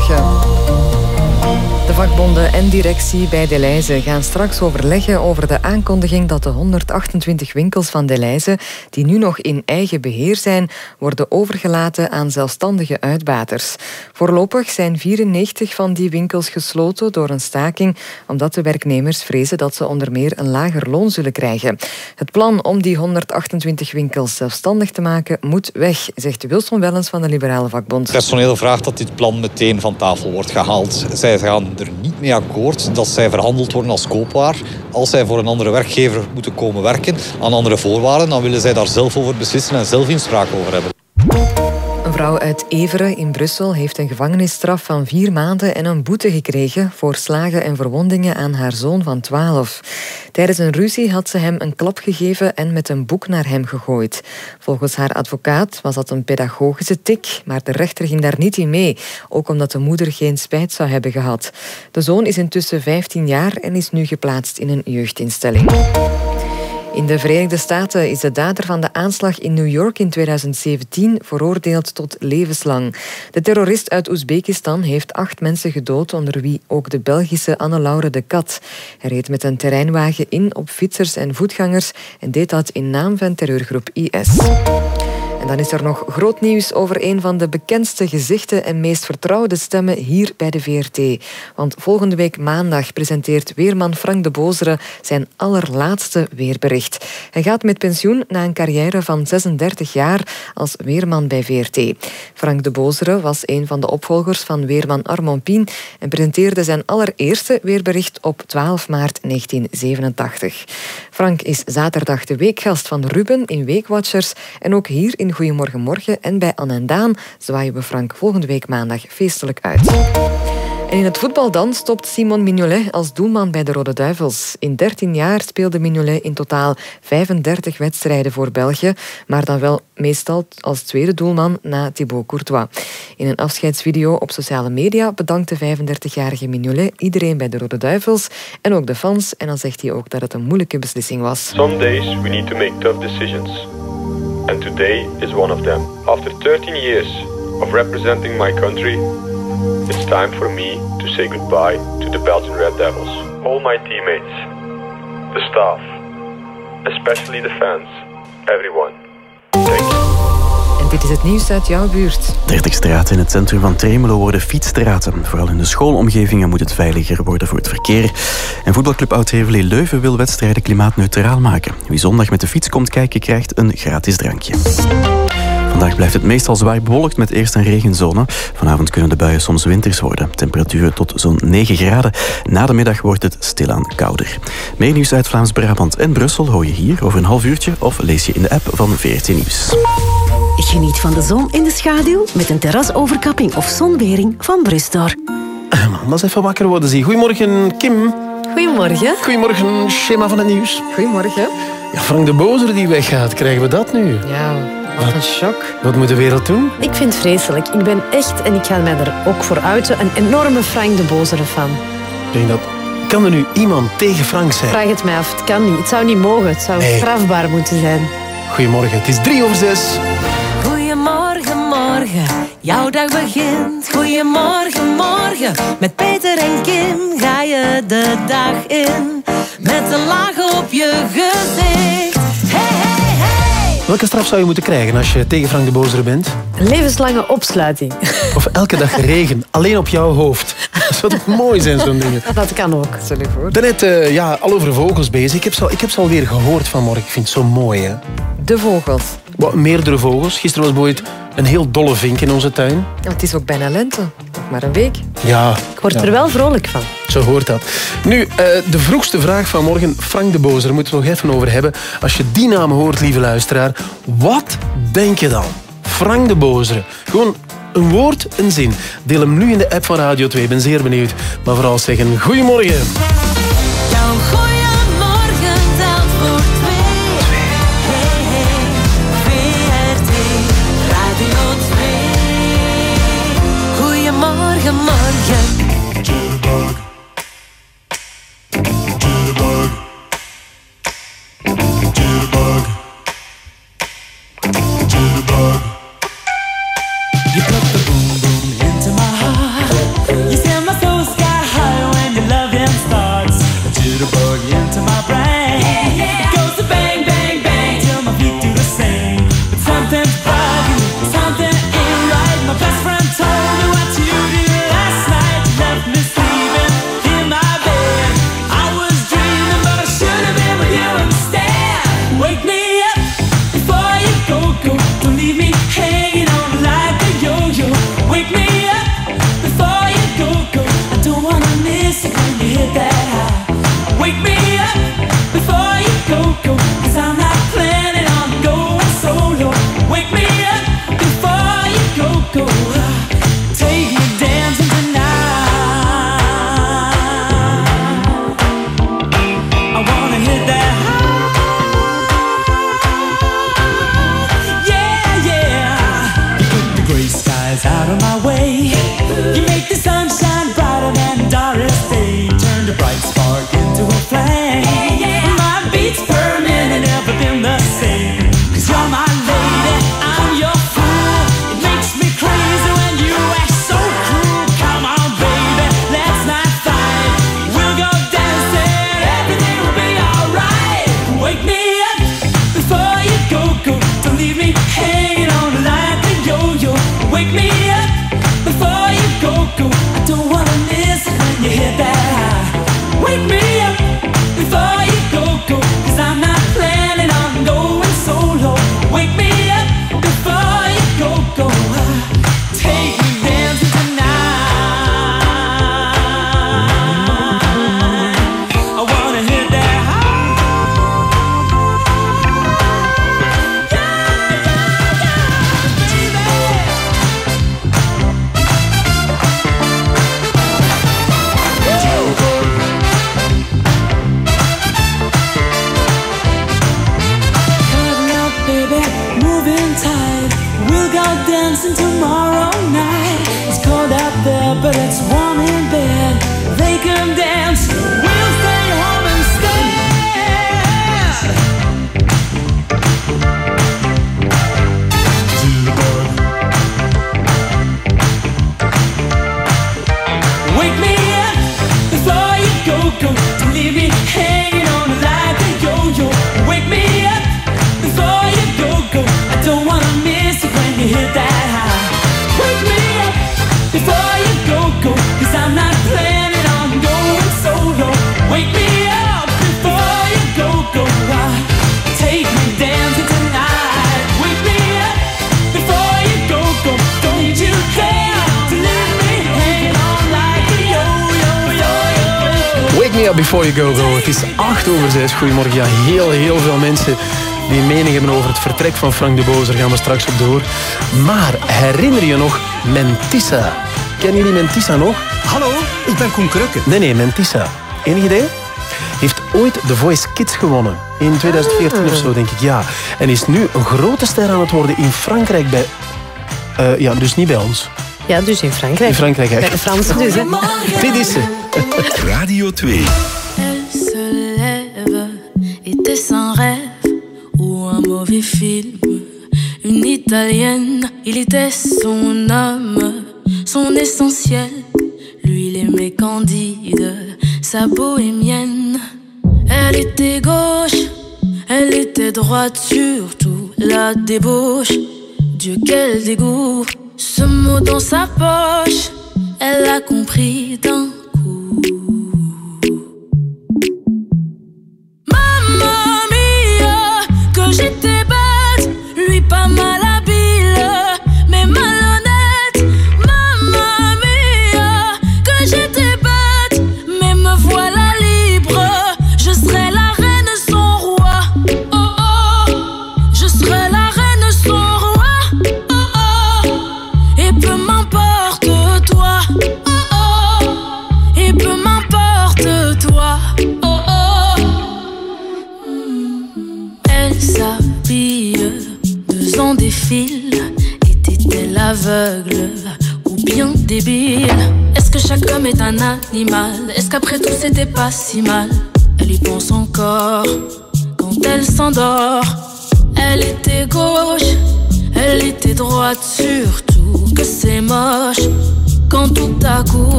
goedemorgen. De vakbonden en directie bij Deleuze gaan straks overleggen over de aankondiging dat de 128 winkels van Deleuze, die nu nog in eigen beheer zijn, worden overgelaten aan zelfstandige uitbaters. Voorlopig zijn 94 van die winkels gesloten door een staking, omdat de werknemers vrezen dat ze onder meer een lager loon zullen krijgen. Het plan om die 128 winkels zelfstandig te maken moet weg, zegt Wilson Wellens van de Liberale Vakbond. Personeel vraagt dat dit plan meteen van tafel wordt gehaald. Zij gaan er niet mee akkoord dat zij verhandeld worden als koopwaar. Als zij voor een andere werkgever moeten komen werken aan andere voorwaarden, dan willen zij daar zelf over beslissen en zelf inspraak over hebben. Een vrouw uit Everen in Brussel heeft een gevangenisstraf van vier maanden en een boete gekregen voor slagen en verwondingen aan haar zoon van 12. Tijdens een ruzie had ze hem een klap gegeven en met een boek naar hem gegooid. Volgens haar advocaat was dat een pedagogische tik, maar de rechter ging daar niet in mee, ook omdat de moeder geen spijt zou hebben gehad. De zoon is intussen 15 jaar en is nu geplaatst in een jeugdinstelling. In de Verenigde Staten is de dader van de aanslag in New York in 2017 veroordeeld tot levenslang. De terrorist uit Oezbekistan heeft acht mensen gedood, onder wie ook de Belgische Anne-Laure de Kat. Hij reed met een terreinwagen in op fietsers en voetgangers en deed dat in naam van terreurgroep IS. Dan is er nog groot nieuws over een van de bekendste gezichten en meest vertrouwde stemmen hier bij de VRT. Want volgende week maandag presenteert weerman Frank de Bozere zijn allerlaatste weerbericht. Hij gaat met pensioen na een carrière van 36 jaar als weerman bij VRT. Frank de Bozere was een van de opvolgers van weerman Armand Pien en presenteerde zijn allereerste weerbericht op 12 maart 1987. Frank is zaterdag de weekgast van Ruben in Weekwatchers en ook hier in Goedemorgen Morgen en bij Anne en Daan zwaaien we Frank volgende week maandag feestelijk uit. En in het voetbal dan stopt Simon Mignolet als doelman bij de Rode Duivels. In 13 jaar speelde Mignolet in totaal 35 wedstrijden voor België, maar dan wel meestal als tweede doelman na Thibaut Courtois. In een afscheidsvideo op sociale media bedankt de 35-jarige Mignolet iedereen bij de Rode Duivels en ook de fans. En dan zegt hij ook dat het een moeilijke beslissing was. Some we need to make tough decisions. And today is one of them. After 13 years of representing my country, it's time for me to say goodbye to the Belgian Red Devils. All my teammates, the staff, especially the fans, everyone. Thank you. Dit is het nieuws uit jouw buurt. 30 straten in het centrum van Tremelo worden fietsstraten. Vooral in de schoolomgevingen moet het veiliger worden voor het verkeer. En voetbalclub Oud-Heverlee Leuven wil wedstrijden klimaatneutraal maken. Wie zondag met de fiets komt kijken, krijgt een gratis drankje. Vandaag blijft het meestal zwaar bewolkt met eerst een regenzone. Vanavond kunnen de buien soms winters worden. Temperaturen tot zo'n 9 graden. Na de middag wordt het stilaan kouder. Meer nieuws uit Vlaams-Brabant en Brussel hoor je hier over een half uurtje of lees je in de app van VRT Nieuws. Geniet van de zon in de schaduw met een terrasoverkapping of zonwering van Brustor. Man, eens even wakker worden, zie. Goedemorgen, Kim. Goedemorgen. Goedemorgen, schema van het nieuws. Goedemorgen. Ja, Frank de Bozer die weggaat, krijgen we dat nu? Ja, wat een shock. Wat moet de wereld doen? Ik vind het vreselijk. Ik ben echt, en ik ga mij er ook voor uiten, een enorme Frank de Bozere fan. Ik denk dat... Kan er nu iemand tegen Frank zijn? Vraag het mij af, het kan niet. Het zou niet mogen, het zou Nee. strafbaar moeten zijn. Goedemorgen, het is drie over zes. Jouw dag begint. Goedemorgen, morgen, met Peter en Kim ga je de dag in. Met een laag op je gezicht. Hey, hey, hey! Welke straf zou je moeten krijgen als je tegen Frank de Bozer bent? Een levenslange opsluiting. Of elke dag regen, alleen op jouw hoofd? Dat zou toch mooi zijn, zo'n dingen. Dat kan ook. Stel je voor. Daarnet, eh, ja, al over vogels bezig. Ik heb ze al, ik heb ze alweer gehoord vanmorgen. Ik vind het zo mooi, hè. De vogels. Wat, meerdere vogels. Gisteren was bijvoorbeeld een heel dolle vink in onze tuin. Ja, het is ook bijna lente. Nog maar een week. Ja, Ik word ja. er wel vrolijk van. Zo hoort dat. Nu, eh, de vroegste vraag van morgen. Frank de Bozer, daar moeten we het nog even over hebben. Als je die naam hoort, lieve luisteraar, wat denk je dan? Frank de Bozer. Gewoon een woord, een zin. Deel hem nu in de app van Radio 2. Ik ben zeer benieuwd. Maar vooral zeggen goedemorgen. Goedemorgen. Ja, heel, heel veel mensen die een mening hebben over het vertrek van Frank de Boos. Daar gaan we straks op door. Maar herinner je nog Mentissa? Kennen jullie Mentissa nog? Hallo, ik ben Koen Krukke. Nee, nee, Mentissa. Enig idee? Heeft ooit The Voice Kids gewonnen. In 2014 of zo, denk ik, ja. En is nu een grote ster aan het worden in Frankrijk bij... Eh, ja, dus niet bij ons. Ja, dus in Frankrijk. In Frankrijk, eigenlijk. Bij de Fransen dus, hè. Dit is ze. Radio 2. this soon.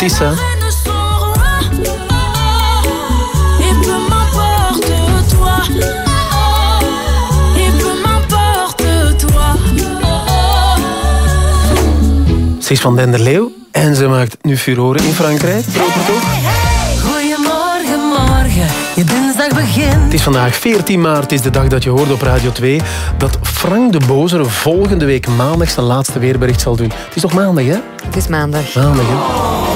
Ze is van Denderleeuw en ze maakt nu furoren in Frankrijk. Proper toch? Goedemorgen, morgen. Je dinsdag begint. Het is vandaag 14 maart, het is de dag dat je hoort op Radio 2 dat Frank de Bozere volgende week maandag zijn laatste weerbericht zal doen. Het is toch maandag, hè? Het is maandag. Maandag, hè?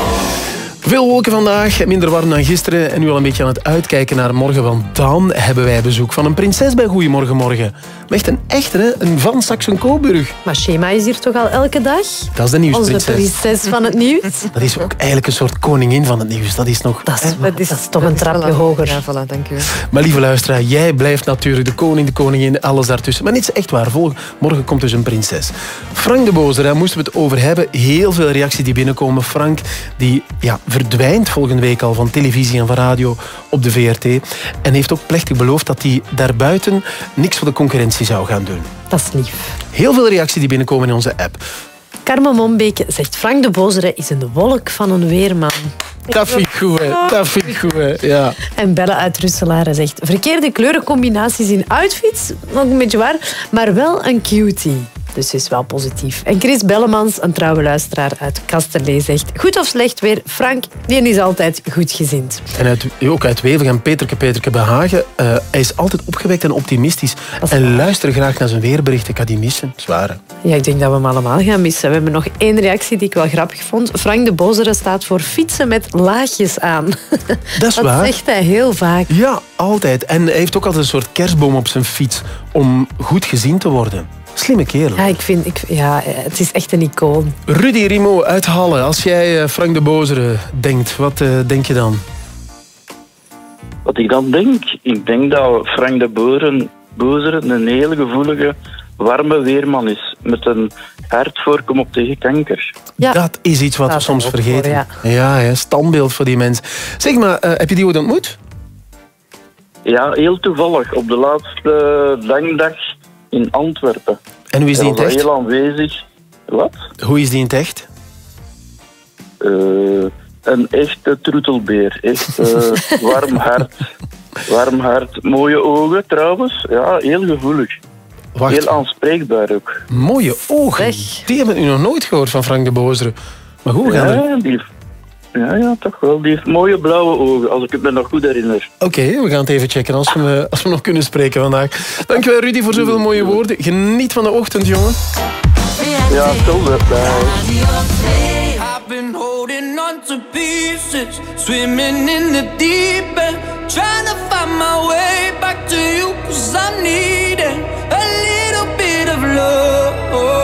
Veel wolken vandaag, minder warm dan gisteren en nu al een beetje aan het uitkijken naar morgen, want dan hebben wij bezoek van een prinses bij Goedemorgen Morgen. Maar echt een echte, hè? een van Saxen-Coburg. Maar Shema is hier toch al elke dag? Dat is de Onze nieuwsprinses. prinses van het nieuws. Dat is ook eigenlijk een soort koningin van het nieuws. Dat is nog... Dat is, dat is, toch een trapje hoger. Ja, voilà, dank u. Maar lieve luisteraar, jij blijft natuurlijk de koning, de koningin, alles daartussen. Maar niet echt waar. Volg- Morgen komt dus een prinses. Frank de Bozer, daar moesten we het over hebben. Heel veel reacties die binnenkomen. Frank, die ja, verdwijnt volgende week al van televisie en van radio op de VRT. En heeft ook plechtig beloofd dat hij daarbuiten niks voor de concurrentie zou gaan doen. Dat is lief. Heel veel reacties die binnenkomen in onze app. Carmen Mombeke zegt Frank de Bozere is een wolk van een weerman. Dat vind ik goed, hè. Dat vind ik goed, hè. Ja. En Belle uit Russelaren zegt verkeerde kleurencombinaties in outfits, nog een beetje waar, maar wel een cutie. Dus is wel positief. En Chris Bellemans, een trouwe luisteraar uit Kasterlee, zegt goed of slecht weer, Frank, die is altijd goed gezind. En uit, ook uit Weven en Peterke Peterke Behagen. eh, hij is altijd opgewekt en optimistisch. En luister graag naar zijn weerberichten. Ik ga die missen. Zware. Ja, ik denk dat we hem allemaal gaan missen. We hebben nog één reactie die ik wel grappig vond. Frank de Bozere staat voor fietsen met laagjes aan. Dat is dat waar. zegt hij heel vaak. Ja, altijd. En hij heeft ook altijd een soort kerstboom op zijn fiets om goed gezien te worden. Slimme kerel. Ja, ik vind, ik, ja, het is echt een icoon. Rudy Rimo uit Halle. Als jij eh, Frank de Bozere denkt, wat eh, denk je dan? Wat ik dan denk? Ik denk dat Frank de Boeren, Bozeren een hele gevoelige, warme weerman is. Met een hart voorkom op tegen kanker. Dat is iets wat we soms er vergeten. voor, ja, ja, standbeeld voor die mensen. Zeg maar, eh, heb je die ooit ontmoet? Ja, heel toevallig. Op de laatste dankdag in Antwerpen. En hoe is die in het echt? heel aanwezig. Wat? Hoe is die in het echt? Eh, een echte troetelbeer. Echt eh, warm hart. Warm hart. Mooie ogen trouwens. Ja, heel gevoelig. Wacht. Heel aanspreekbaar ook. Mooie ogen. Die hebben u nog nooit gehoord van Frank de Bozere. Maar hoe gaan we... Ja, die ja, ja, toch wel. Die heeft mooie blauwe ogen, als ik het me nog goed herinner. Oké, we gaan het even checken als we, als we nog kunnen spreken vandaag. Dankjewel Rudy voor zoveel mooie woorden. Geniet van de ochtend, jongen. Ja, hetzelfde. I've been holding on to pieces, swimming in the deep end, trying to find my way back to you, cause I'm needing a little bit of love.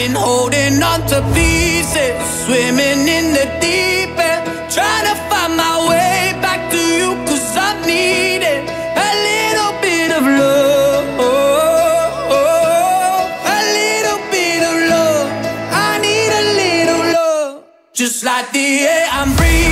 Been holding on to pieces, swimming in the deep end, trying to find my way back to you, cause I'm needing a little bit of love. A little bit of love. I need a little love. Just like the air I'm breathing,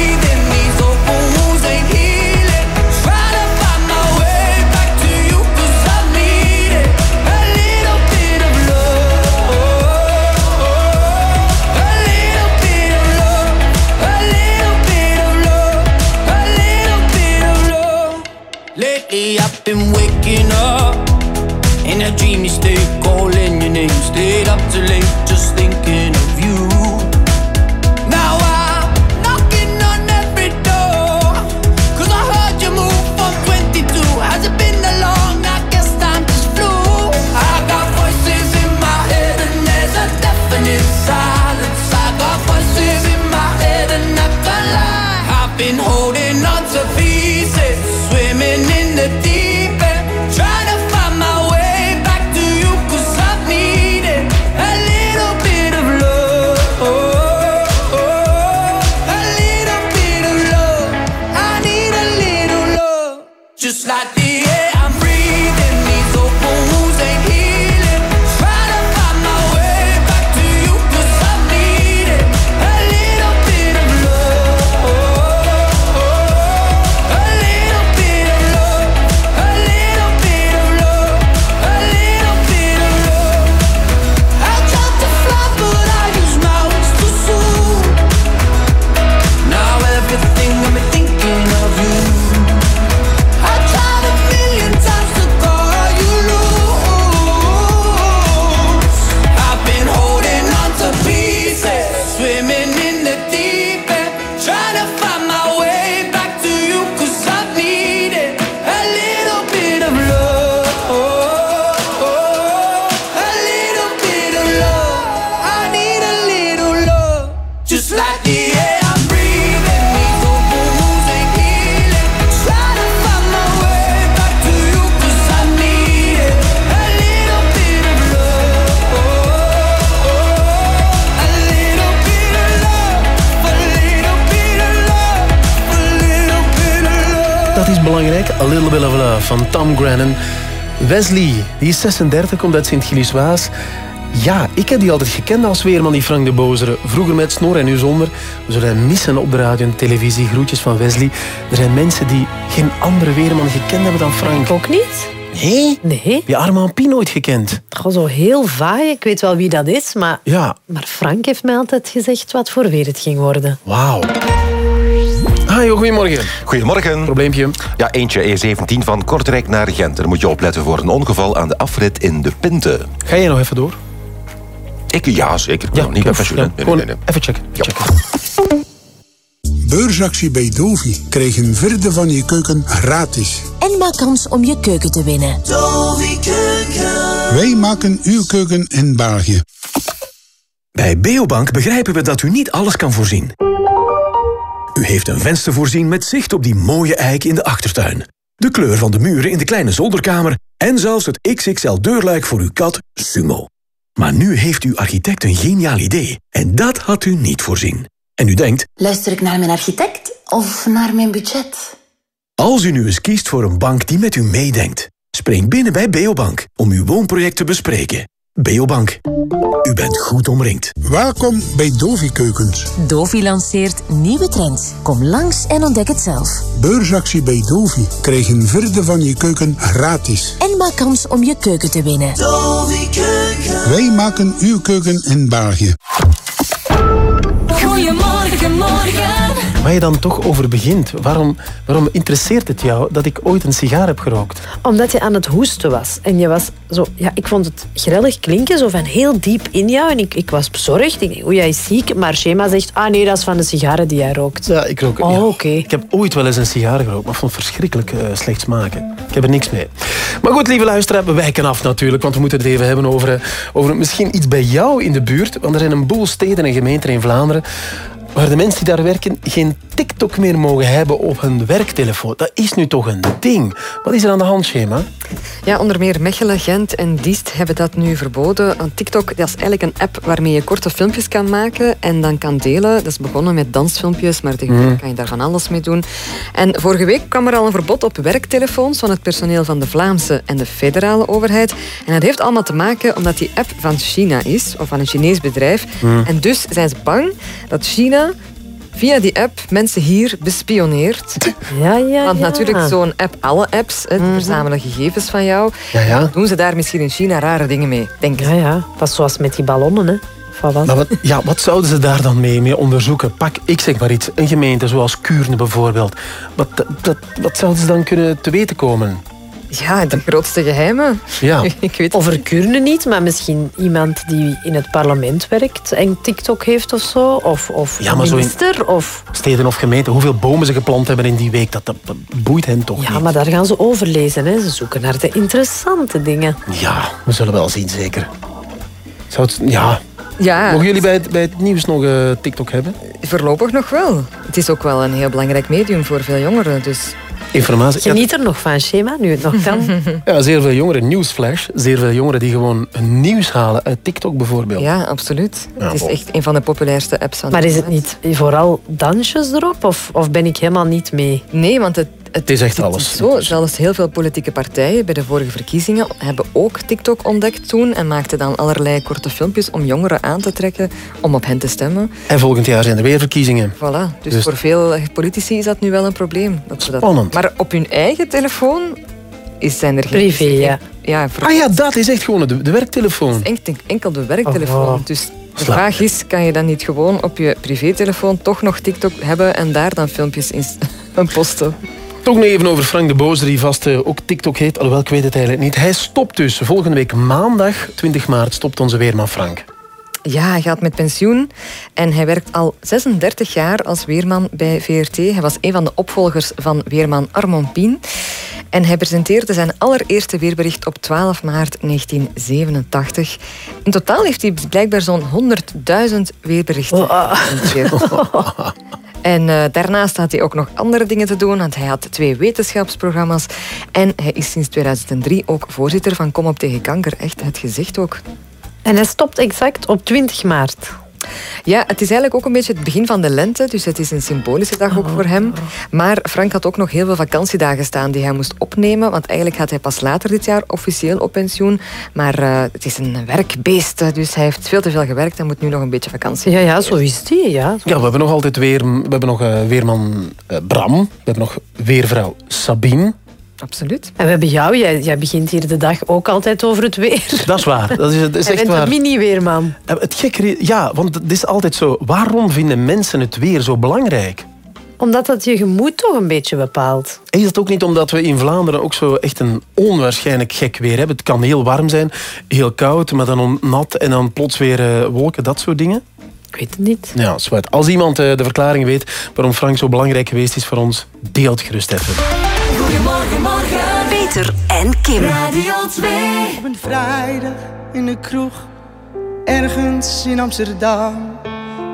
Little Bit of Love van Tom Grennan. Wesley, die is 36, komt uit Sint-Gilles-Waas. Ja, ik heb die altijd gekend als weerman, die Frank de Bozere. Vroeger met snor en nu zonder. We zullen hem missen op de radio en televisie. Groetjes van Wesley. Er zijn mensen die geen andere weerman gekend hebben dan Frank. Ook niet? Nee? Nee. Die Armand Pie nooit gekend. Goh, zo heel vaag. Ik weet wel wie dat is, maar, Ja, maar Frank heeft mij altijd gezegd wat voor weer het ging worden. wauw. Goedemorgen. Goedemorgen. Probleempje? Ja, eentje E17 van Kortrijk naar Gent. Daar moet je opletten voor een ongeval aan de afrit in de Pinte. Ga jij nog even door? Ik, ja, zeker. Nog niet bij pensioen. ja, hè. Nee, gewoon nee, nee, nee. Even checken. checken. Beursactie bij Dovi. Krijg een vierde van je keuken gratis. En maak kans om je keuken te winnen. Wij maken uw keuken in België. Bij Beobank begrijpen we dat u niet alles kan voorzien. U heeft een venster voorzien met zicht op die mooie eik in de achtertuin. De kleur van de muren in de kleine zolderkamer en zelfs het XXL deurluik voor uw kat Sumo. Maar nu heeft uw architect een geniaal idee en dat had u niet voorzien. En u denkt, Luister ik naar mijn architect of naar mijn budget? als u nu eens kiest voor een bank die met u meedenkt, spring binnen bij Beobank om uw woonproject te bespreken. Beobank, u bent goed omringd. Welkom bij Dovi Keukens. Dovi lanceert nieuwe trends. Kom langs en ontdek het zelf. Beursactie bij Dovi. Krijg een vierde van je keuken gratis. En maak kans om je keuken te winnen. Wij maken uw keuken in België. Goedemorgen, morgen. Waar je dan toch over begint. Waarom, waarom interesseert het jou dat ik ooit een sigaar heb gerookt? Omdat je aan het hoesten was. En je was zo... Ja, ik vond het grellig klinken, zo van heel diep in jou. En ik, ik was bezorgd. Ik dacht, oei, hij is ziek. Maar Shema zegt, ah nee, dat is van de sigaren die hij rookt. Ja, ik rook. Oh, ja. oké. Ik heb ooit wel eens een sigaar gerookt, maar vond het verschrikkelijk eh, slecht smaken. Ik heb er niks mee. Maar goed, lieve luisteraar, we wijken af natuurlijk, want we moeten het even hebben over, eh, over misschien iets bij jou in de buurt. Want er zijn een boel steden en gemeenten in Vlaanderen waar de mensen die daar werken geen TikTok meer mogen hebben op hun werktelefoon. Dat is nu toch een ding. Wat is er aan de hand, Schema? Ja, onder meer Mechelen, Gent en Diest hebben dat nu verboden. Een TikTok dat is eigenlijk een app waarmee je korte filmpjes kan maken en dan kan delen. Dat is begonnen met dansfilmpjes, maar tegenwoordig Mhm. kan je daar van alles mee doen. En vorige week kwam er al een verbod op werktelefoons van het personeel van de Vlaamse en de federale overheid. En dat heeft allemaal te maken omdat die app van China is, of van een Chinees bedrijf. Mhm. En dus zijn ze bang dat China via die app mensen hier bespioneert. Ja, ja, Want ja. natuurlijk, zo'n app, alle apps, hè, die verzamelen gegevens van jou. Ja, ja. Doen ze daar misschien in China rare dingen mee, denk ik. Ja, ja. Dat is zoals met die ballonnen, hè. Van wat? Maar wat, ja, wat zouden ze daar dan mee, mee onderzoeken? Pak, ik zeg maar iets, een gemeente zoals Kuurne bijvoorbeeld. Wat, dat, dat- wat zouden ze dan kunnen te weten komen? Ja, de grootste geheimen. Ja. ik weet Over Kuurne niet, maar misschien iemand die in het parlement werkt en TikTok heeft of zo. Of, of Ja, een maar zo in- minister. Of... Steden of gemeenten, hoeveel bomen ze geplant hebben in die week, dat, dat, boeit hen toch Ja, niet. maar daar gaan ze over lezen. Hè. Ze zoeken naar de interessante dingen. Ja, we zullen wel zien, zeker. Zou het, ja. Ja. Mogen jullie bij het, bij het nieuws nog eh, TikTok hebben? Voorlopig nog wel. Het is ook wel een heel belangrijk medium voor veel jongeren. Dus Informatie. Geniet er nog van, Schema, nu het nog kan. ja, zeer veel jongeren, nieuwsflash. Zeer veel jongeren die gewoon nieuws halen uit TikTok bijvoorbeeld. ja, absoluut. Ja, het is bon. echt een van de populairste apps van Maar is het niet vooral dansjes erop? Of, of ben ik helemaal niet mee? Nee, want het, Het is echt alles. Zo, zelfs heel veel politieke partijen bij de vorige verkiezingen hebben ook TikTok ontdekt toen en maakten dan allerlei korte filmpjes om jongeren aan te trekken om op hen te stemmen. En volgend jaar zijn er weer verkiezingen. Voilà, dus, Dus- voor veel politici is dat nu wel een probleem. Dat ze dat... Spannend. Maar op hun eigen telefoon is, zijn er geen... Privé, ja. Ja, voor- Ah ja, dat is echt gewoon de, de werktelefoon. enkel, enkel de werktelefoon. Oh. Dus de vraag is, kan je dan niet gewoon op je privételefoon toch nog TikTok hebben en daar dan filmpjes in posten? Toch nog even over Frank de Bozer, die vast eh, ook TikTok heet. Alhoewel, ik weet het eigenlijk niet. Hij stopt dus. Volgende week maandag, 20 maart, stopt onze weerman Frank. Ja, hij gaat met pensioen en hij werkt al 36 jaar als weerman bij VRT. Hij was een van de opvolgers van weerman Armand Pien. En hij presenteerde zijn allereerste weerbericht op 12 maart 1987. In totaal heeft hij blijkbaar zo'n 100.000 weerberichten gepresenteerd. En eh, daarnaast had hij ook nog andere dingen te doen, want hij had twee wetenschapsprogramma's. En hij is sinds 2003 ook voorzitter van Kom op tegen kanker. Echt het gezicht ook. En hij stopt exact op 20 maart. Ja, het is eigenlijk ook een beetje het begin van de lente, dus het is een symbolische dag ook voor hem. Maar Frank had ook nog heel veel vakantiedagen staan die hij moest opnemen, want eigenlijk gaat hij pas later dit jaar officieel op pensioen. Maar eh, het is een werkbeest, dus hij heeft veel te veel gewerkt en moet nu nog een beetje vakantie. Ja, ja, zo is die. Ja. Ja, we hebben nog altijd weer, we hebben nog eh, weerman eh, Bram. We hebben nog weervrouw Sabine. Absoluut. En we hebben jou. Jij, jij begint hier de dag ook altijd over het weer. Dat is waar. Dat is, dat is echt bent waar. een mini-weerman. Eh, Het gekke, ja, want het is altijd zo. Waarom vinden mensen het weer zo belangrijk? Omdat dat je gemoed toch een beetje bepaalt. Is dat ook niet omdat we in Vlaanderen ook zo echt een onwaarschijnlijk gek weer hebben? Het kan heel warm zijn, heel koud, maar dan nat en dan plots weer eh, wolken, dat soort dingen? Ik weet het niet. Ja, zwart. Als iemand eh, de verklaring weet waarom Frank zo belangrijk geweest is voor ons, deel het gerust even. Goedemorgen, morgen. Peter en Kim. Radio 2. Op een vrijdag in de kroeg, ergens in Amsterdam.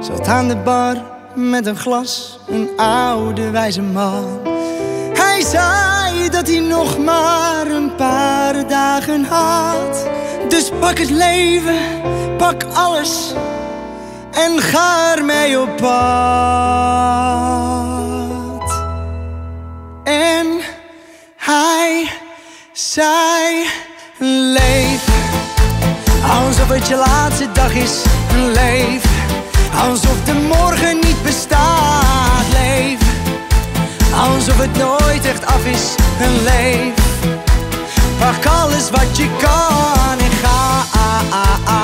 Zat aan de bar met een glas, een oude wijze man. Hij zei dat hij nog maar een paar dagen had. Dus pak het leven, pak alles en ga ermee op pad. En hij zei: Leef alsof het je laatste dag is. Leef alsof de morgen niet bestaat. Leef alsof het nooit echt af is. Leef pak alles wat je kan en ga.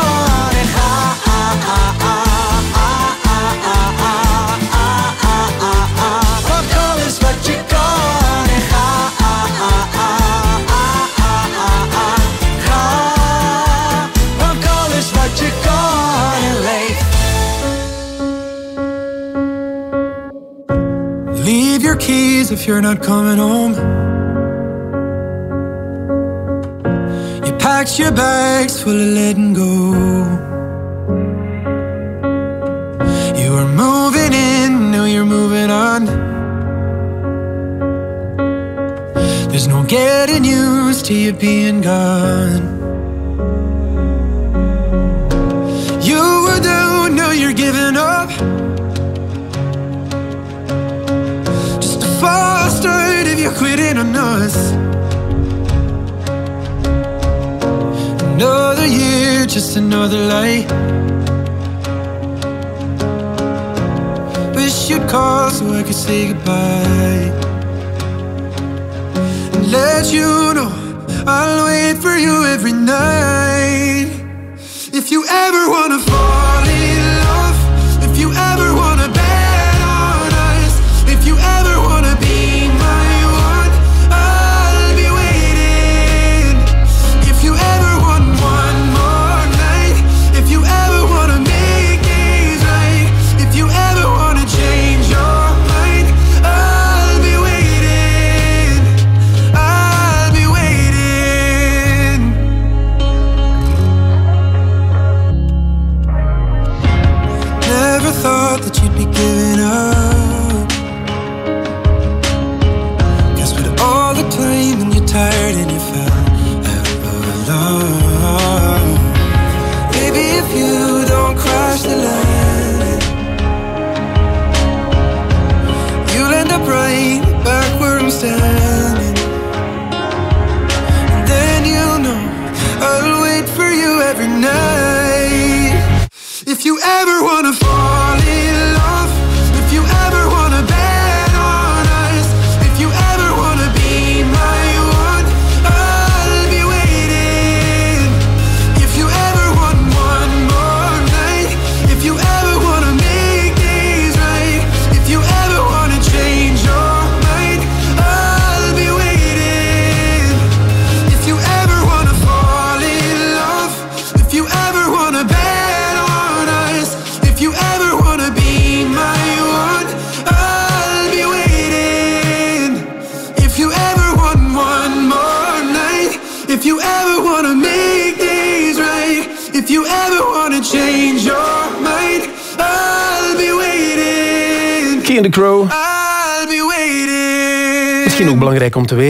Keys if you're not coming home. You packed your bags full of letting go. You were moving in, now you're moving on. There's no getting used to you being gone. You were down, now you're giving up. Start if you're quitting on us. Another year, just another lie. Wish you'd call so I could say goodbye. And let you know I'll wait for you every night. If you ever wanna fall in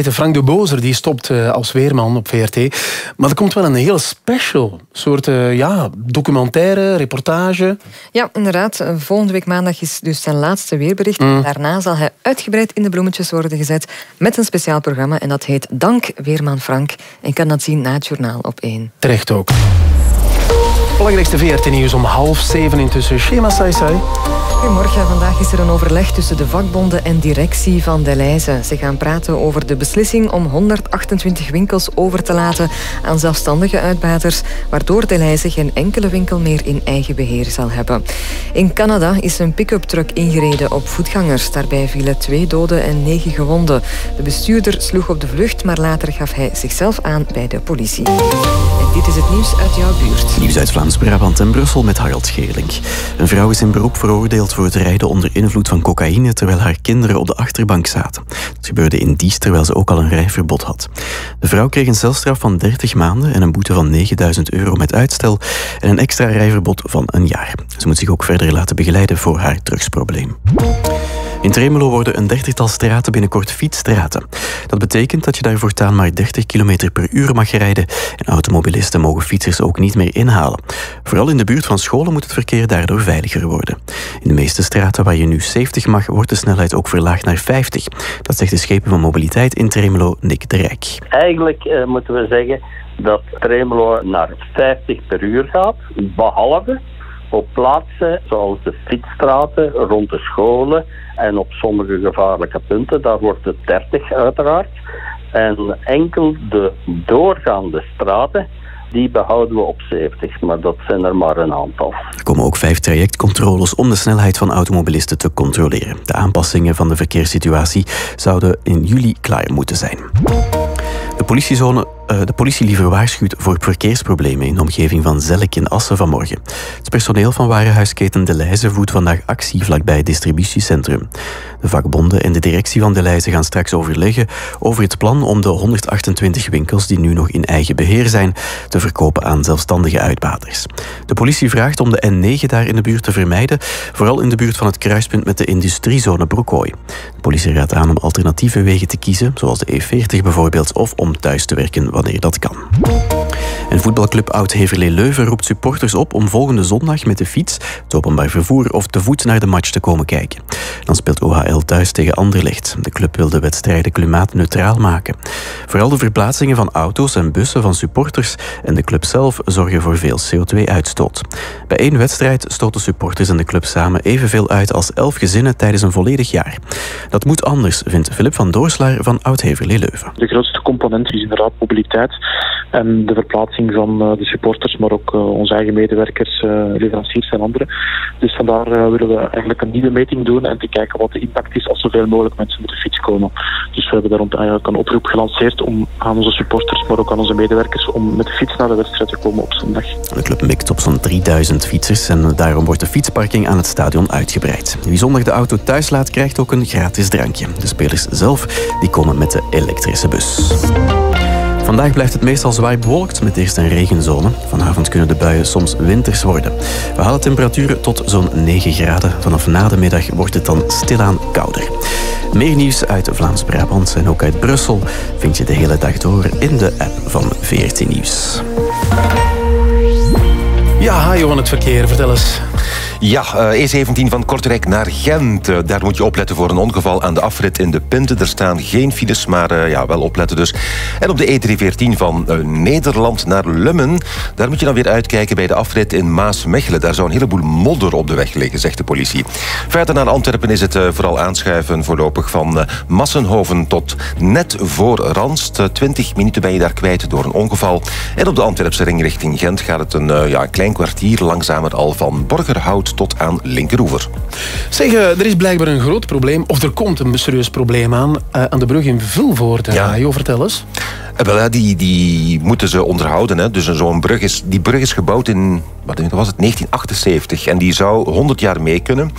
weten, Frank de Bozer die stopt eh, als weerman op VRT. Maar er komt wel een heel special soort eh, ja, documentaire, reportage. Ja, inderdaad. Eh, Volgende week maandag is dus zijn laatste weerbericht. Mm. Daarna zal hij uitgebreid in de bloemetjes worden gezet met een speciaal programma. En dat heet Dank Weerman Frank. En kan dat zien na het journaal op 1. Terecht ook. Belangrijkste VRT-nieuws om half zeven intussen. Shema Saisai. Goedemorgen. Vandaag is er een overleg tussen de vakbonden en directie van Deleuze. Ze gaan praten over de beslissing om 128 winkels over te laten aan zelfstandige uitbaters, waardoor Deleuze geen enkele winkel meer in eigen beheer zal hebben. In Canada is een pick-up truck ingereden op voetgangers. Daarbij vielen twee doden en negen gewonden. De bestuurder sloeg op de vlucht, maar later gaf hij zichzelf aan bij de politie. En dit is het nieuws uit jouw buurt. Nieuws uit Vlaams-Brabant en Brussel met Harald Geerlink. Een vrouw is in beroep veroordeeld voor het rijden onder invloed van cocaïne terwijl haar kinderen op de achterbank zaten. Het gebeurde in Diest terwijl ze ook al een rijverbod had. De vrouw kreeg een celstraf van 30 maanden en een boete van 9000 euro met uitstel en een extra rijverbod van een jaar. Ze moet zich ook verder laten begeleiden voor haar drugsprobleem. In Tremelo worden een dertigtal straten binnenkort fietsstraten. Dat betekent dat je daar voortaan maar 30 km per uur mag rijden en automobilisten mogen fietsers ook niet meer inhalen. Vooral in de buurt van scholen moet het verkeer daardoor veiliger worden. In de meeste straten waar je nu 70 mag, wordt de snelheid ook verlaagd naar 50. Dat zegt de schepen van mobiliteit in Tremelo, Nick de Rijk. Eigenlijk eh, moeten we zeggen dat Tremelo naar 50 per uur gaat, behalve Op plaatsen zoals de fietsstraten, rond de scholen en op sommige gevaarlijke punten, daar wordt het 30 uiteraard. En enkel de doorgaande straten, die behouden we op 70, maar dat zijn er maar een aantal. Er komen ook vijf trajectcontroles om de snelheid van automobilisten te controleren. De aanpassingen van de verkeerssituatie zouden in juli klaar moeten zijn. De politiezone de politie liever waarschuwt voor verkeersproblemen in de omgeving van Zelk in Assen vanmorgen. Het personeel van warenhuisketen De Leize voert vandaag actie vlakbij het distributiecentrum. De vakbonden en de directie van De Leize gaan straks overleggen over het plan om de 128 winkels die nu nog in eigen beheer zijn te verkopen aan zelfstandige uitbaters. De politie vraagt om de N9 daar in de buurt te vermijden, vooral in de buurt van het kruispunt met de industriezone Broekhooi. De politie raadt aan om alternatieve wegen te kiezen, zoals de E40 bijvoorbeeld, of om thuis te werken wanneer dat kan. En voetbalclub Oud-Heverlee Leuven roept supporters op om volgende zondag met de fiets, het openbaar vervoer of te voet naar de match te komen kijken. Dan speelt OHL thuis tegen Anderlecht. De club wil de wedstrijden klimaatneutraal maken. Vooral de verplaatsingen van auto's en bussen van supporters en de club zelf zorgen voor veel CO2-uitstoot. Bij één wedstrijd stoten supporters en de club samen evenveel uit als elf gezinnen tijdens een volledig jaar. Dat moet anders, vindt Philip van Doorslaar van Oud-Heverlee Leuven. De grootste component is inderdaad mobiliteit en de verplaatsing van uh, de supporters, maar ook uh, onze eigen medewerkers, uh, leveranciers en anderen. Dus vandaar willen we eigenlijk een nieuwe meting doen en te kijken wat de impact is als zoveel mogelijk mensen met de fiets komen. Dus we hebben daarom eigenlijk een oproep gelanceerd om aan onze supporters, maar ook aan onze medewerkers, om met de fiets naar de wedstrijd te komen op zondag. De club mikt op zo'n 3000 fietsers en daarom wordt de fietsparking aan het stadion uitgebreid. Wie zondag de auto thuis laat, krijgt ook een gratis drankje. De spelers zelf die komen met de elektrische bus. Vandaag blijft het meestal zwaar bewolkt met eerst een regenzone. Vanavond kunnen de buien soms winters worden. We halen temperaturen tot zo'n 9 graden. Vanaf na de middag wordt het dan stilaan kouder. Meer nieuws uit Vlaams-Brabant en ook uit Brussel vind je de hele dag door in de app van VRT Nieuws. Ja, Johan, het verkeer. Vertel eens. Ja, E17 van Kortrijk naar Gent. Daar moet je opletten voor een ongeval aan de afrit in de Pinte. Er staan geen files, maar ja, wel opletten dus. En op de E314 van Nederland naar Lummen. Daar moet je dan weer uitkijken bij de afrit in Maasmechelen. Daar zou een heleboel modder op de weg liggen, zegt de politie. Verder naar Antwerpen is het vooral aanschuiven voorlopig van Massenhoven tot net voor Randst. 20 minuten ben je daar kwijt door een ongeval. En op de Antwerpse ring richting Gent gaat het een, ja, een klein kwartier langzamer al van Borgerhout tot aan Linkeroever. Zeg, er is blijkbaar een groot probleem, of er komt een serieus probleem aan, uh, aan de brug in Vilvoorde. Ja. Jo, vertel eens. Wel, ja, die, die moeten ze onderhouden. Hè. Dus zo'n brug is, die brug is gebouwd in wat was het, 1978 en die zou 100 jaar mee kunnen.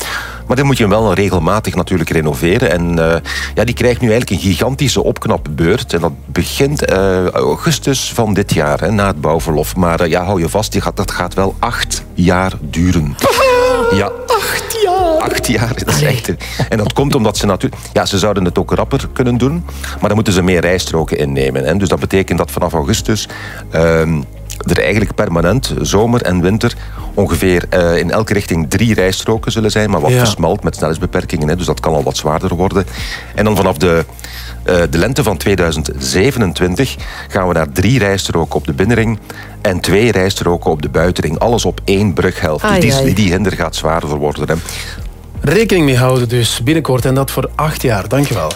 Maar dan moet je hem wel regelmatig natuurlijk renoveren. En uh, ja, die krijgt nu eigenlijk een gigantische opknapbeurt. En dat begint uh, augustus van dit jaar, hè, na het bouwverlof. Maar uh, ja, hou je vast, die gaat, dat gaat wel acht jaar duren. Ja. Acht jaar? Acht jaar, dat is echt... En dat komt omdat ze natuurlijk... Ja, ze zouden het ook rapper kunnen doen. Maar dan moeten ze meer rijstroken innemen. Hè. Dus dat betekent dat vanaf augustus... Uh, er eigenlijk permanent, zomer en winter, ongeveer uh, in elke richting drie rijstroken zullen zijn, maar wat ja. versmalt met snelheidsbeperkingen. Hè, dus dat kan al wat zwaarder worden. En dan vanaf de, uh, de lente van 2027 gaan we naar drie rijstroken op de binnenring en twee rijstroken op de buitenring. Alles op één brughelft. Dus die, die, die hinder gaat zwaarder worden. Hè. Rekening mee houden dus binnenkort en dat voor acht jaar. Dankjewel.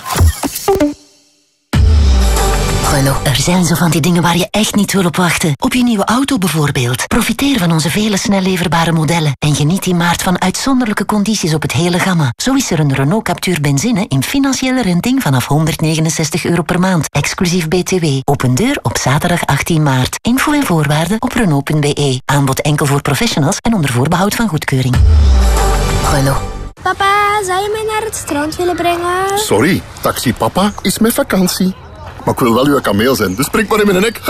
Renault. Er zijn zo van die dingen waar je echt niet wil op wachten. Op je nieuwe auto bijvoorbeeld. Profiteer van onze vele snel leverbare modellen. En geniet in maart van uitzonderlijke condities op het hele gamma. Zo is er een Renault Captur benzine in financiële renting vanaf 169 euro per maand. Exclusief BTW. Open deur op zaterdag 18 maart. Info en voorwaarden op Renault.be. Aanbod enkel voor professionals en onder voorbehoud van goedkeuring. Renault. Papa, zou je mij naar het strand willen brengen? Sorry, taxi papa is met vakantie. Maar ik wil wel uw kameel zijn, dus spring maar in mijn nek.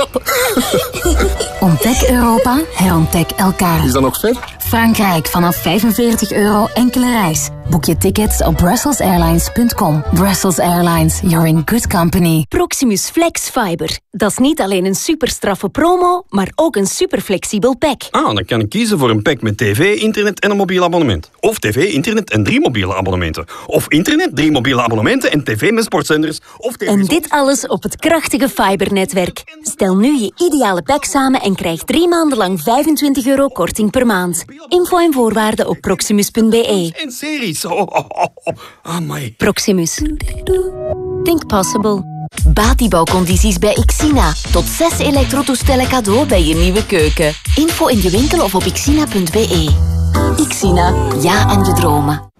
Ontdek Europa, herontdek elkaar. Is dat nog ver? Frankrijk vanaf 45 euro enkele reis. Boek je tickets op brusselsairlines.com. Brussels Airlines, you're in good company. Proximus Flex Fiber. Dat is niet alleen een super straffe promo, maar ook een super flexibel pack. Ah, dan kan ik kiezen voor een pack met tv, internet en een mobiel abonnement. Of tv, internet en drie mobiele abonnementen. Of internet, drie mobiele abonnementen en tv met sportzenders. Of tv en dit alles op het krachtige fibernetwerk. Stel nu je ideale pack samen en krijg drie maanden lang 25 euro korting per maand. Info en voorwaarden op proximus.be. En series. Oh, oh, oh. Proximus. Think possible. Batibouwcondities bij Xina. Tot zes elektrotoestellen cadeau bij je nieuwe keuken. Info in je winkel of op xina.be. Xina. Ja aan je dromen.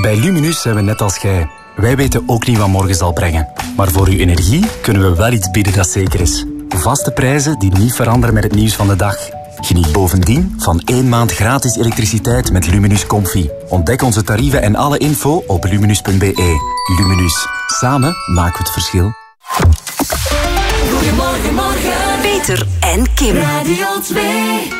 Bij Luminus zijn we net als jij. Wij weten ook niet wat morgen zal brengen. Maar voor uw energie kunnen we wel iets bieden dat zeker is. Vaste prijzen die niet veranderen met het nieuws van de dag. Geniet bovendien van één maand gratis elektriciteit met Luminus Comfy. Ontdek onze tarieven en alle info op luminus.be. Luminus. Samen maken we het verschil. Goedemorgen, morgen. Peter en Kim. Radio 2.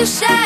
As your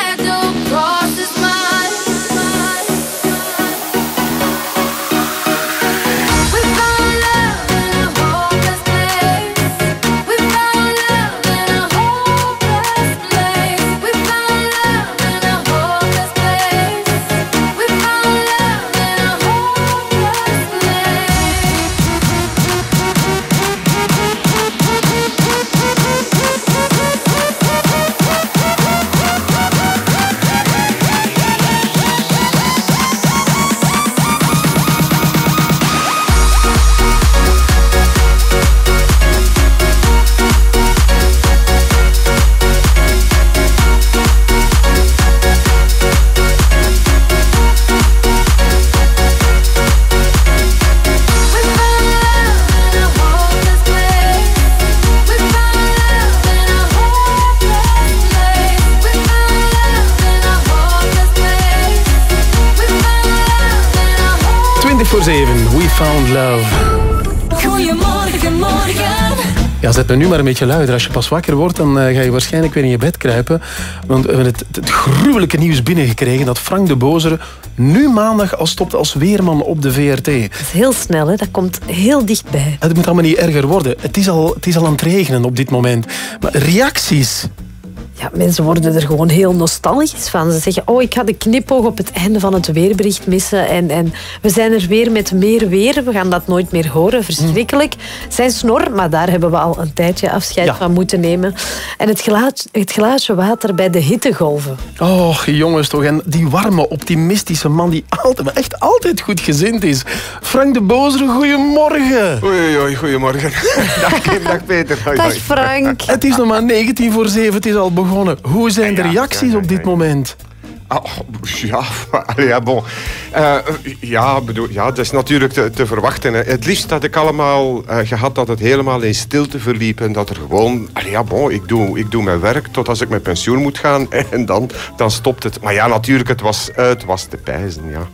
zet me nu maar een beetje luider. Als je pas wakker wordt, dan eh, ga je waarschijnlijk weer in je bed kruipen. Want we hebben het, het gruwelijke nieuws binnengekregen dat Frank de Bozere nu maandag al stopt als weerman op de VRT. Dat is heel snel, hè? dat komt heel dichtbij. Het moet allemaal niet erger worden. Het is al, het is al aan het regenen op dit moment. Maar reacties ja, mensen worden er gewoon heel nostalgisch van. Ze zeggen, oh, ik ga de knipoog op het einde van het weerbericht missen. En, en we zijn er weer met meer weer. We gaan dat nooit meer horen. Verschrikkelijk. Zijn snor, maar daar hebben we al een tijdje afscheid Ja. van moeten nemen. En het, glaas, het glaasje water bij de hittegolven. Oh, jongens toch. En die warme, optimistische man die altijd, echt altijd goed gezind is. Frank de Bozer, goedemorgen. Oei, oei, goedemorgen. dag Kim, dag Peter. Hoi, Dag hoi. Frank. Het is nog maar 19 voor 7, het is al begonnen. Hoe zijn de reacties op dit moment? Ah, ja, ja, bon. Eh, ja, bedoel, ja, dat is natuurlijk te, te verwachten. Hè. Het liefst had ik allemaal eh, gehad dat het helemaal in stilte verliep. En dat er gewoon... Allee, ja, bon, ik doe, ik doe mijn werk tot als ik met pensioen moet gaan. En dan, dan stopt het. Maar ja, natuurlijk, het was, het was te pijzen, ja.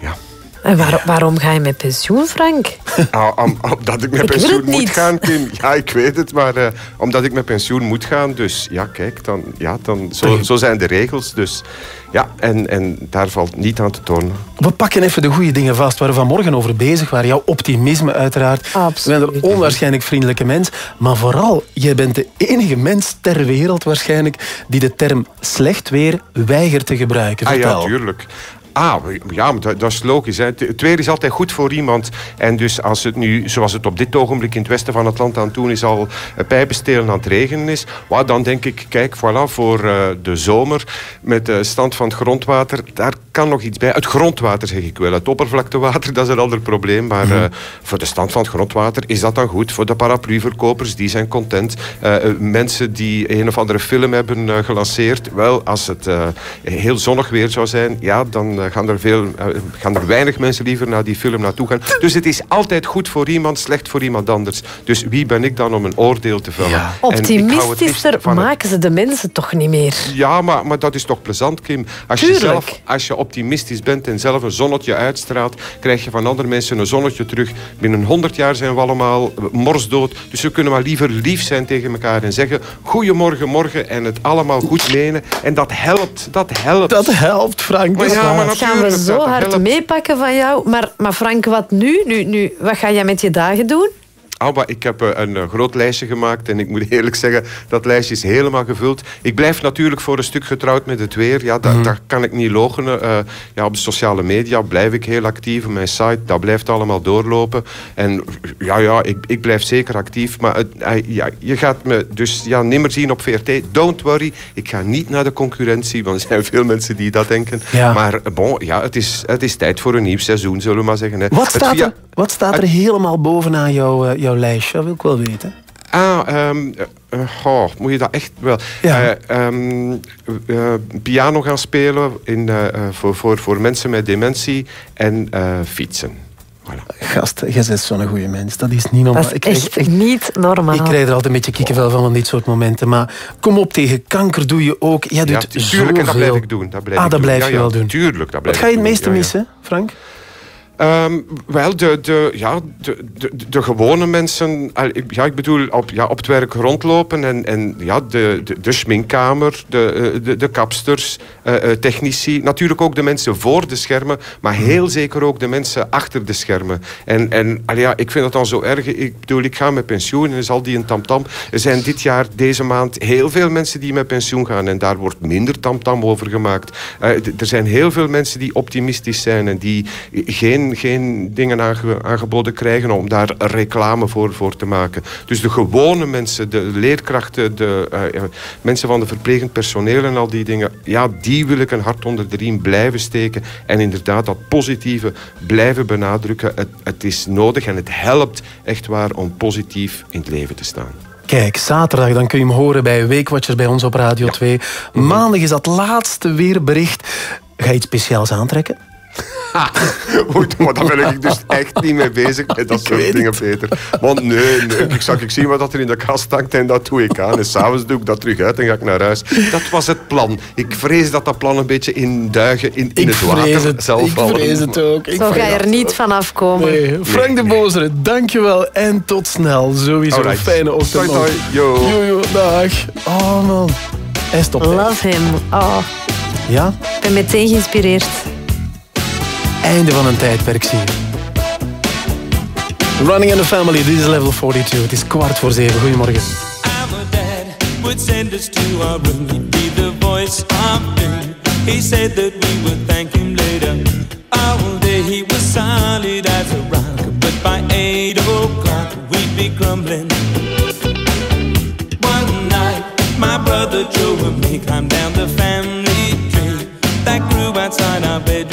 ja. En waar- waarom ga je met pensioen, Frank? Ah, om- omdat ik met Ik pensioen niet. moet gaan, Kim. Ja, ik weet het, maar eh, omdat ik met pensioen moet gaan. Dus ja, kijk, dan, ja, dan, zo, zo zijn de regels. Dus ja, en, en daar valt niet aan te tonen. We pakken even de goede dingen vast waar we vanmorgen over bezig waren. Jouw optimisme uiteraard. Absoluut. Je bent een onwaarschijnlijk vriendelijke mens. Maar vooral, jij bent de enige mens ter wereld waarschijnlijk die de term slecht weer weigert te gebruiken. Ah ja, tuurlijk. Ah, ja, maar dat, dat is logisch. Hè. Het weer is altijd goed voor iemand. En dus als het nu, zoals het op dit ogenblik in het westen van het land aan het doen is, al eh, pijpenstelen aan het regenen is, wauw, dan denk ik, kijk, voilà, voor eh, de zomer met de stand van het grondwater, daar kan nog iets bij. Het grondwater zeg ik wel. Het oppervlaktewater, dat is een ander probleem. Maar eh, voor de stand van het grondwater is dat dan goed. Voor de parapluverkopers, die zijn content. Mensen die een of andere film hebben gelanceerd, wel, als het heel zonnig weer zou zijn, ja, dan eh, gaan, er veel, eh, gaan er weinig mensen liever naar die film naartoe gaan. Dus het is altijd goed voor iemand, slecht voor iemand anders. Dus wie ben ik dan om een oordeel te vellen? En ik hou het liefst Optimistischer maken ze de mensen toch niet meer. ja, maar, maar dat is toch plezant, Kim? Als je, zelf, als je optimistisch bent en zelf een zonnetje uitstraalt, krijg je van andere mensen een zonnetje terug. Binnen 100 jaar zijn we allemaal morsdood. Dus we kunnen maar liever lief zijn tegen elkaar en zeggen: Goedemorgen, morgen. En het allemaal goed menen. En dat helpt. Dat helpt. Dat helpt, Frank. Maar ja, maar Dat gaan we zo hard meepakken van jou. Maar, maar Frank, wat nu? nu, nu? Wat ga jij met je dagen doen? Maar ik heb eh, een eh, groot lijstje gemaakt en ik moet eerlijk zeggen, dat lijstje is helemaal gevuld. Ik blijf natuurlijk voor een stuk getrouwd met het weer. Ja, dat, daar kan ik niet logenen. Eh, ja, op de sociale media blijf ik heel actief. Mijn site, dat blijft allemaal doorlopen. En ja, ja ik, ik blijf zeker actief. Maar het, ja, je gaat me dus ja, nimmer zien op VRT. Don't worry, ik ga niet naar de concurrentie, want er zijn veel mensen die dat denken. Ja. Maar bon, ja, het is, het is tijd voor een nieuw seizoen, zullen we maar zeggen. Hè. Wat staat, via- er, wat staat er helemaal bovenaan jouw, eh, jouw lijstje? Dat wil ik wel weten. Ah, goh, moet je dat echt wel... Ja. Eh, ehm, eh, piano gaan spelen in, voor, voor, voor mensen met dementie en eh, fietsen. Gast, jij bent zo'n goede mens. Dat is niet normaal. Dat is Ik krijg echt niet normaal. Ik krijg er altijd een beetje kikkenvel van, van dit soort momenten. Maar kom op, tegen kanker doe je ook. Jij doet Ja, tuurlijk, en dat blijf ik doen. Dat blijf ah, ik dat doen. blijf Ja, je ja, wel doen. Tuurlijk, dat Wat blijf ga je het meeste Ja, ja. missen, Frank? Ehm, wel, de, de, ja, de, de, de gewone mensen... Ja, ik bedoel, op, ja, op het werk rondlopen en, en ja, de, de, de schminkkamer, de, eh, de, de kapsters, eh, eh, technici. Natuurlijk ook de mensen voor de schermen, maar heel zeker ook de mensen achter de schermen. En, en ja, ik vind dat dan zo erg. Ik bedoel, ik ga met pensioen en is al die een tamtam. Er zijn dit jaar, deze maand, heel veel mensen die met pensioen gaan. En daar wordt minder tamtam over gemaakt. Er zijn heel veel mensen die optimistisch zijn en die geen, geen dingen aange- aangeboden krijgen om daar reclame voor, voor te maken. Dus de gewone mensen, de leerkrachten, de eh, mensen van de verplegend personeel en al die dingen, ja, die wil ik een hart onder de riem blijven steken. En inderdaad dat positieve blijven benadrukken. Het, het is nodig en het helpt echt waar om positief in het leven te staan. Kijk, zaterdag dan kun je hem horen bij Weekwatchers bij ons op Radio 2. Maandag is dat laatste weerbericht. Ga je iets speciaals aantrekken? Oei, maar daar ben ik dus echt niet mee bezig met dat soort dingen, Peter. Want nee, nee, ik zag ik zie wat dat er in de kast hangt en dat doe ik aan. En s'avonds doe ik dat terug uit en ga ik naar huis. Dat was het plan. Ik vrees dat dat plan een beetje in duigen in, in het water het, zal ik vallen. vrees het ook. Ik Zo ga je er niet van afkomen. Nee, Frank de Bozere, dankjewel en tot snel. Sowieso een Alright. fijne ochtend. Toi. Yo. Yo, yo, dag. Oh man. Hij stopt. Love him. Oh, Ja? ik ben meteen geïnspireerd. Einde van een tijdperk zie je. Running in the Family, dit is level 42. Het is kwart voor zeven. Goedemorgen. Would send us to our room. He'd be the voice of doom. He said that we would thank him later. All day he was solid as a rock, but by eight o'clock we'd be crumbling. One night, my brother Joe and me climbed down the family tree that grew outside our bedroom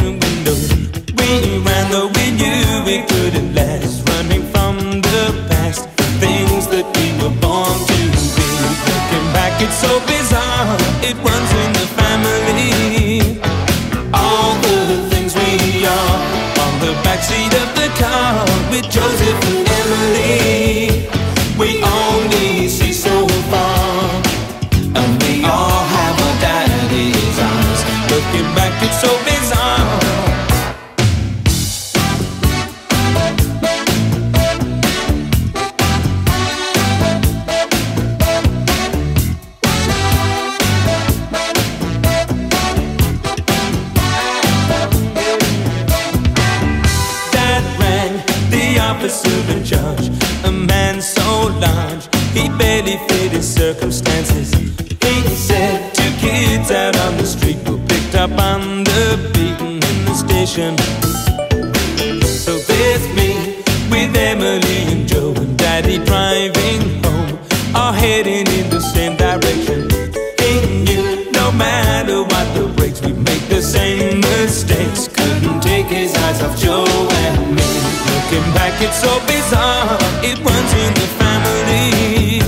with Joseph up on the beaten in the station. So there's me with Emily and Joe and Daddy driving home, all heading in the same direction. He knew no matter what the breaks, we make the same mistakes. Couldn't take his eyes off Joe and me. Looking back, it's so bizarre. It runs in the family.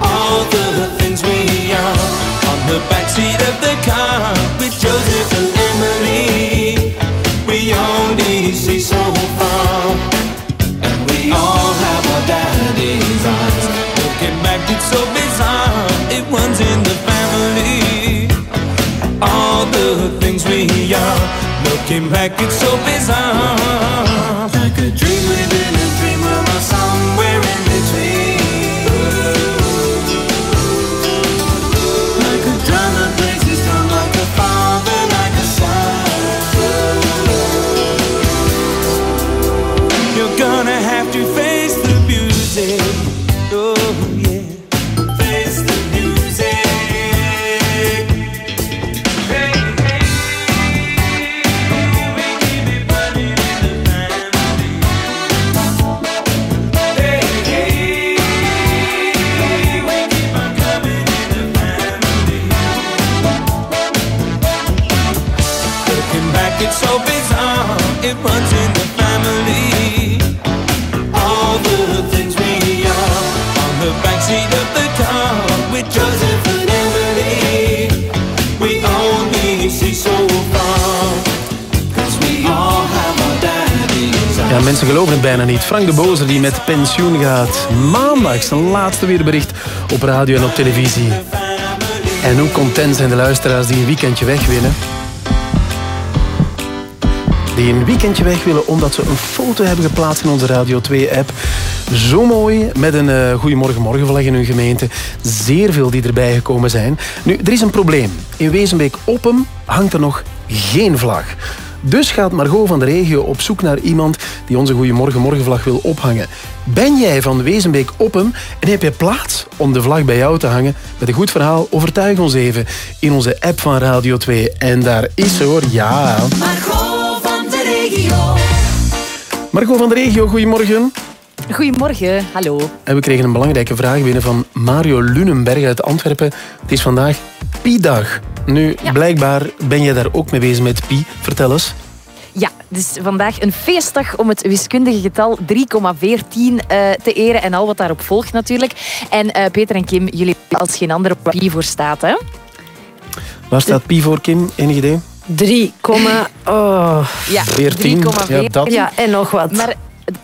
All the things we are on the backseat back, it's so bizarre. Mensen geloven het bijna niet. Frank de Bozer die met pensioen gaat. Maandag zijn laatste weerbericht op radio en op televisie. En hoe content zijn de luisteraars die een weekendje weg willen? Die een weekendje weg willen omdat ze een foto hebben geplaatst in onze Radio 2-app. Zo mooi, met een uh, Goedemorgen Morgenvlag in hun gemeente. Zeer veel die erbij gekomen zijn. Nu, er is een probleem. In Wezenbeek-Oppem hangt er nog geen vlag. Dus gaat Margot van de regio op zoek naar iemand die onze Goedemorgen Morgenvlag wil ophangen. Ben jij van Wezenbeek Oppem en heb je plaats om de vlag bij jou te hangen? Met een goed verhaal, overtuig ons even in onze app van Radio 2. En daar is ze hoor, ja. Margot van de regio. Margot van de regio, goedemorgen. Goedemorgen, hallo. En we kregen een belangrijke vraag binnen van Mario Lunenberg uit Antwerpen. Het is vandaag Pi-dag. Nu, blijkbaar ben je daar ook mee bezig met Pi. Vertel eens. Ja, dus vandaag een feestdag om het wiskundige getal 3,14 eh, te eren en al wat daarop volgt natuurlijk. En eh, Peter en Kim, jullie als geen ander op Pi voor staat, hè? Waar staat Pi voor, Kim? Enig idee? 3, oh. Ja, 14. 3,14. Ja, dat. Ja, en nog wat. Maar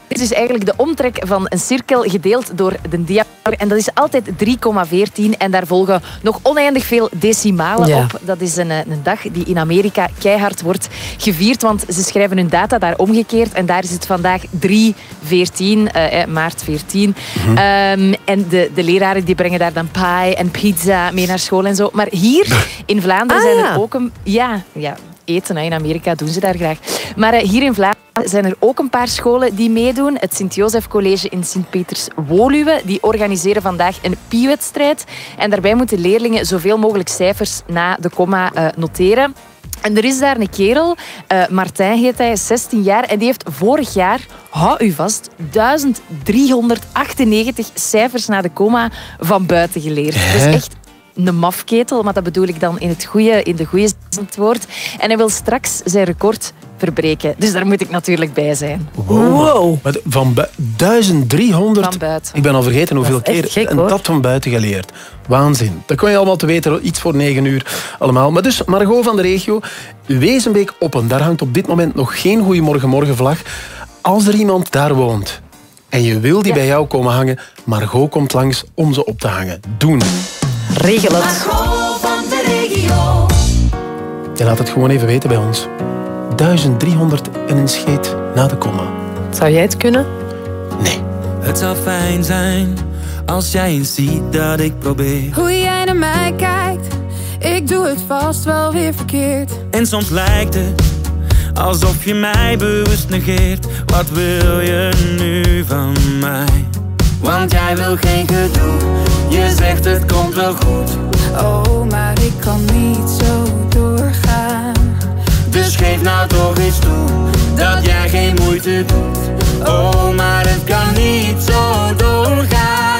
het is eigenlijk de omtrek van een cirkel gedeeld door de diameter. En dat is altijd 3,14. En daar volgen nog oneindig veel decimalen Ja. op. Dat is een, een dag die in Amerika keihard wordt gevierd. Want ze schrijven hun data daar omgekeerd. En daar is het vandaag 3,14, eh, eh, maart 14. Mhm. Ehm, en de, de leraren die brengen daar dan pie en pizza mee naar school en zo. Maar hier in Vlaanderen Ah, zijn ja. er ook een... Ja, ja eten hè. in Amerika doen ze daar graag. Maar eh, hier in Vlaanderen zijn er ook een paar scholen die meedoen. Het Sint-Jozef College in Sint-Peters-Woluwe. Die organiseren vandaag een pi-wedstrijd. En daarbij moeten leerlingen zoveel mogelijk cijfers na de komma uh, noteren. En er is daar een kerel, uh, Martijn heet hij, 16 jaar. En die heeft vorig jaar, hou u vast, 1398 cijfers na de komma van buiten geleerd. Hè? Dus echt een mafketel, maar dat bedoel ik dan in, het goede, in de goede zin het woord. En hij wil straks zijn record verbreken. Dus daar moet ik natuurlijk bij zijn. Wow. Van bu- 1300? Van buiten. Ik ben al vergeten hoeveel keer. gek, en hoor. dat van buiten geleerd. Waanzin. Dat kon je allemaal te weten. Iets voor 9 uur allemaal. Maar dus, Margot van de regio. Wezenbeek Oppen. Daar hangt op dit moment nog geen Goeiemorgen Morgen vlag. Als er iemand daar woont en je wil die bij jou komen hangen, Margot komt langs om ze op te hangen. Doen. Regel het. van de regio. Je laat het gewoon even weten bij ons. 1300 en een scheet na de komma. Zou jij het kunnen? Het zou fijn zijn als jij eens ziet dat ik probeer. Hoe jij naar mij kijkt, ik doe het vast wel weer verkeerd. En soms lijkt het alsof je mij bewust negeert. Wat wil je nu van mij? Want jij wil geen gedoe, je zegt het komt wel goed. Oh, maar ik kan niet zo. Dus geef nou toch eens toe dat jij geen moeite doet. Oh, maar het kan niet zo doorgaan.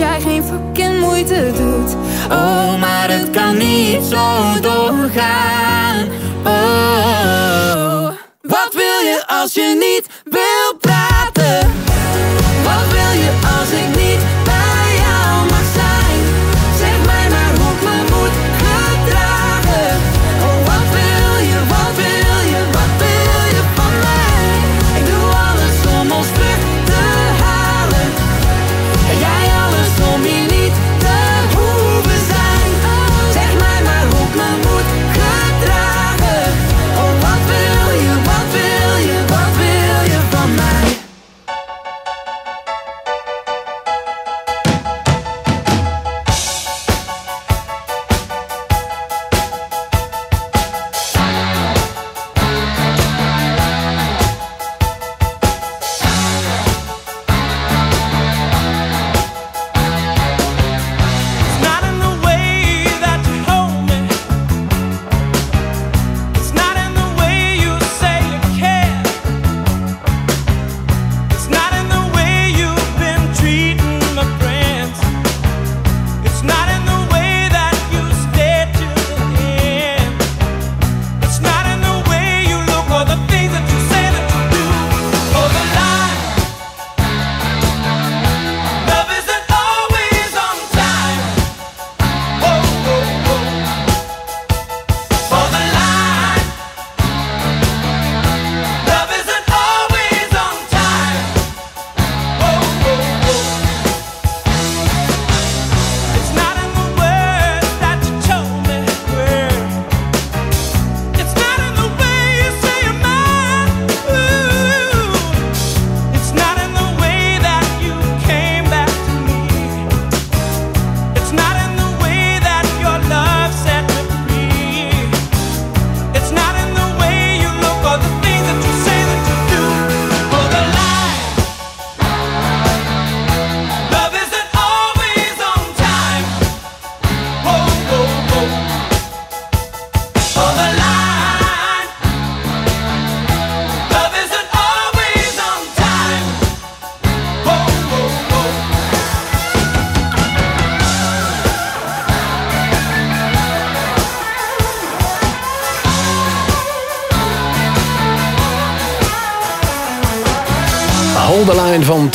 jij geen fucking moeite doet. Oh, maar het kan niet zo doorgaan. Oh, wat wil je als je niet wil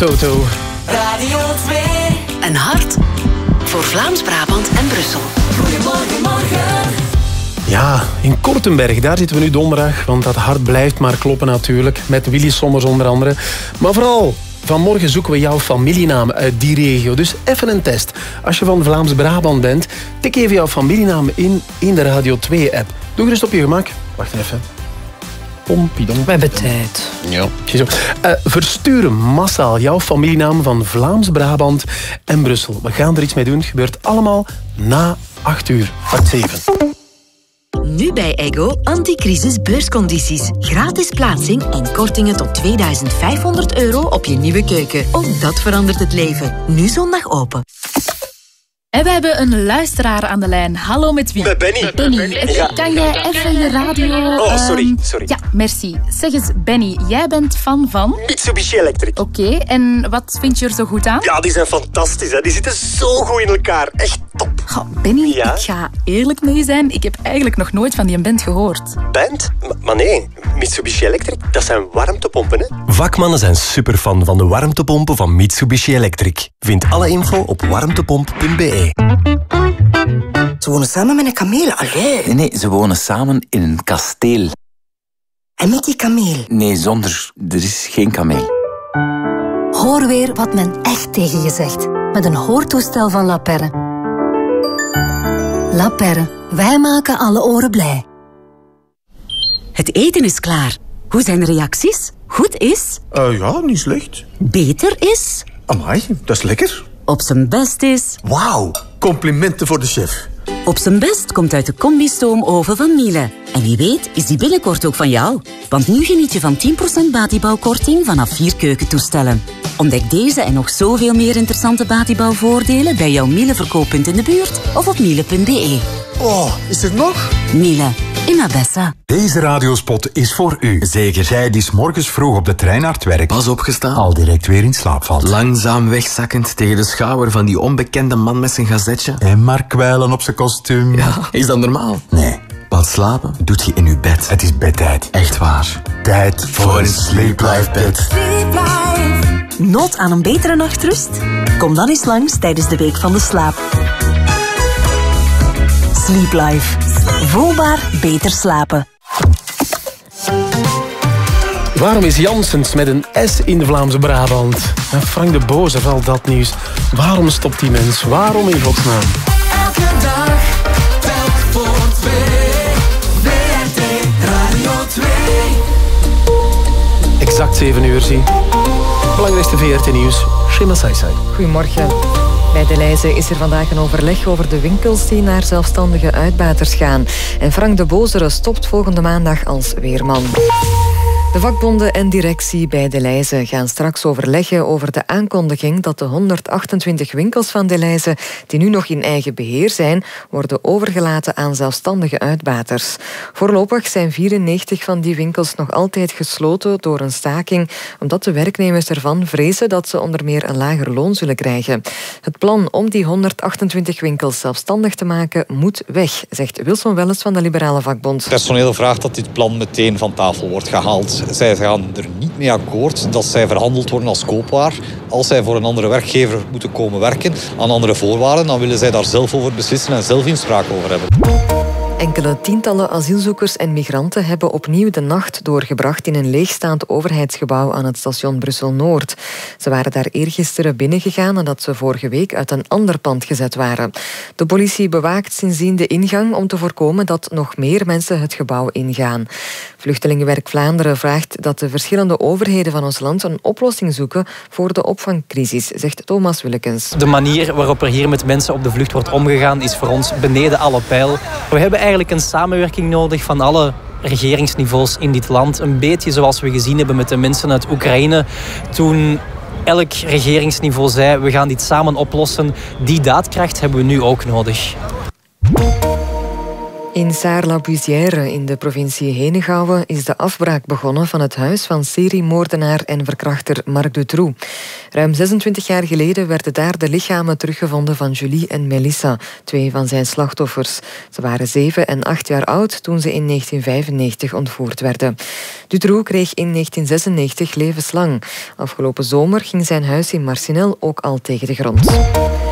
Radio 2. Een hart voor Vlaams-Brabant en Brussel. Goedemorgen, morgen. Ja, in Kortenberg, daar zitten we nu donderdag. Want dat hart blijft maar kloppen natuurlijk. Met Willy Sommers onder andere. Maar vooral, vanmorgen zoeken we jouw familienaam uit die regio. Dus even een test. Als je van Vlaams-Brabant bent, tik even jouw familienaam in in de Radio 2-app. Doe gerust op je gemak. Wacht even. Pompidon. We hebben tijd. Ja. Eh, verstuur massaal jouw familienaam van Vlaams-Brabant en Brussel. We gaan er iets mee doen. Het gebeurt allemaal na 8 uur. Kwart 7. Nu bij Ego anticrisis beurscondities. Gratis plaatsing en kortingen tot 2500 euro op je nieuwe keuken. Ook dat verandert het leven. Nu zondag open. En we hebben een luisteraar aan de lijn. Hallo met wie? Met Benny. Benny, Ja. kan jij even je radio... Oh, sorry, ehm, sorry. Ja, merci. Zeg eens, Benny, jij bent fan van... Mitsubishi Electric. Oké, en wat vind je er zo goed aan? Ja, die zijn fantastisch. Hè. Die zitten zo goed in elkaar. Echt top. Goh, Benny, Ja? ik ga eerlijk met je zijn. Ik heb eigenlijk nog nooit van die band gehoord. Band? Maar nee, Mitsubishi Electric, dat zijn warmtepompen. Hè. Vakmannen zijn superfan van de warmtepompen van Mitsubishi Electric. Vind alle info op warmtepomp.be. Ze wonen samen met een kameel. Allee. Nee, nee, ze wonen samen in een kasteel. En met die kameel. Nee, zonder. Er is geen kameel. Hoor weer wat men echt tegen je zegt. Met een hoortoestel van La Perre. La Perre. Wij maken alle oren blij. Het eten is klaar. Hoe zijn de reacties? Goed is? Eh, ja, niet slecht. Beter is? Amai, dat is lekker. Op zijn best is? Wauw, complimenten voor de chef. Op zijn best komt uit de combi-stoomoven van Miele. En wie weet is die binnenkort ook van jou. Want nu geniet je van 10% batibouwkorting vanaf vier keukentoestellen. Ontdek deze en nog zoveel meer interessante batibouwvoordelen bij jouw Miele verkooppunt in de buurt of op miele.be. Oh, is er nog? Miele, in Bessa. Deze radiospot is voor u. Zeker zij die 's morgens vroeg op de trein naar het werk Pas opgestaan. al direct weer in slaap valt. Langzaam wegzakkend tegen de schouder van die onbekende man met zijn gazetje. En maar kwijlen op zijn kostuum. Ja, is dat normaal? Nee, Pas slapen doet je in uw bed. het is bedtijd. Echt waar. Tijd voor een Sleep Life bed. Nood aan een betere nachtrust? Kom dan eens langs tijdens de Week van de Slaap. Sleep Life. Voelbaar beter slapen. Waarom is Janssens met een S in de Vlaamse Brabant? En Frank de Boze valt dat nieuws. Waarom stopt die mens? Waarom in godsnaam? Elke dag, telk voor twee. Radio 2. Exact 7 uur zie. Belangrijkste VRT-nieuws. Shema Saisai. Goedemorgen. Bij de Leize is er vandaag een overleg over de winkels die naar zelfstandige uitbaters gaan. En Frank de Bozere stopt volgende maandag als weerman. De vakbonden en directie bij De Leize gaan straks overleggen over de aankondiging dat de 128 winkels van De Leize, die nu nog in eigen beheer zijn, worden overgelaten aan zelfstandige uitbaters. Voorlopig zijn 94 van die winkels nog altijd gesloten door een staking, omdat de werknemers ervan vrezen dat ze onder meer een lager loon zullen krijgen. Het plan om die 128 winkels zelfstandig te maken moet weg, zegt Wilson Welles van de Liberale Vakbond. Personeel vraagt dat dit plan meteen van tafel wordt gehaald. Zij gaan er niet mee akkoord dat zij verhandeld worden als koopwaar. Als zij voor een andere werkgever moeten komen werken aan andere voorwaarden, dan willen zij daar zelf over beslissen en zelf inspraak over hebben. Enkele tientallen asielzoekers en migranten hebben opnieuw de nacht doorgebracht in een leegstaand overheidsgebouw aan het station Brussel-Noord. Ze waren daar eergisteren binnengegaan nadat ze vorige week uit een ander pand gezet waren. De politie bewaakt sindsdien de ingang om te voorkomen dat nog meer mensen het gebouw ingaan. Vluchtelingenwerk Vlaanderen vraagt dat de verschillende overheden van ons land een oplossing zoeken voor de opvangcrisis, zegt Thomas Willekens. De manier waarop er hier met mensen op de vlucht wordt omgegaan is voor ons beneden alle pijl. We hebben een samenwerking nodig van alle regeringsniveaus in dit land. Een beetje zoals we gezien hebben met de mensen uit Oekraïne toen elk regeringsniveau zei we gaan dit samen oplossen. Die daadkracht hebben we nu ook nodig. In Saar-la-Busière in de provincie Henegouwen is de afbraak begonnen van het huis van seriemoordenaar en verkrachter Marc Dutroux. Ruim 26 jaar geleden werden daar de lichamen teruggevonden van Julie en Melissa, twee van zijn slachtoffers. Ze waren 7 en 8 jaar oud toen ze in 1995 ontvoerd werden. Dutroux kreeg in 1996 levenslang. Afgelopen zomer ging zijn huis in Marcinel ook al tegen de grond.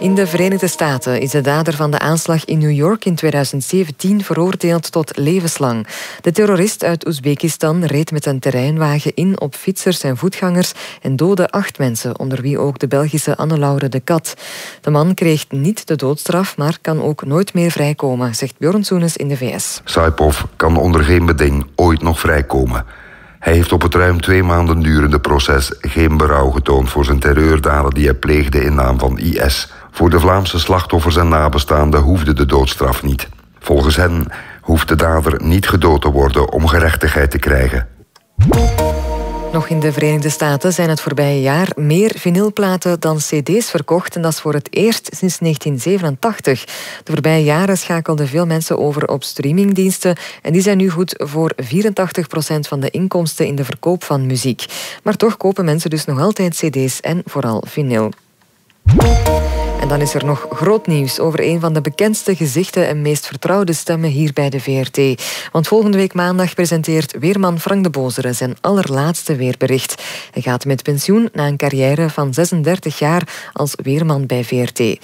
In de Verenigde Staten is de dader van de aanslag in New York in 2017 veroordeeld tot levenslang. De terrorist uit Oezbekistan reed met een terreinwagen in op fietsers en voetgangers en doodde acht mensen, onder wie ook de Belgische Anne-Laure de Kat. De man kreeg niet de doodstraf, maar kan ook nooit meer vrijkomen, zegt Bjorn Soenes in de VS. Saipov kan onder geen beding ooit nog vrijkomen. Hij heeft op het ruim twee maanden durende proces geen berouw getoond voor zijn terreurdaden die hij pleegde in naam van IS. Voor de Vlaamse slachtoffers en nabestaanden hoefde de doodstraf niet. Volgens hen hoeft de dader niet gedood te worden om gerechtigheid te krijgen. Nog in de Verenigde Staten zijn het voorbije jaar meer vinylplaten dan cd's verkocht. En dat is voor het eerst sinds 1987. De voorbije jaren schakelden veel mensen over op streamingdiensten. En die zijn nu goed voor 84% van de inkomsten in de verkoop van muziek. Maar toch kopen mensen dus nog altijd cd's en vooral vinyl. En dan is er nog groot nieuws over een van de bekendste gezichten en meest vertrouwde stemmen hier bij de VRT. Want volgende week maandag presenteert weerman Frank de Bozere zijn allerlaatste weerbericht. Hij gaat met pensioen na een carrière van 36 jaar als weerman bij VRT.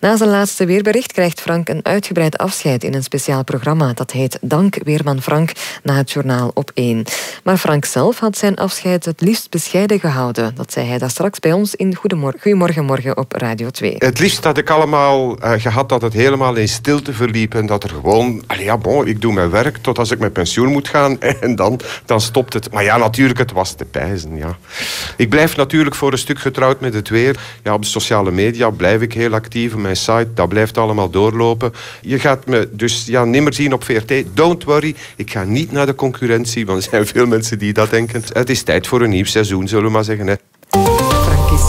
Na zijn laatste weerbericht krijgt Frank een uitgebreid afscheid in een speciaal programma dat heet Dank Weerman Frank na het journaal op 1. Maar Frank zelf had zijn afscheid het liefst bescheiden gehouden. Dat zei hij daar straks bij ons in Goedemorgen Morgen op Radio 2. Het liefst had ik allemaal uh, gehad dat het helemaal in stilte verliep en dat er gewoon, ja, bon, ik doe mijn werk tot als ik met pensioen moet gaan en dan, dan stopt het. Maar ja, natuurlijk, het was te pijzen. Ja. Ik blijf natuurlijk voor een stuk getrouwd met het weer. Ja, op de sociale media blijf ik heel actief. Mijn site, dat blijft allemaal doorlopen. Je gaat me dus ja, nimmer zien op VRT. Don't worry, ik ga niet naar de concurrentie, want er zijn veel mensen die dat denken. Het is tijd voor een nieuw seizoen, zullen we maar zeggen. Hè.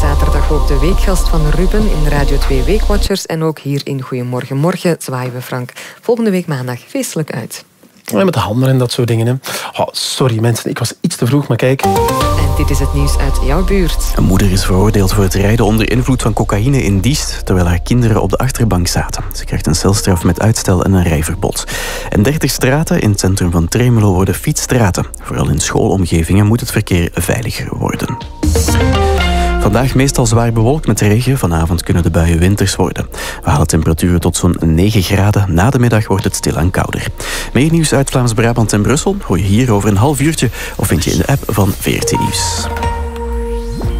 Zaterdag ook de weekgast van Ruben in Radio 2 Weekwatchers. En ook hier in Goedemorgen Morgen zwaaien we Frank volgende week maandag feestelijk uit. Ja, met de handen en dat soort dingen. Hè. Oh, sorry mensen, ik was iets te vroeg, maar kijk. En dit is het nieuws uit jouw buurt. Een moeder is veroordeeld voor het rijden onder invloed van cocaïne in Diest, terwijl haar kinderen op de achterbank zaten. Ze krijgt een celstraf met uitstel en een rijverbod. En 30 straten in het centrum van Tremelo worden fietsstraten. Vooral in schoolomgevingen moet het verkeer veiliger worden. Vandaag meestal zwaar bewolkt met regen. Vanavond kunnen de buien winters worden. We halen temperaturen tot zo'n 9 graden. Na de middag wordt het stilaan kouder. Meer nieuws uit Vlaams-Brabant en Brussel hoor je hier over een half uurtje of vind je in de app van VRT Nieuws.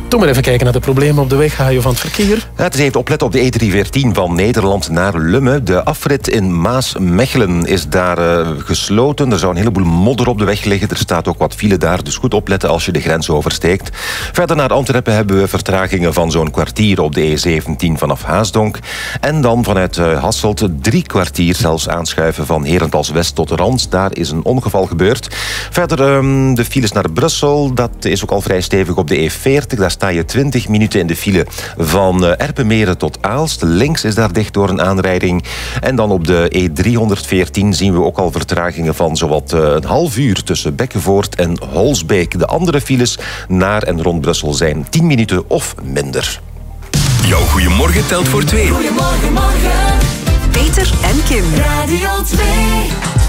Doe maar even kijken naar de problemen op de weg, Hajo van het verkeer. Het is even opletten op de E314 van Nederland naar Lummen. De afrit in Maas-Mechelen is daar uh, gesloten. Er zou een heleboel modder op de weg liggen. Er staat ook wat file daar, dus goed opletten als je de grens oversteekt. Verder naar Antwerpen hebben we vertragingen van zo'n kwartier op de E17 vanaf Haasdonk. En dan vanuit uh, Hasselt drie kwartier zelfs aanschuiven van Herentals West tot Rans. Daar is een ongeval gebeurd. Verder um, de files naar Brussel. Dat is ook al vrij stevig op de E40. Daar sta je 20 minuten in de file van uh, Erpenmeren tot Aalst. Links is daar dicht door een aanrijding. En dan op de E314 zien we ook al vertragingen van zowat uh, een half uur tussen Bekkenvoort en Holsbeek. De andere files naar en rond Brussel zijn 10 minuten of minder. Jouw goeiemorgen telt voor twee. Goedemorgen, morgen. Peter en Kim. Radio 2.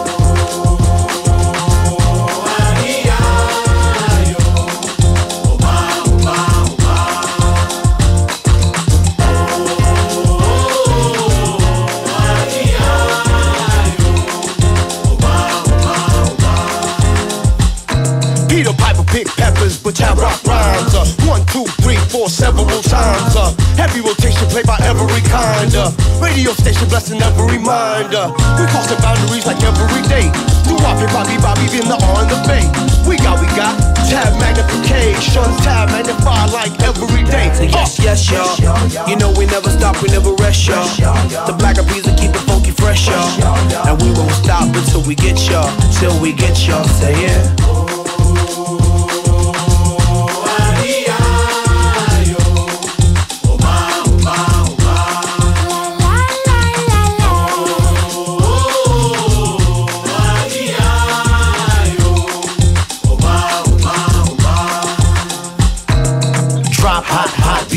Peppers, but have rock rhymes. Uh, one, two, three, four, several times. Uh, heavy rotation played by every kind. Uh, radio station blessing every mind. Uh, we crossing boundaries like every day. Do Bobby, Bobby, Bobby, in the on the bay. We got, we got tab magnification, tab magnify like every day. Yes, yes, y'all. You know we never stop, we never rest, y'all. The black bees will keep it funky fresh, y'all. And we won't stop until we get y'all, till we get y'all. Say yeah.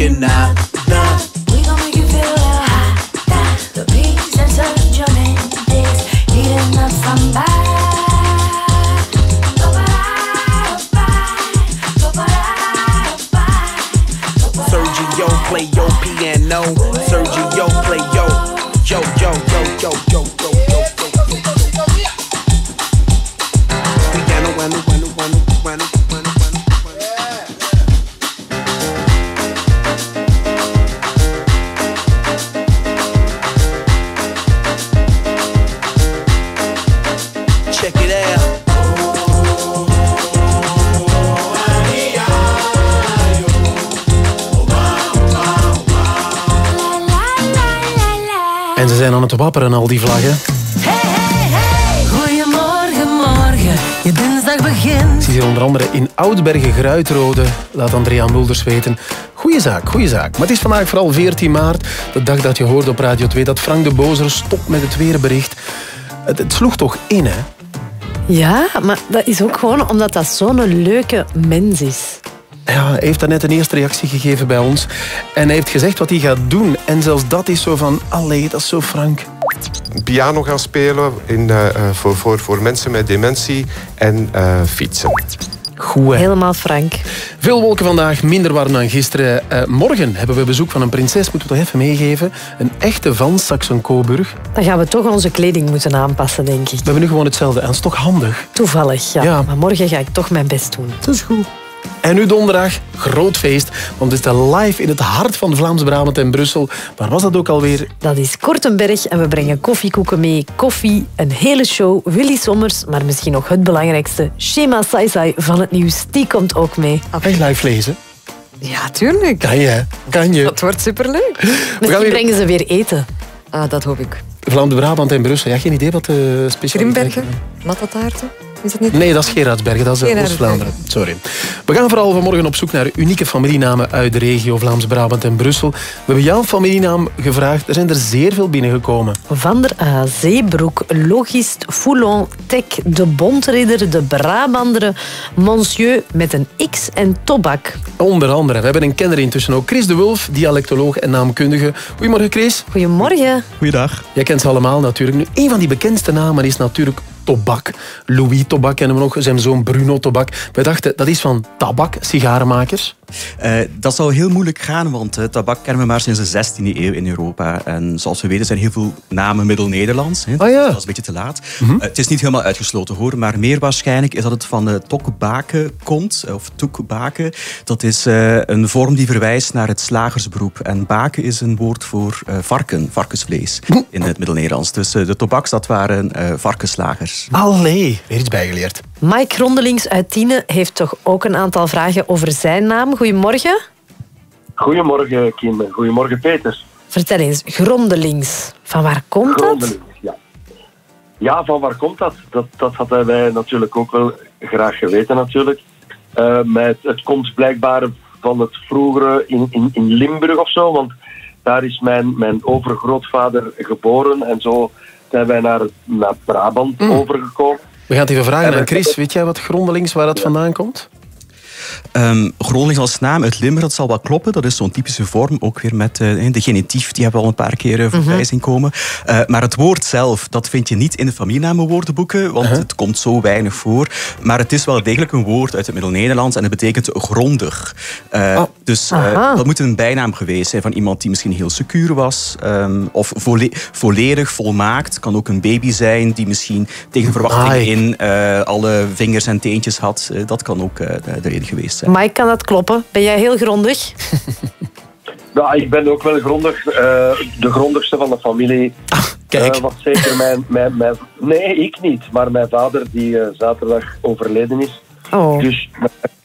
looking now. Wapperen, al die vlaggen. Goedemorgen, morgen. Je dinsdag begint. Zie ze onder andere in Oudbergen Gruitrode. Laat Andrea Mulders weten. Goeie zaak, goeie zaak. Maar het is vandaag vooral 14 maart. De dag dat je hoorde op Radio 2 dat Frank de Bozer stopt met het weerbericht. Het, het sloeg toch in, hè? Ja, maar dat is ook gewoon omdat dat zo'n leuke mens is. Ja, hij heeft daarnet een eerste reactie gegeven bij ons. En hij heeft gezegd wat hij gaat doen. En zelfs dat is zo van, allee, dat is zo frank. Piano gaan spelen in, eh, eh, voor, voor, voor mensen met dementie en eh, fietsen. Goed, hè? Helemaal frank. Veel wolken vandaag, minder warm dan gisteren. Eh, morgen hebben we bezoek van een prinses, moeten we toch even meegeven. Een echte van Saxen-Coburg. Dan gaan we toch onze kleding moeten aanpassen, denk ik. We hebben nu gewoon hetzelfde aan. Dat is toch handig? Toevallig, ja. Ja. Maar morgen ga ik toch mijn best doen. Dat is goed. En nu donderdag, groot feest. Want het is de live in het hart van Vlaams-Brabant en Brussel. Waar was dat ook alweer? Dat is Kortenberg en we brengen koffiekoeken mee. Koffie, een hele show, Willy Sommers, maar misschien nog het belangrijkste, Shema Saisai van het nieuws. Die komt ook mee. Ga je live lezen? Ja, tuurlijk. Kan je, hè? Kan je. Dat wordt superleuk. gaan Misschien weer- brengen ze weer eten. Ah, dat hoop ik. Vlaams-Brabant en Brussel. Ja, geen idee wat de specialiteit Grimbergen? Mattataarten? Is dat niet? Nee, dat is Gerardsbergen, dat is eh. Oost-Vlaanderen. Sorry. We gaan vooral vanmorgen op zoek naar unieke familienamen uit de regio Vlaams-Brabant en Brussel. We hebben jouw familienaam gevraagd. Er zijn er zeer veel binnengekomen. Van der A, Zeebroek, Logist, Foulon, Tek, De Bondridder, De Brabanderen, Monsieur met een X en Tobak. Onder andere. We hebben een kenner intussen ook. Chris de Wulf, dialectoloog en naamkundige. Goedemorgen, Chris. Goedemorgen. Goeiedag. Jij kent ze allemaal natuurlijk. Nu, een van die bekendste namen is natuurlijk Tobak. Louis Tobak kennen we nog, zijn zoon Bruno Tobak. We dachten, dat is van tabak, sigarenmakers. Eh, dat zou heel moeilijk gaan, want eh, tabak kennen we maar sinds de 16e eeuw in Europa. En zoals we weten zijn heel veel namen middel-Nederlands. Oh ja. Dat is een beetje te laat. Mhm. Eh, het is niet helemaal uitgesloten hoor, maar meer waarschijnlijk is dat het van de tokbaken komt, of toekbaken. Dat is eh, een vorm die verwijst naar het slagersberoep. En baken is een woord voor eh, varken, varkensvlees in het middel-Nederlands. Dus de tobaks, dat waren eh, varkenslagers. Allee, weer iets bijgeleerd. Mike Rondelings uit Tiene heeft toch ook een aantal vragen over zijn naam. Goedemorgen. Goedemorgen, Kim. Goedemorgen, Peter. Vertel eens, Grondelings. Van waar komt dat? Ja. Ja, van waar komt dat? Dat, dat hadden wij natuurlijk ook wel graag geweten, natuurlijk. Eh, maar het, komt blijkbaar van het vroegere in, in, in Limburg of zo, want Daar is mijn, mijn overgrootvader geboren en zo zijn wij naar, naar Brabant overgekomen. We gaan het even vragen aan Chris. Weet jij wat grondelings waar dat vandaan komt? Ehm Gronings als naam uit Limburg, dat zal wel kloppen. Dat is zo'n typische vorm, ook weer met eh, de genitief, die hebben we al een paar keer eh, voorbij zien komen. Eh, maar het woord zelf, dat vind je niet in de familienamenwoordenboeken, want het komt zo weinig voor. Maar het is wel degelijk een woord uit het Middel-Nederlands en het betekent grondig. Eh, Dus dat moet een bijnaam geweest zijn van iemand die misschien heel secuur was. ehm, of volle- volledig, volmaakt. Kan ook een baby zijn die misschien tegen verwachting in alle vingers en teentjes had. Dat kan ook de, de reden geweest zijn. Mike, kan dat kloppen? Ben jij heel grondig? Ja, ik ben ook wel grondig, eh, de grondigste van de familie. kijk. Eh, wat zeker mijn, mijn, mijn... Nee, ik niet. Maar mijn vader, die eh, zaterdag overleden is. Oh. Dus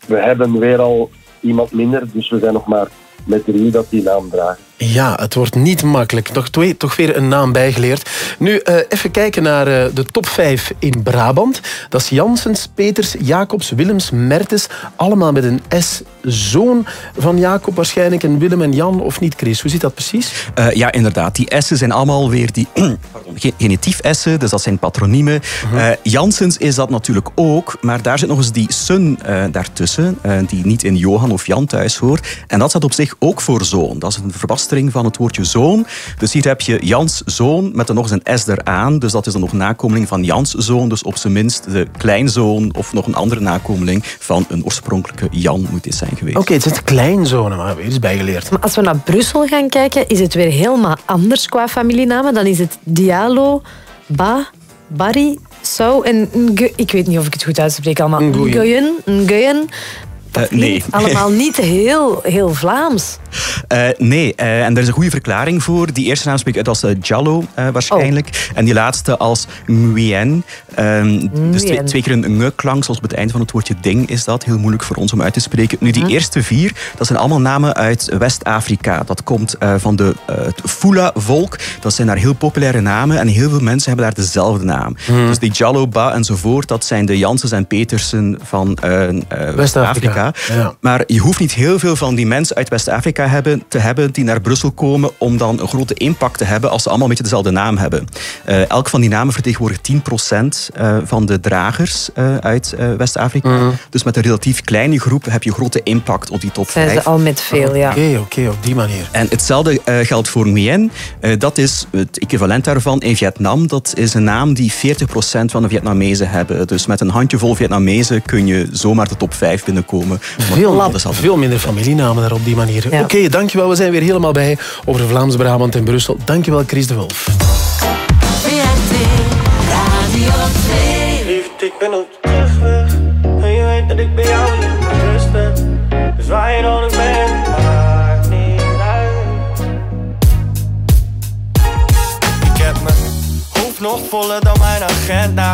we hebben weer al iemand minder. Dus we zijn nog maar met drie dat die naam draagt. Ja, het wordt niet makkelijk. Nog twee, toch weer een naam bijgeleerd. Nu, eh, even kijken naar eh, de top 5 in Brabant. Dat is Jansens, Peters, Jacobs, Willems, Mertens. Allemaal met een S. Zoon van Jacob waarschijnlijk. En Willem en Jan, of niet, Chris? Hoe zit dat precies? Eh, ja, inderdaad. Die S'en zijn allemaal weer die pardon, ge- genitief-S'en, dus dat zijn patroniemen. Eh, Janssens is dat natuurlijk ook, maar daar zit nog eens die sun daartussen, die niet in Johan of Jan thuis hoort. En dat staat op zich ook voor zoon. Dat is een verbastering van het woordje zoon. Dus hier heb je Jans zoon met er nog eens een S eraan. Dus dat is dan nog nakomeling van Jans zoon. Dus op zijn minst de kleinzoon of nog een andere nakomeling van een oorspronkelijke Jan moet dit zijn geweest. Oké, het zijn kleinzonen, maar weer eens bijgeleerd. Maar als we naar Brussel gaan kijken, is het weer helemaal anders qua familienamen. Dan is het Diallo, Ba, Barry, Sau en Nge- Ik weet niet of ik het goed uitspreek allemaal. Nguyen. Nguyen. Eh, nee. Allemaal niet heel, heel Vlaams. Eh, nee, eh, en er is een goede verklaring voor. Die eerste naam spreek ik uit als Jallo eh, waarschijnlijk. En die laatste als Nguyen. Ehm, dus twee, twee keer een nge-klank, zoals op het einde van het woordje ding is dat. Heel moeilijk voor ons om uit te spreken. Nu, die Mhm. eerste vier, dat zijn allemaal namen uit West-Afrika. Dat komt eh, van de, eh, het Fula-volk. Dat zijn daar heel populaire namen. En heel veel mensen hebben daar dezelfde naam. Mhm. Dus die Jallo, Ba enzovoort, dat zijn de Janssens en Petersen van eh, eh, West-Afrika. Ja. Maar je hoeft niet heel veel van die mensen uit West-Afrika hebben, te hebben die naar Brussel komen om dan een grote impact te hebben als ze allemaal een beetje dezelfde naam hebben. Eh, elk van die namen vertegenwoordigt 10% eh, van de dragers eh, uit eh, West-Afrika. Mhm. Dus met een relatief kleine groep heb je grote impact op die top Zijn 5. ze al met veel, ja. Oké, oké, op die manier. En hetzelfde eh, geldt voor Nguyen. Eh, dat is het equivalent daarvan in Vietnam. Dat is een naam die 40% van de Vietnamezen hebben. Dus met een handjevol Vietnamezen kun je zomaar de top 5 binnenkomen. Veel, Dat is al- veel minder familienamen daar op die manier. Ja. Oké, dankjewel. We zijn weer helemaal bij over Vlaams-Brabant en Brussel. Dankjewel, Chris de Wolf. Radio 2. Liefde, ik ben op terugweg. En je weet dat ik bij jou niet meer rust heb. Dus waar je dan ook bent, maakt niet uit. Ik heb mijn hoofd nog voller dan mijn agenda.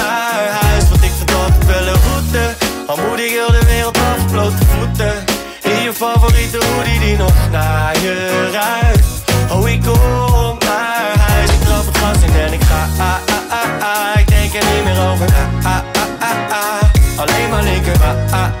Al moet ik heel de wereld af, blote voeten. In je favoriete hoodie die nog naar je ruikt. Oh, ik kom naar huis, ik trap het gas in en ik ga. Ah, ah, ah, ah. Ik denk er niet meer over na. Ah, ah, ah, ah. Alleen maar linker. Ah, ah, ah, ah,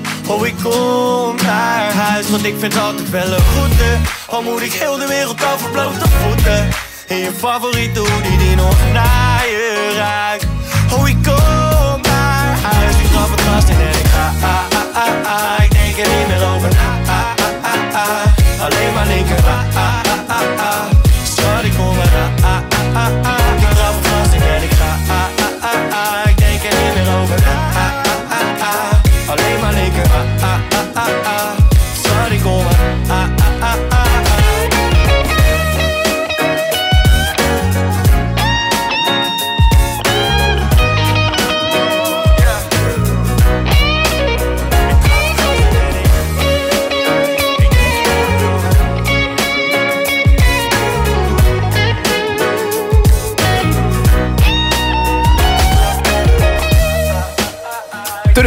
Oh, ik kom naar huis, want ik vind altijd wel een route. Al moet ik heel de wereld over blote voeten. In je favoriete hoodie die nog naar je ruikt. Oh, ik kom naar huis, ik trap het vast in en ik ga. Ah, ah, ah,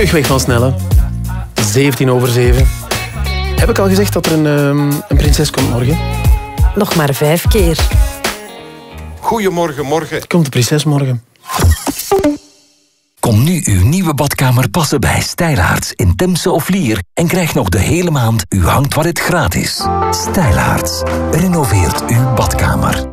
Terugweg van Snelle. 17 over 7. Heb ik al gezegd dat er een, ehm, een prinses komt morgen? Nog maar vijf keer. Goedemorgen, morgen. Komt de prinses morgen? Kom nu uw nieuwe badkamer passen bij Stijlaarts in Temse of Lier en krijg nog de hele maand uw hangtoilet gratis. Stijlaarts. Renoveert uw badkamer.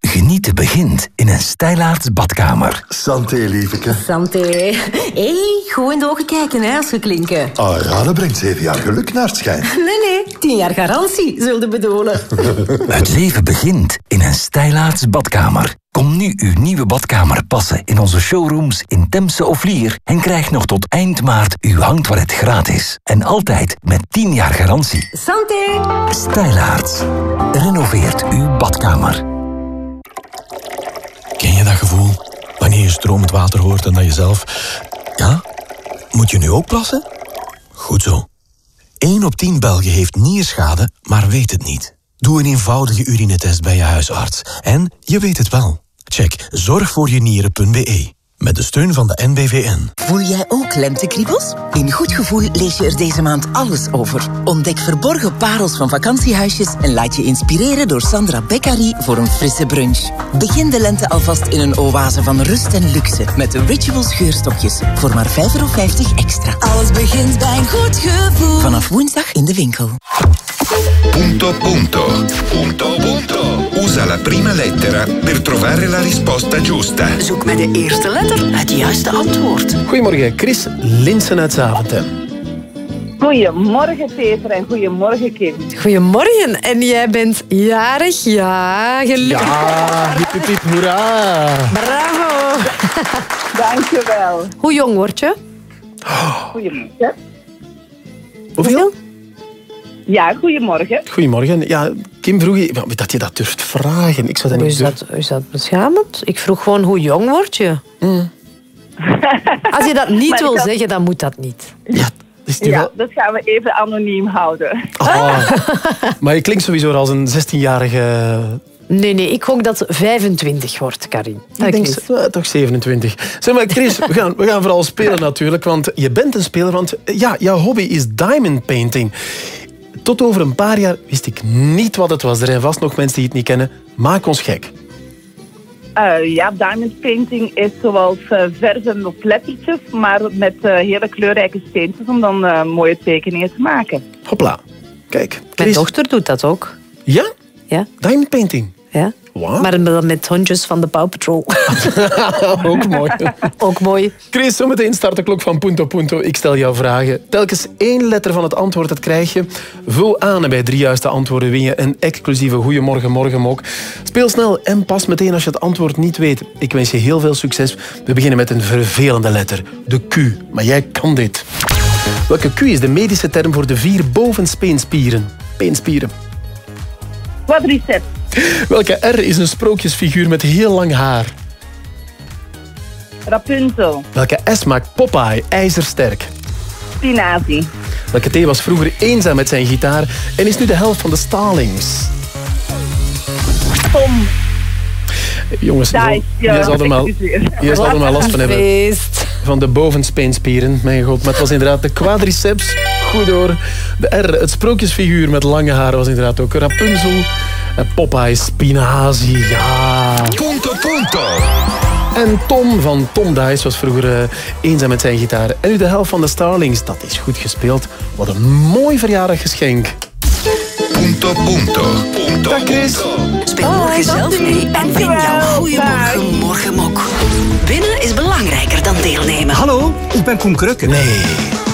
Genieten begint in een Stijlaarts badkamer. Santé, lieveke. Santé. Hé, hey, goed in de ogen kijken, hè, als we klinken. Ah ja, dat brengt zeven jaar geluk naar het schijn. Nee, nee, tien jaar garantie, zullen bedoelen. Het leven begint in een Stijlaarts badkamer. Kom nu uw nieuwe badkamer passen in onze showrooms in Temse of Lier en krijg nog tot eind maart uw hangtoilet gratis. En altijd met 10 jaar garantie. Santé. Stijlaarts. Renoveert uw badkamer. Dat gevoel? Wanneer je stromend water hoort en dat je zelf... Ja? Moet je nu ook plassen? Goed zo. 1 op 10 Belgen heeft nierschade, maar weet het niet. Doe een eenvoudige urinetest bij je huisarts. En je weet het wel. Check zorgvoorjenieren.be. Met de steun van de NBVN. Voel jij ook lentekriebels? In Goed Gevoel lees je er deze maand alles over. Ontdek verborgen parels van vakantiehuisjes en laat je inspireren door Sandra Beccari voor een frisse brunch. Begin de lente alvast in een oase van rust en luxe met de Rituals geurstokjes voor maar 5,50 euro extra. Alles begint bij een goed gevoel. Vanaf woensdag in de winkel. Punto punto. Punto punto. Usa la prima lettera per trovare la risposta giusta. Zoek met de eerste letter het juiste antwoord. Goedemorgen, Chris Linsen uit Zaventem. Goedemorgen Peter en goedemorgen Kim. Goedemorgen. En jij bent jarig? Ja, gelukkig. Ja, hip hip hip, hoera. Bravo. Dankjewel. Hoe jong word je? Goedemorgen. Hoeveel? Ja, goedemorgen. Goedemorgen. Ja, Kim vroeg je dat je dat durft vragen. Ik zou dat niet Is dat, is dat beschamend? Ik vroeg gewoon hoe jong word je? Als je dat niet Maar wil had- zeggen, dan moet dat niet. Ja, dat gaan we even anoniem houden. Ah. Maar je klinkt sowieso als een 16-jarige... Nee, nee, ik gok dat het 25 wordt, Karin. Ik denk eh, toch 27. Zeg maar, Chris, we gaan, we gaan vooral spelen natuurlijk. Want je bent een speler. Want ja, jouw hobby is diamond painting. Tot over een paar jaar wist ik niet wat het was. Er zijn vast nog mensen die het niet kennen. Maak ons gek. Eh, ja, diamond painting is zoals eh, verven op lettertjes, maar met eh, hele kleurrijke steentjes om dan eh, mooie tekeningen te maken. Hopla. Kijk. Mijn dochter doet dat ook. Ja? Ja. Diamond painting? Ja. Wauw. Maar dan met hondjes van de Paw Patrol. Ook mooi. Ook mooi. Chris, zometeen start de klok van Punto Punto. Ik stel jou vragen. Telkens één letter van het antwoord, dat krijg je. Vul aan en bij drie juiste antwoorden win je een exclusieve Goeiemorgen Morgenmok. Speel snel en pas meteen als je het antwoord niet weet. Ik wens je heel veel succes. We beginnen met een vervelende letter. De Q. Maar jij kan dit. Welke Q is de medische term voor de vier bovenspeenspieren? Peenspieren. Quadriceps, Welke R is een sprookjesfiguur met heel lang haar? Rapunzel, Welke S maakt Popeye ijzersterk? spinazie, Welke T was vroeger eenzaam met zijn gitaar en is nu de helft van de Starlings? Tom, Jongens, Daar is- ja, je zal er maar, excuseer. je zal er maar last van hebben. Feest. Van de bovenspeenspieren, mijn god. Maar het was inderdaad de quadriceps. Goed hoor. De R, het sprookjesfiguur met lange haren, was inderdaad ook Rapunzel. En Popeye, spinazie, ja. Punto punto. En Tom van Tom Dice was vroeger eh, eenzaam met zijn gitaar. En nu de helft van de Starlings. Dat is goed gespeeld. Wat een mooi verjaardaggeschenk. Punto punto. Punto Chris. Speel morgen zelf mee en win jouw Goeiemorgen Morgenmok. Winnen is belangrijker dan deelnemen. Hallo, ik ben Koen Krukke. Nee.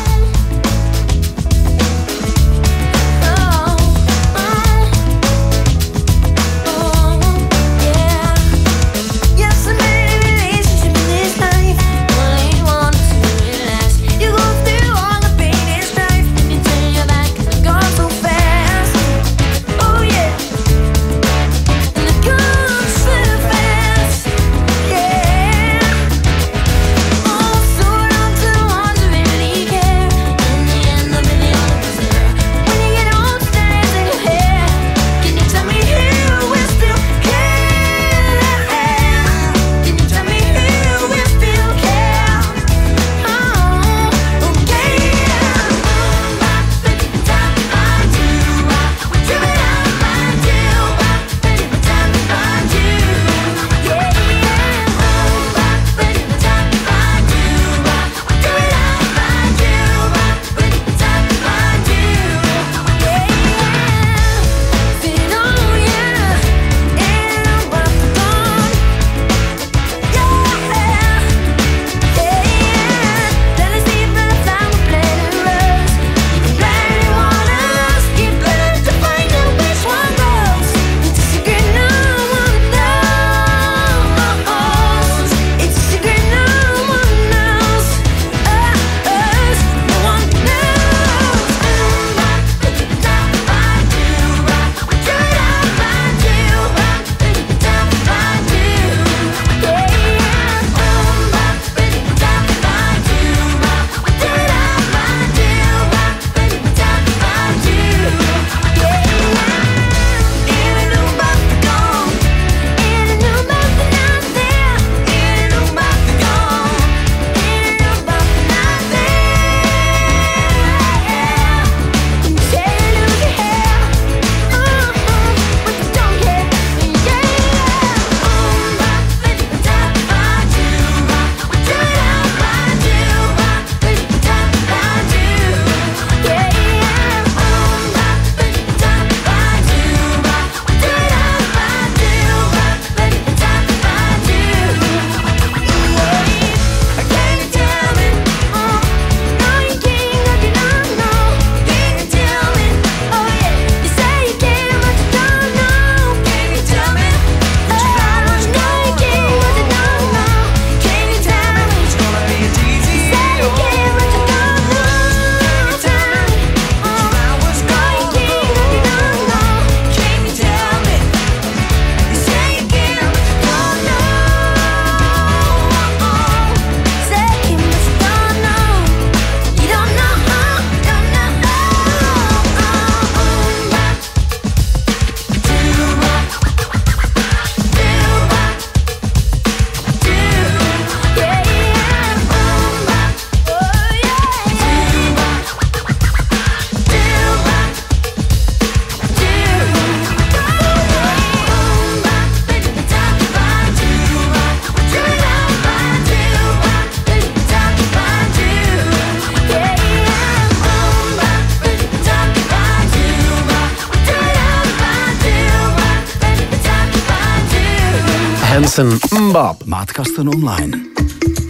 Maatkasten Online.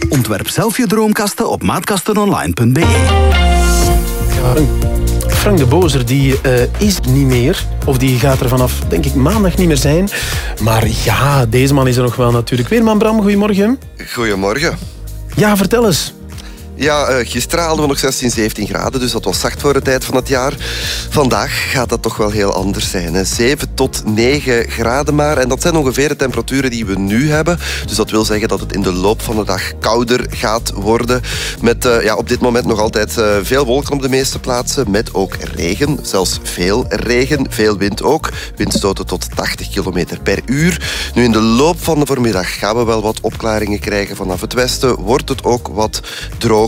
Ontwerp zelf je droomkasten op maatkastenonline.be. Ja, Frank de Bozer die eh, is niet meer. Of die gaat er vanaf, denk ik, maandag niet meer zijn. Maar ja, deze man is er nog wel natuurlijk. Weerman Bram, goedemorgen. Goedemorgen. Ja, vertel eens. Ja, gisteren haalden we nog 16, 17 graden, dus dat was zacht voor de tijd van het jaar. Vandaag gaat dat toch wel heel anders zijn. Hè. 7 tot 9 graden maar. En dat zijn ongeveer de temperaturen die we nu hebben. Dus dat wil zeggen dat het in de loop van de dag kouder gaat worden. Met eh, ja, op dit moment nog altijd eh, veel wolken op de meeste plaatsen. Met ook regen, zelfs veel regen. Veel wind ook. Windstoten tot 80 km per uur. Nu in de loop van de voormiddag gaan we wel wat opklaringen krijgen vanaf het westen. Wordt het ook wat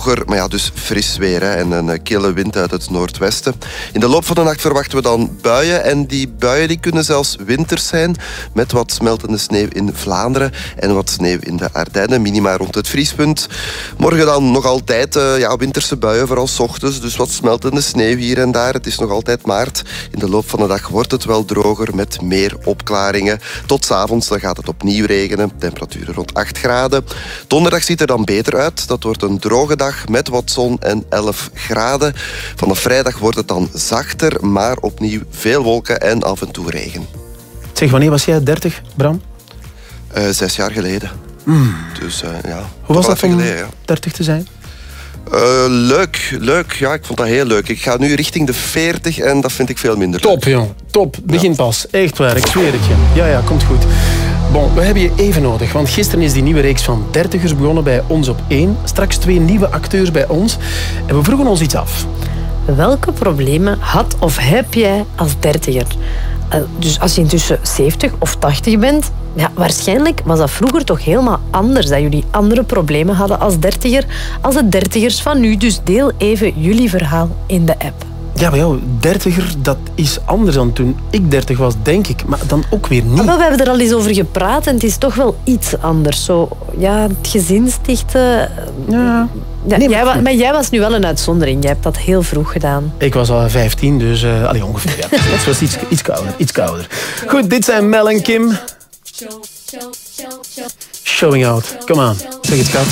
Maar ja, dus fris weer en een eh, kille wind uit het noordwesten. In de loop van de nacht verwachten we dan buien. En die buien die kunnen zelfs winters zijn. Met wat smeltende sneeuw in Vlaanderen en wat sneeuw in de Ardennen. Minima rond het vriespunt. Morgen dan nog altijd eh, ja, winterse buien, vooral 's ochtends. Dus wat smeltende sneeuw hier en daar. Het is nog altijd maart. In de loop van de dag wordt het wel droger met meer opklaringen. Tot 's avonds dan gaat het opnieuw regenen. Temperaturen rond 8 graden. Donderdag ziet er dan beter uit. Dat wordt een droge dag met wat zon en 11 graden. Vanaf vrijdag wordt het dan zachter, maar opnieuw veel wolken en af en toe regen. Zeg, wanneer was jij 30, Bram? Eh, zes jaar geleden. Hmm. Dus eh, ja. Hoe was dat om even geleden, ja. 30 te zijn? Eh, leuk, leuk. Ja, ik vond dat heel leuk. Ik ga nu richting de 40 en dat vind ik veel minder Top, jong. Top. Begin pas. Echt waar, ik zweer het je. Ja, ja, komt goed. Bon, we hebben je even nodig, want gisteren is die nieuwe reeks van dertigers begonnen bij ons op 1. Straks twee nieuwe acteurs bij ons. En we vroegen ons iets af. Welke problemen had of heb jij als dertiger? Eh, dus als je intussen 70 of 80 bent, ja, waarschijnlijk was dat vroeger toch helemaal anders. Dat jullie andere problemen hadden als dertiger, als de dertigers van nu. Dus deel even jullie verhaal in de app. Ja, maar jou, dertiger, dat is anders dan toen ik dertig was, denk ik. Maar dan ook weer niet. Maar wel, we hebben er al eens over gepraat en het is toch wel iets anders. Zo, ja, het gezin stichten. Ja. Ja, jij, wa- maar jij was nu wel een uitzondering. Jij hebt dat heel vroeg gedaan. Ik was al 15, dus uh, allee, ongeveer. Ja. Het was iets, iets kouder, iets kouder. Goed, dit zijn Mel en Kim. Showing out. Kom aan, zeg het, schat.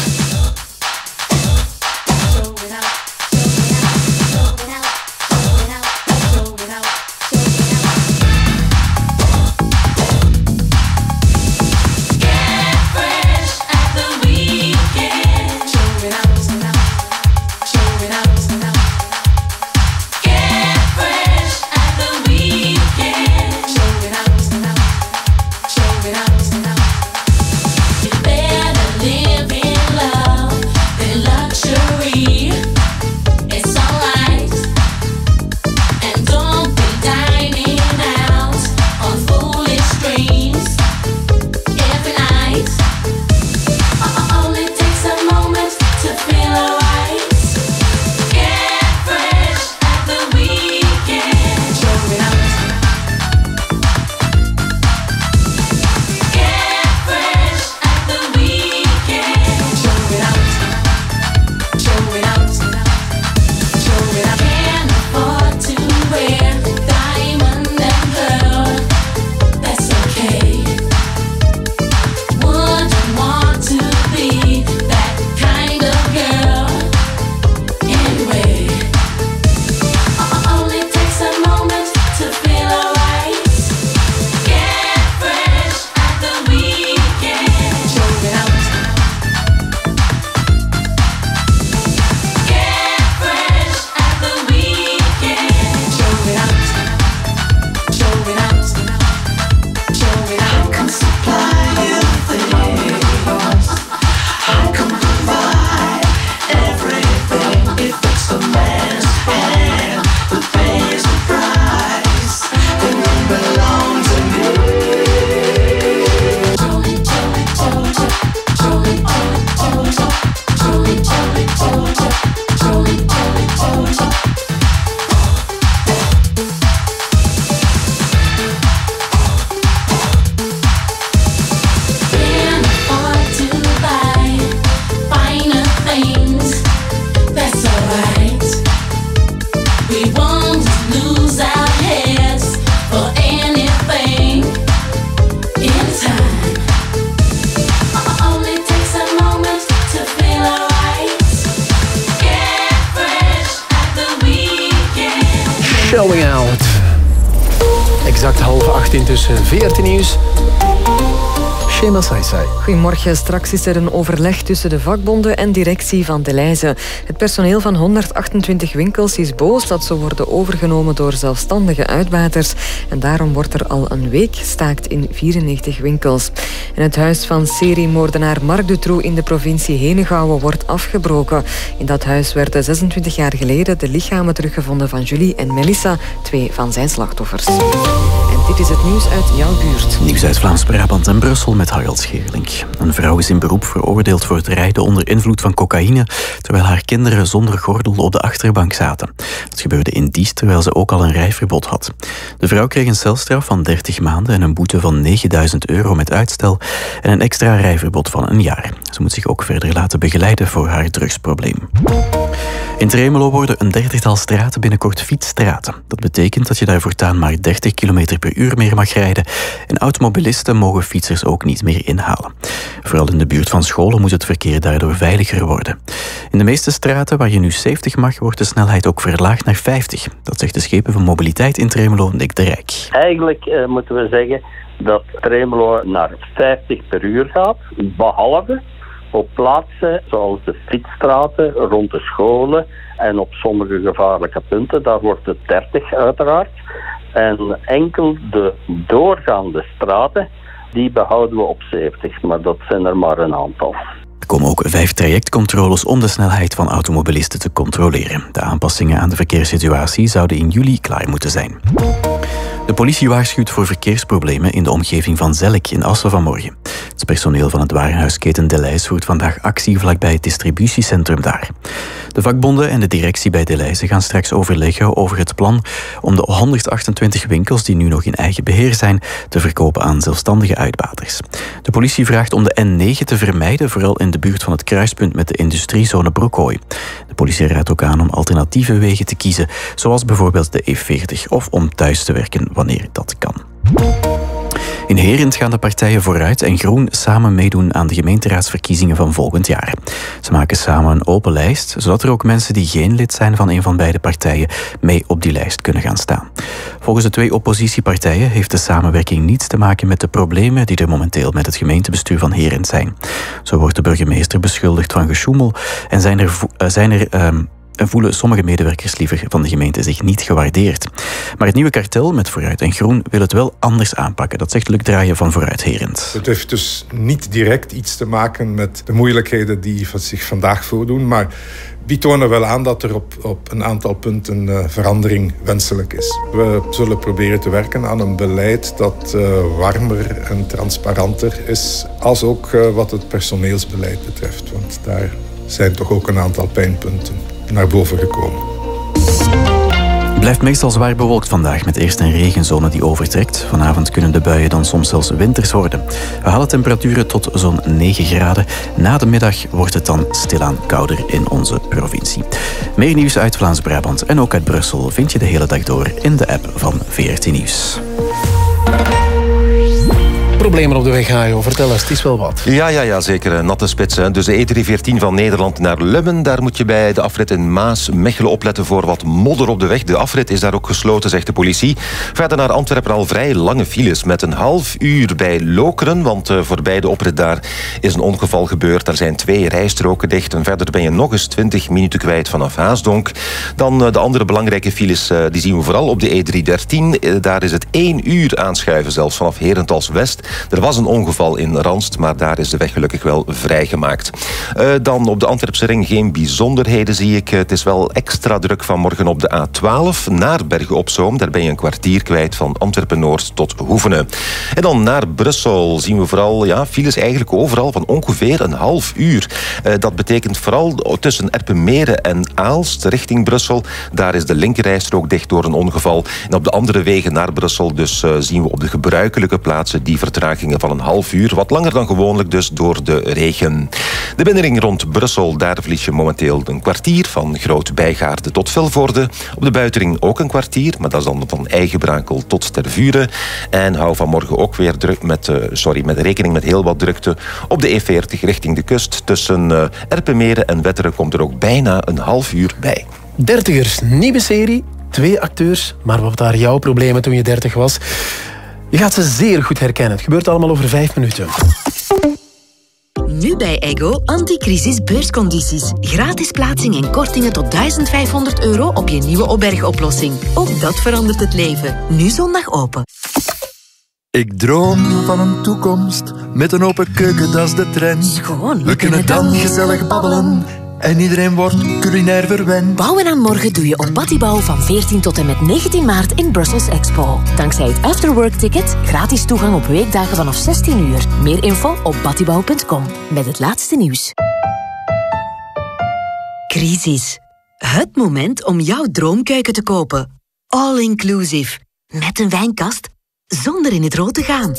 Goedemorgen. Straks is er een overleg tussen de vakbonden en directie van Deleuze. Het personeel van 128 winkels is boos dat ze worden overgenomen door zelfstandige uitbaters. En daarom wordt er al een week gestaakt in 94 winkels. En het huis van seriemoordenaar Marc Dutroux in de provincie Henegouwen wordt afgebroken. In dat huis werden 26 jaar geleden de lichamen teruggevonden van Julie en Melissa, twee van zijn slachtoffers. Dit is het nieuws uit jouw buurt. Nieuws uit Vlaams-Brabant en Brussel met Harald Scheerlink. Een vrouw is in beroep veroordeeld voor het rijden onder invloed van cocaïne, terwijl haar kinderen zonder gordel op de achterbank zaten. Dat gebeurde in Diest, terwijl ze ook al een rijverbod had. De vrouw kreeg een celstraf van 30 maanden en een boete van 9000 euro met uitstel en een extra rijverbod van een jaar. Ze moet zich ook verder laten begeleiden voor haar drugsprobleem. In Tremelo worden een dertigtal straten binnenkort fietsstraten. Dat betekent dat je daar voortaan maar 30 km per uur meer mag rijden. En automobilisten mogen fietsers ook niet meer inhalen. Vooral in de buurt van scholen moet het verkeer daardoor veiliger worden. In de meeste straten waar je nu 70 mag, wordt de snelheid ook verlaagd naar 50. Dat zegt de schepen van mobiliteit in Tremelo, Nick de Rijk. Eigenlijk eh, moeten we zeggen dat Tremelo naar 50 per uur gaat, behalve op plaatsen zoals de fietsstraten, rond de scholen en op sommige gevaarlijke punten. Daar wordt het 30 uiteraard. En enkel de doorgaande straten, die behouden we op 70, maar dat zijn er maar een aantal. Er komen ook vijf trajectcontroles om de snelheid van automobilisten te controleren. De aanpassingen aan de verkeerssituatie zouden in juli klaar moeten zijn. De politie waarschuwt voor verkeersproblemen in de omgeving van Zelk in Assen vanmorgen. Het personeel van het warenhuisketen Deleis voert vandaag actie vlakbij het distributiecentrum daar. De vakbonden en de directie bij Deleuze gaan straks overleggen over het plan om de 128 winkels die nu nog in eigen beheer zijn te verkopen aan zelfstandige uitbaters. De politie vraagt om de N9 te vermijden, vooral in de buurt van het kruispunt met de industriezone Broekhooi. De politie raadt ook aan om alternatieve wegen te kiezen, zoals bijvoorbeeld de E40 of om thuis te werken wanneer dat kan. In Herent gaan de partijen Vooruit en Groen samen meedoen aan de gemeenteraadsverkiezingen van volgend jaar. Ze maken samen een open lijst, zodat er ook mensen die geen lid zijn van een van beide partijen mee op die lijst kunnen gaan staan. Volgens de twee oppositiepartijen heeft de samenwerking niets te maken met de problemen die er momenteel met het gemeentebestuur van Herent zijn. Zo wordt de burgemeester beschuldigd van gesjoemel en zijn er, eh, zijn er ehm, voelen sommige medewerkers liever van de gemeente zich niet gewaardeerd. Maar het nieuwe kartel met Vooruit en Groen wil het wel anders aanpakken. Dat zegt Luc Draaien van Vooruit Herent. Het heeft dus niet direct iets te maken met de moeilijkheden die zich vandaag voordoen, maar die tonen wel aan dat er op, op een aantal punten eh, verandering wenselijk is. We zullen proberen te werken aan een beleid dat eh, warmer en transparanter is, als ook eh, wat het personeelsbeleid betreft, want daar zijn toch ook een aantal pijnpunten naar boven gekomen. Het blijft meestal zwaar bewolkt vandaag met eerst een regenzone die overtrekt. Vanavond kunnen de buien dan soms zelfs winters worden. We halen temperaturen tot zo'n 9 graden. Na de middag wordt het dan stilaan kouder in onze provincie. Meer nieuws uit Vlaams-Brabant en ook uit Brussel vind je de hele dag door in de app van VRT Nieuws. Problemen op de weg, Hajo. Vertel eens, het is wel wat. Ja, ja, ja, zeker. Een natte spits. Hè. Dus de E314 van Nederland naar Lummen. Daar moet je bij de afrit in Maas-Mechelen opletten voor wat modder op de weg. De afrit is daar ook gesloten, zegt de politie. Verder naar Antwerpen al vrij lange files met een half uur bij Lokeren. Want uh, voorbij de oprit daar is een ongeval gebeurd. Er zijn twee rijstroken dicht. En verder ben je nog eens 20 minuten kwijt vanaf Haasdonk. Dan uh, de andere belangrijke files, die zien we vooral op de E313. daar is het één uur aanschuiven, zelfs vanaf Herentals West. Er was een ongeval in Ranst, maar daar is de weg gelukkig wel vrijgemaakt. Uh, dan op de Antwerpse ring geen bijzonderheden zie ik. Het is wel extra druk vanmorgen op de A12 naar Bergen op Zoom. Daar ben je een kwartier kwijt van Antwerpen-Noord tot Hoevenen. En dan naar Brussel zien we vooral ja, files eigenlijk overal van ongeveer een half uur. Uh, dat betekent vooral tussen Erpenmeren en Aalst richting Brussel. Daar is de linkerrijstrook dicht door een ongeval. En op de andere wegen naar Brussel dus uh, zien we op de gebruikelijke plaatsen die vertragingen van een half uur. Wat langer dan gewoonlijk dus door de regen. De binnenring rond Brussel, daar verlies je momenteel een kwartier van Groot Bijgaarde tot Vilvoorde. Op de buitenring ook een kwartier, maar dat is dan van Eigenbrakel tot Tervuren. En hou vanmorgen ook weer druk met, uh, sorry, met rekening met heel wat drukte. Op de E40 richting de kust tussen uh, Erpenmeren en Wetteren komt er ook bijna een half uur bij. Dertigers, nieuwe serie, twee acteurs. Maar wat waren jouw problemen toen je dertig was? Je gaat ze zeer goed herkennen. Het gebeurt allemaal over vijf minuten. Nu bij Ego anticrisis beurscondities. Gratis plaatsing en kortingen tot 1500 euro op je nieuwe opbergoplossing. Ook dat verandert het leven. Nu zondag open. Ik droom van een toekomst met een open keuken, dat is de trend. Schoon. We kunnen dan gezellig babbelen en iedereen wordt culinair verwend. Bouwen aan morgen doe je op Battibouw van 14 tot en met 19 maart in Brussels Expo. Dankzij het Afterwork-ticket gratis toegang op weekdagen vanaf 16 uur. Meer info op battibouw.com. Met het laatste nieuws. Crisis. Het moment om jouw droomkeuken te kopen. All inclusive. Met een wijnkast. Zonder in het rood te gaan.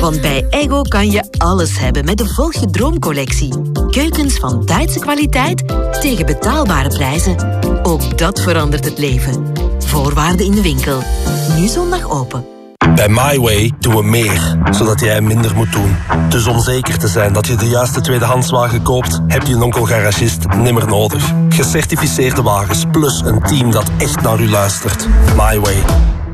Want bij Ego kan je alles hebben met de Volg je Droomcollectie. Keukens van Duitse kwaliteit tegen betaalbare prijzen. Ook dat verandert het leven. Voorwaarden in de winkel. Nu zondag open. Bij MyWay doen we meer, zodat jij minder moet doen. Dus om zeker te zijn dat je de juiste tweedehandswagen koopt, heb je een onkelgaragist nimmer nodig. Gecertificeerde wagens plus een team dat echt naar u luistert. MyWay.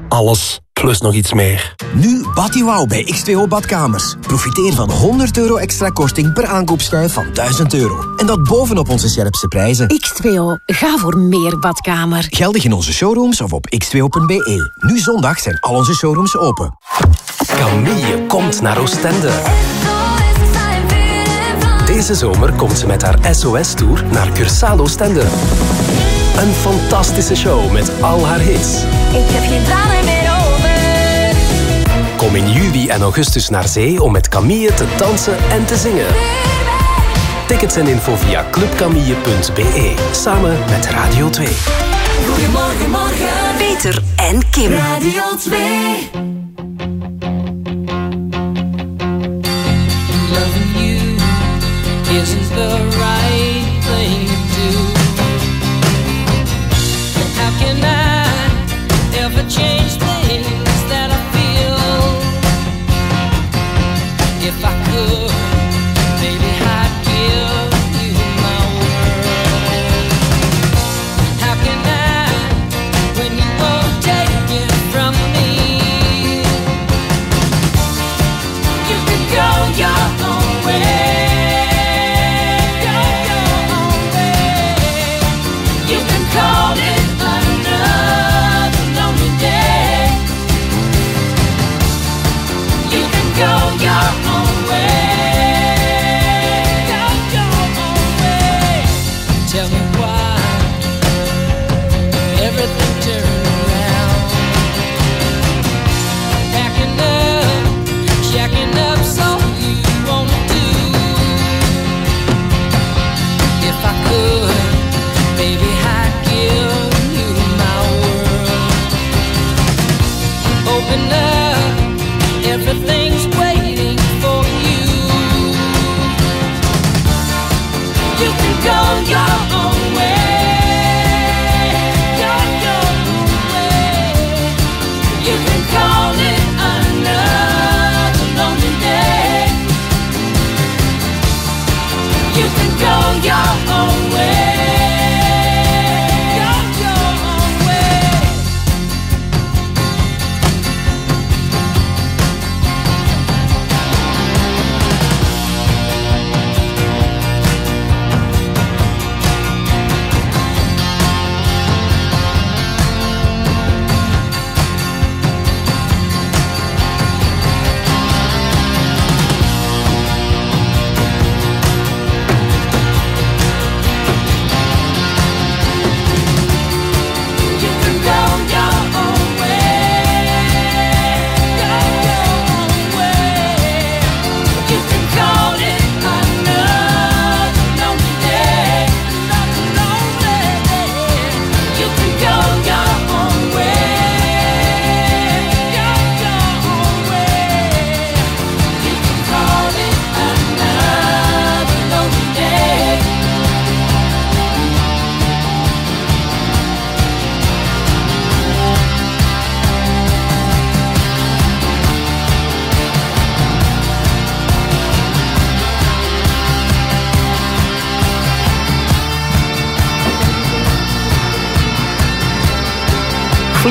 Alles plus nog iets meer. Nu Batty bij X2O Badkamers. Profiteer van 100 euro extra korting per aankoopschijf van 1000 euro. En dat bovenop onze scherpste prijzen. X2O, ga voor meer badkamer. Geldig in onze showrooms of op x2o.be. Nu zondag zijn al onze showrooms open. Camille komt naar Oostende. Deze zomer komt ze met haar SOS-tour naar Cursalo Oostende. Een fantastische show met al haar hits. Ik heb geen tranen meer. Kom in juli en augustus naar zee om met Camille te dansen en te zingen. Tickets en info via clubcamille.be. Samen met Radio 2. Goedemorgen, morgen. Peter en Kim. Radio 2. Loving you isn't the right thing to do. How can I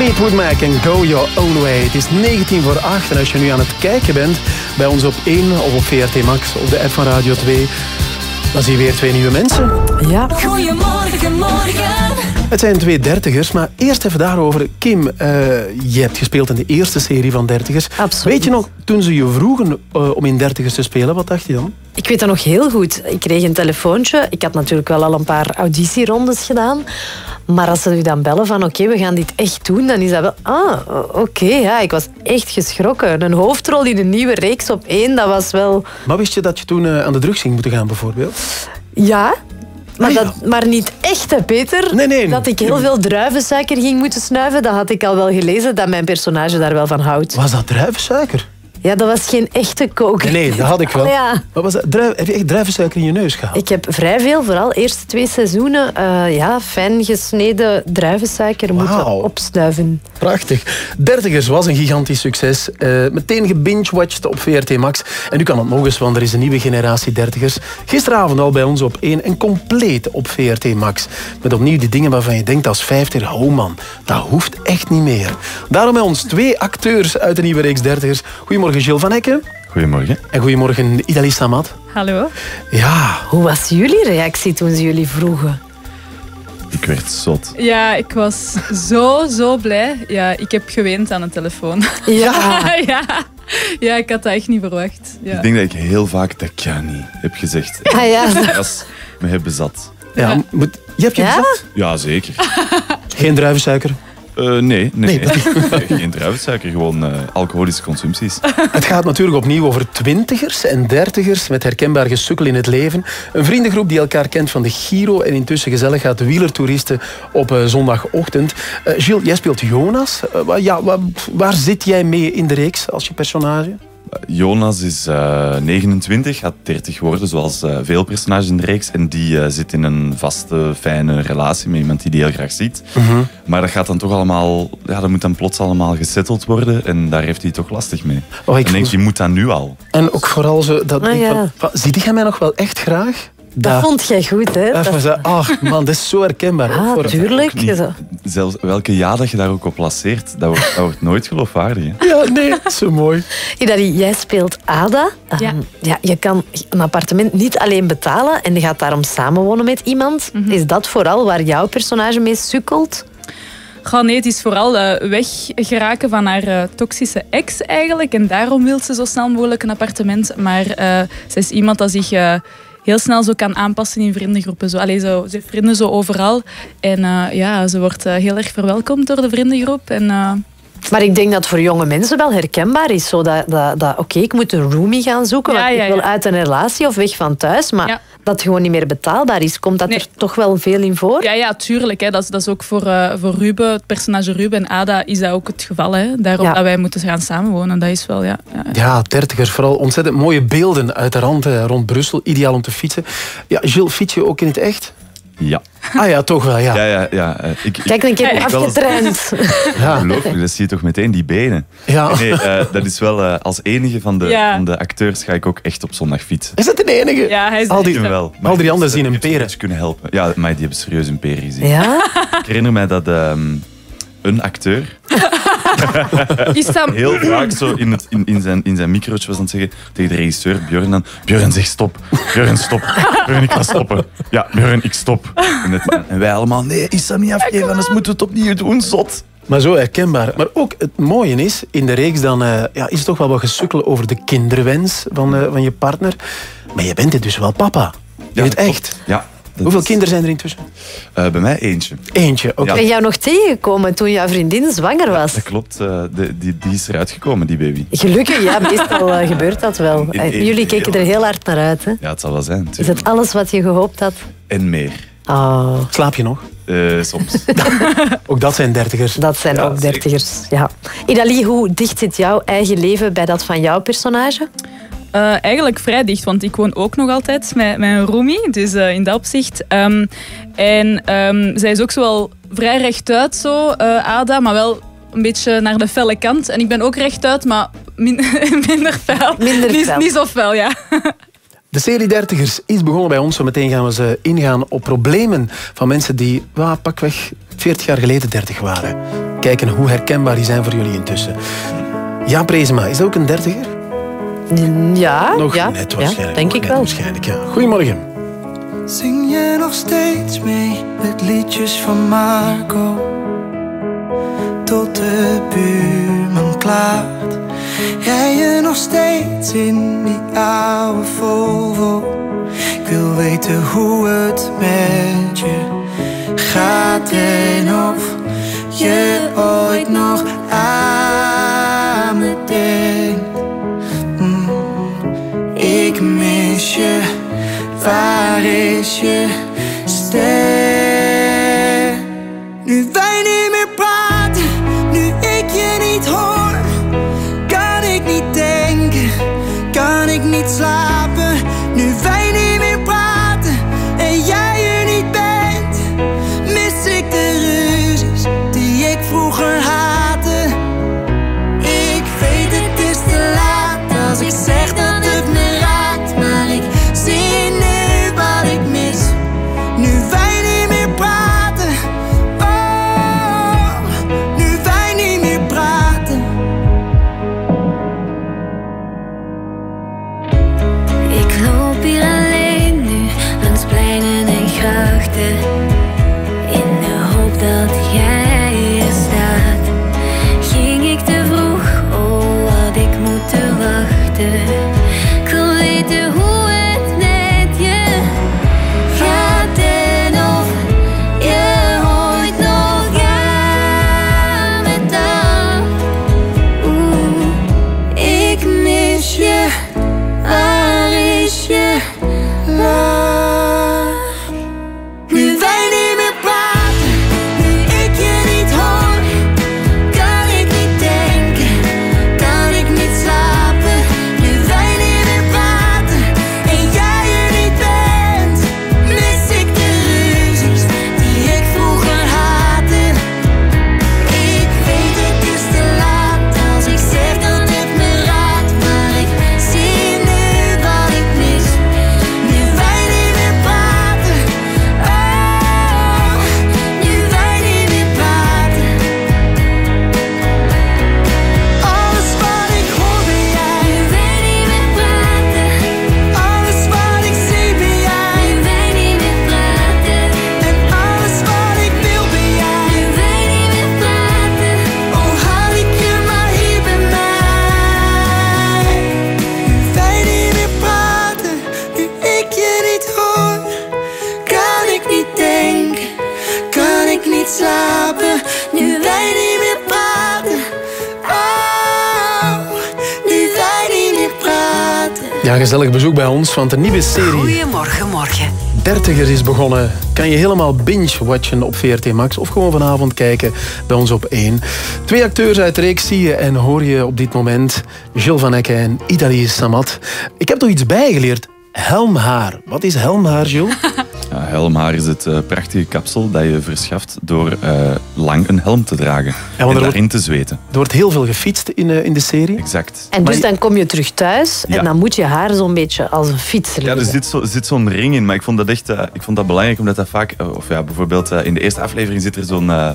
Fleetwood Mac en Go Your Own Way. Het is 19 voor 8 en als je nu aan het kijken bent bij ons op 1 of op VRT Max of de app van Radio 2, dan zie je weer twee nieuwe mensen. Ja. Goedemorgen, morgen. Het zijn twee dertigers, maar eerst even daarover. Kim, eh, je hebt gespeeld in de eerste serie van dertigers. Absoluut. Weet je nog, toen ze je vroegen eh, om in dertigers te spelen, wat dacht je dan? Ik weet dat nog heel goed. Ik kreeg een telefoontje. Ik had natuurlijk wel al een paar auditierondes gedaan. Maar als ze u dan bellen van oké, we gaan dit echt doen, dan is dat wel... Ah, oké, ja. Ik was echt geschrokken. Een hoofdrol in een nieuwe reeks op één, dat was wel... Maar wist je dat je toen eh, aan de drugs ging moeten gaan, bijvoorbeeld? Ja, maar, dat, maar niet echt, hè, Peter. Nee, nee. Dat ik heel veel druivensuiker ging moeten snuiven, dat had ik al wel gelezen, dat mijn personage daar wel van houdt. Was dat druivensuiker? Ja, dat was geen echte kook. Nee, dat had ik wel. Ja. Wat was dat? Druif- heb je echt druivensuiker in je neus gehaald? Ik heb vrij veel, vooral eerste twee seizoenen, eh, ja, fijn gesneden druivensuiker moeten Wauw. opsnuiven. Prachtig. Dertigers was een gigantisch succes. Eh, meteen gebinge-watched op VRT Max. En nu kan het nog eens, want er is een nieuwe generatie dertigers. Gisteravond al bij ons op 1 en compleet op VRT Max. Met opnieuw die dingen waarvan je denkt als vijftiger, oh man, dat hoeft echt niet meer. Daarom bij ons twee acteurs uit de nieuwe reeks dertigers. Goedemorgen Gilles van Hekken. Goedemorgen. En goedemorgen Idali Samat. Hallo. Ja. Hoe was jullie reactie toen ze jullie vroegen? Ik werd zot. Ja, ik was zo, zo blij. Ja, ik heb geweend aan de telefoon. Ja. ja. Ja, ik had dat echt niet verwacht. Ja. Ik denk dat ik heel vaak dat kan niet heb gezegd. Ah, ja. Als me heb bezat. Ja, moet, je hebt je Ja? bezat? Ja, zeker. Geen druivensuiker? Eh, nee, nee, geen druivensuiker, gewoon eh, alcoholische consumpties. Het gaat natuurlijk opnieuw over twintigers en dertigers met herkenbaar gesukkel in het leven. Een vriendengroep die elkaar kent van de Giro en intussen gezellig gaat wielertoeristen op eh, zondagochtend. Gilles, jij speelt Jonas. Ja, wa- waar zit jij mee in de reeks als je personage? Jonas is eh, 29, gaat 30 worden, zoals eh, veel personages in de reeks. En die eh, zit in een vaste, fijne relatie met iemand die die heel graag ziet. Mhm. Maar dat gaat dan toch allemaal... Ja, dat moet dan plots allemaal gesetteld worden. En daar heeft hij toch lastig mee. Oh, ik en voel- je moet dat nu al. En ook vooral zo... Dat, Ah, ja. van, van, zie jij mij nog wel echt graag? Dat vond jij goed, hè? Dat Ach man, dat is zo herkenbaar. Ah, Voor- tuurlijk. Ook niet- Zelfs welke ja dat je daar ook op placeert, dat wordt, dat wordt nooit geloofwaardig. Hè? Ja, nee, zo mooi. Jij speelt Ada. Ja. Ehm, ja, je kan een appartement niet alleen betalen en je gaat daarom samenwonen met iemand. Mhm. Is dat vooral waar jouw personage mee sukkelt? Goh, nee, het is vooral eh, weggeraken van haar eh, toxische ex eigenlijk. En daarom wil ze zo snel mogelijk een appartement. Maar eh ze is iemand dat zich eh, heel snel zo kan aanpassen in vriendengroepen. Zo, allee, zo, ze heeft vrienden zo overal. En eh, ja, ze wordt eh, heel erg verwelkomd door de vriendengroep. En, eh, Maar ik denk dat voor jonge mensen wel herkenbaar is. Zo dat, dat, dat, Oké, ik moet een roomie gaan zoeken, Ja, want ja, ik wil ja. uit een relatie of weg van thuis. Maar. Dat het gewoon niet meer betaalbaar is. Komt dat Nee. er toch wel veel in voor? ja, ja, tuurlijk. Hè. Dat, is, dat is ook voor, eh, voor Ruben, het personage Ruben en Ada, is dat ook het geval. Hè. Daarom Ja. dat wij moeten gaan samenwonen. Dat is wel, ja. ja. Ja, dertigers, vooral ontzettend mooie beelden uit de rand eh, rond Brussel. Ideaal om te fietsen. Ja, Gilles, fiets je ook in het echt? Ja. Ah ja, toch wel, ja. Ja, ja, ja. eh, Ik, ik- Kijk, een keer ik- eens- afgetraind. Ja. Ongelooflijk, dat zie je toch meteen, die benen. Ja. Nee, eh, dat is wel eh, als enige van de, Ja. van de acteurs ga ik ook echt op zondag fietsen. Is dat de enige? Ja, hij is Al die, wel. al die anderen zien een peren. kunnen helpen. Ja, maar die hebben serieus een peren gezien. Ja? Ik herinner mij dat ehm, een acteur Is dat... heel vaak zo in, het, in, in, zijn, in zijn microotje was aan het zeggen tegen de regisseur Björn dan Björn zeg stop, Björn stop, Björn ik ga stoppen. Ja, Björn ik stop. En, het- en wij allemaal nee, is dat niet afgeven, anders moeten we het opnieuw doen, zot. Maar zo herkenbaar. Maar ook het mooie is, in de reeks dan, eh, ja, is het toch wel wat gesukkelen over de kinderwens van, eh, van je partner. Maar je bent dit dus wel papa. In het echt. Ja. Dat Hoeveel is- kinderen zijn er intussen? Eh, bij mij eentje. Eentje, oké. Ja. Ben jou nog tegengekomen toen jouw vriendin zwanger was? Dat klopt, eh, de, die, die is eruit gekomen, die baby. Gelukkig, ja, meestal eh, gebeurt dat wel. In- in- Jullie keken er heel hard naar uit. Hè? Ja, het zal wel zijn. Is het alles wat je gehoopt had? En meer. Oh, Slaap je nog? Eh, soms. Ook dat zijn dertigers. dat zijn Ja, ook zeker. dertigers. Ja. Idali, hoe dicht zit jouw eigen leven bij dat van jouw personage? Eh, eigenlijk vrij dicht, want ik woon ook nog altijd met, met een roomie, dus eh, in dat opzicht. Ehm, en ehm, zij is ook zo wel vrij rechtuit, zo, eh, Ada, maar wel een beetje naar de felle kant. En ik ben ook rechtuit, maar min- minder fel. Minder niet, fel. niet zo fel, ja. De serie Dertigers is begonnen bij ons. Zometeen gaan we ze ingaan op problemen van mensen die well, pakweg 40 jaar geleden 30 waren. Kijken hoe herkenbaar die zijn voor jullie intussen. Ja, Prezema, is dat ook een dertiger? Ja, Nog ja, net ja, waarschijnlijk. denk ik wel. Waarschijnlijk, ja. Goedemorgen. Zing je nog steeds mee met liedjes van Marco? Tot de buurman klaart. Rij je nog steeds in die oude Volvo? Ik wil weten hoe het met je gaat en of je ooit nog aan me denkt. Mis je. Waar is begonnen. Kan je helemaal binge-watchen op VRT Max of gewoon vanavond kijken bij ons op 1. Twee acteurs uit de reeks zie je en hoor je op dit moment. Jules van Ecke en Idali Samat. Ik heb toch iets bijgeleerd. Helmhaar. Wat is helmhaar, Jules? Ja, helmhaar is het eh, prachtige kapsel dat je verschaft door eh, lang een helm te dragen en er daarin te zweten. Er wordt heel veel gefietst in, eh, in de serie. Exact. En dus dan kom je terug thuis Ja. en dan moet je haar zo'n beetje als een fiets Ja, er zit zo- zit zo'n ring in, maar ik vond dat echt eh, ik vond dat belangrijk, omdat dat vaak... eh, of ja, bijvoorbeeld in de eerste aflevering zit er zo'n eh,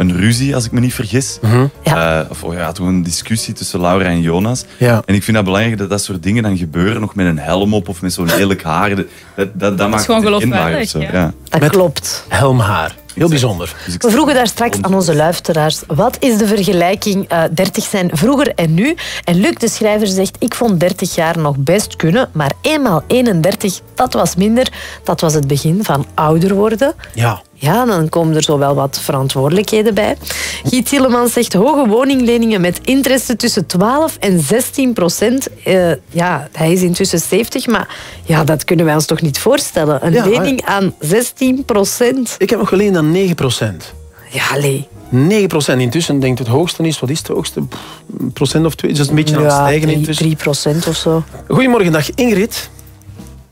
een ruzie, als ik me niet vergis. Eh, of oh ja, toen een discussie tussen Laura en Jonas. Ja. En ik vind dat belangrijk dat dat soort dingen dan gebeuren, nog met een helm op of met zo'n lelijk haar. Dat, dat, dat, dat maakt gewoon het of zo, ja. ja. Dat klopt. Helmhaar. Heel bijzonder. We vroegen daar straks aan onze luisteraars, wat is de vergelijking eh 30 zijn vroeger en nu? En Luc, de schrijver, zegt, ik vond 30 jaar nog best kunnen, maar eenmaal 31, dat was minder. Dat was het begin van ouder worden. Ja. Ja, dan komen er zo wel wat verantwoordelijkheden bij. Giet Tillemans zegt hoge woningleningen met interesse tussen 12 en 16 procent. Eh, ja, hij is intussen 70, maar ja, dat kunnen wij ons toch niet voorstellen. Een Ja, lening aan 16 procent. Ik heb nog geleend aan 9 procent. Ja, allee. 9 procent. Intussen denk ik het hoogste is, wat is het hoogste? Pff, Een procent of twee. Dus dat is een beetje aan het Ja, stijgen drie- intussen. 3 procent of zo. Goedemorgen, dag Ingrid.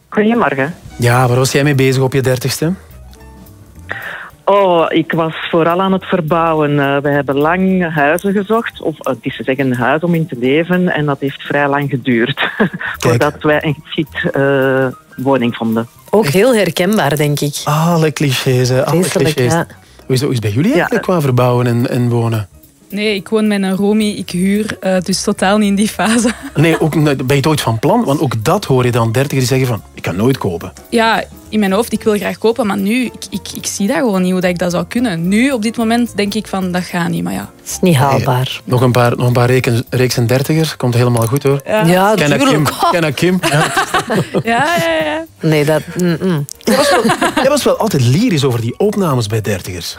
Goedemorgen. Ja, waar was jij mee bezig op je dertigste? Oh, ik was vooral aan het verbouwen. Eh, we hebben lang huizen gezocht, of eh, het is te zeggen een huis om in te leven, en dat heeft vrij lang geduurd voordat wij een geschikt eh, woning vonden. Ook heel herkenbaar, denk ik. Alle clichés, hè. Alle clichés. ja. Hoe is, het bij jullie eigenlijk qua verbouwen en, en wonen? Nee, ik woon met een roomie, ik huur, eh, dus totaal niet in die fase. Nee, ook, ben je het ooit van plan? Want ook dat hoor je dan dertigers die zeggen van, ik kan nooit kopen. Ja, in mijn hoofd, ik wil graag kopen, maar nu, ik, ik, ik zie dat gewoon niet hoe dat ik dat zou kunnen. Nu, op dit moment, denk ik van, dat gaat niet, maar ja. Het is niet haalbaar. Nog een paar, nog een paar reken, reeksen dertigers, komt helemaal goed hoor. Ja. Ja, Ken dat Kim? tuurlijk. Ken dat Kim? Ja. Ja, ja, ja. Nee, dat... Jij, was wel, jij was wel altijd lyrisch over die opnames bij dertigers.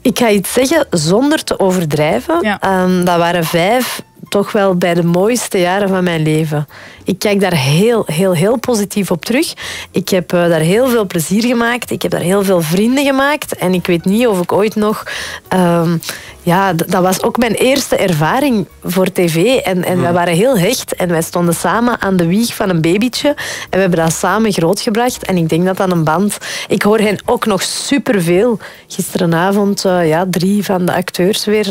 Ik ga iets zeggen zonder te overdrijven. Ehm, dat waren vijf toch wel bij de mooiste jaren van mijn leven. Ik kijk daar heel, heel, heel positief op terug. Ik heb eh, daar heel veel plezier gemaakt. Ik heb daar heel veel vrienden gemaakt. En ik weet niet of ik ooit nog... ehm, ja, dat was ook mijn eerste ervaring voor tv. En, en wij waren heel hecht. En wij stonden samen aan de wieg van een babytje. En we hebben dat samen grootgebracht. En ik denk dat dat een band... Ik hoor hen ook nog superveel. Gisterenavond, eh, ja, drie van de acteurs weer.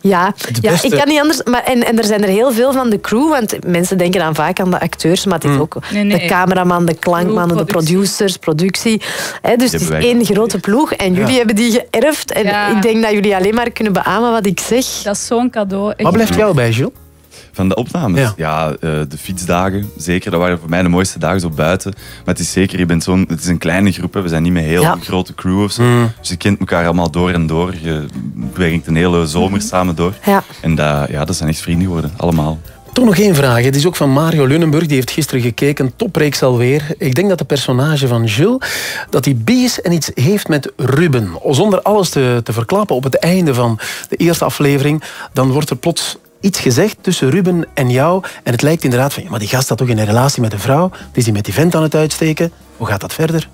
Ja, ja beste- ik kan niet anders. Maar, en, en er zijn er heel veel van de crew. Want mensen denken dan vaak aan de acteurs. Maar het is ook Nee, nee. de cameraman, de klankmannen, de producers, productie. Hè, dus het is één grote ploeg. En jullie Ja. hebben die geërfd. En Ja. ik denk dat jullie alleen maar kunnen beamen wat ik zeg. Dat is zo'n cadeau. echt. Wat blijft jou bij, Gilles? Van de opnames? Ja. Ja, eh, de fietsdagen, zeker. Dat waren voor mij de mooiste dagen zo buiten. Maar het is zeker, je bent zo'n, het is een kleine groep. Hè. We zijn niet met heel Ja. een grote crew of zo. Mm. Dus je kent elkaar allemaal door en door. Je werkt een hele zomer samen door. Ja. En dat, ja, dat zijn echt vrienden geworden, allemaal. Toch nog één vraag. Het is ook van Mario Lunenburg. Die heeft gisteren gekeken. Topreeks alweer. Ik denk dat de personage van Jules... dat hij en iets heeft met Ruben. Zonder alles te, te verklappen op het einde van de eerste aflevering... dan wordt er plots iets gezegd tussen Ruben en jou. En het lijkt inderdaad van... ja, maar die gast staat toch in een relatie met een vrouw? Het is hij met die vent aan het uitsteken? Hoe gaat dat verder?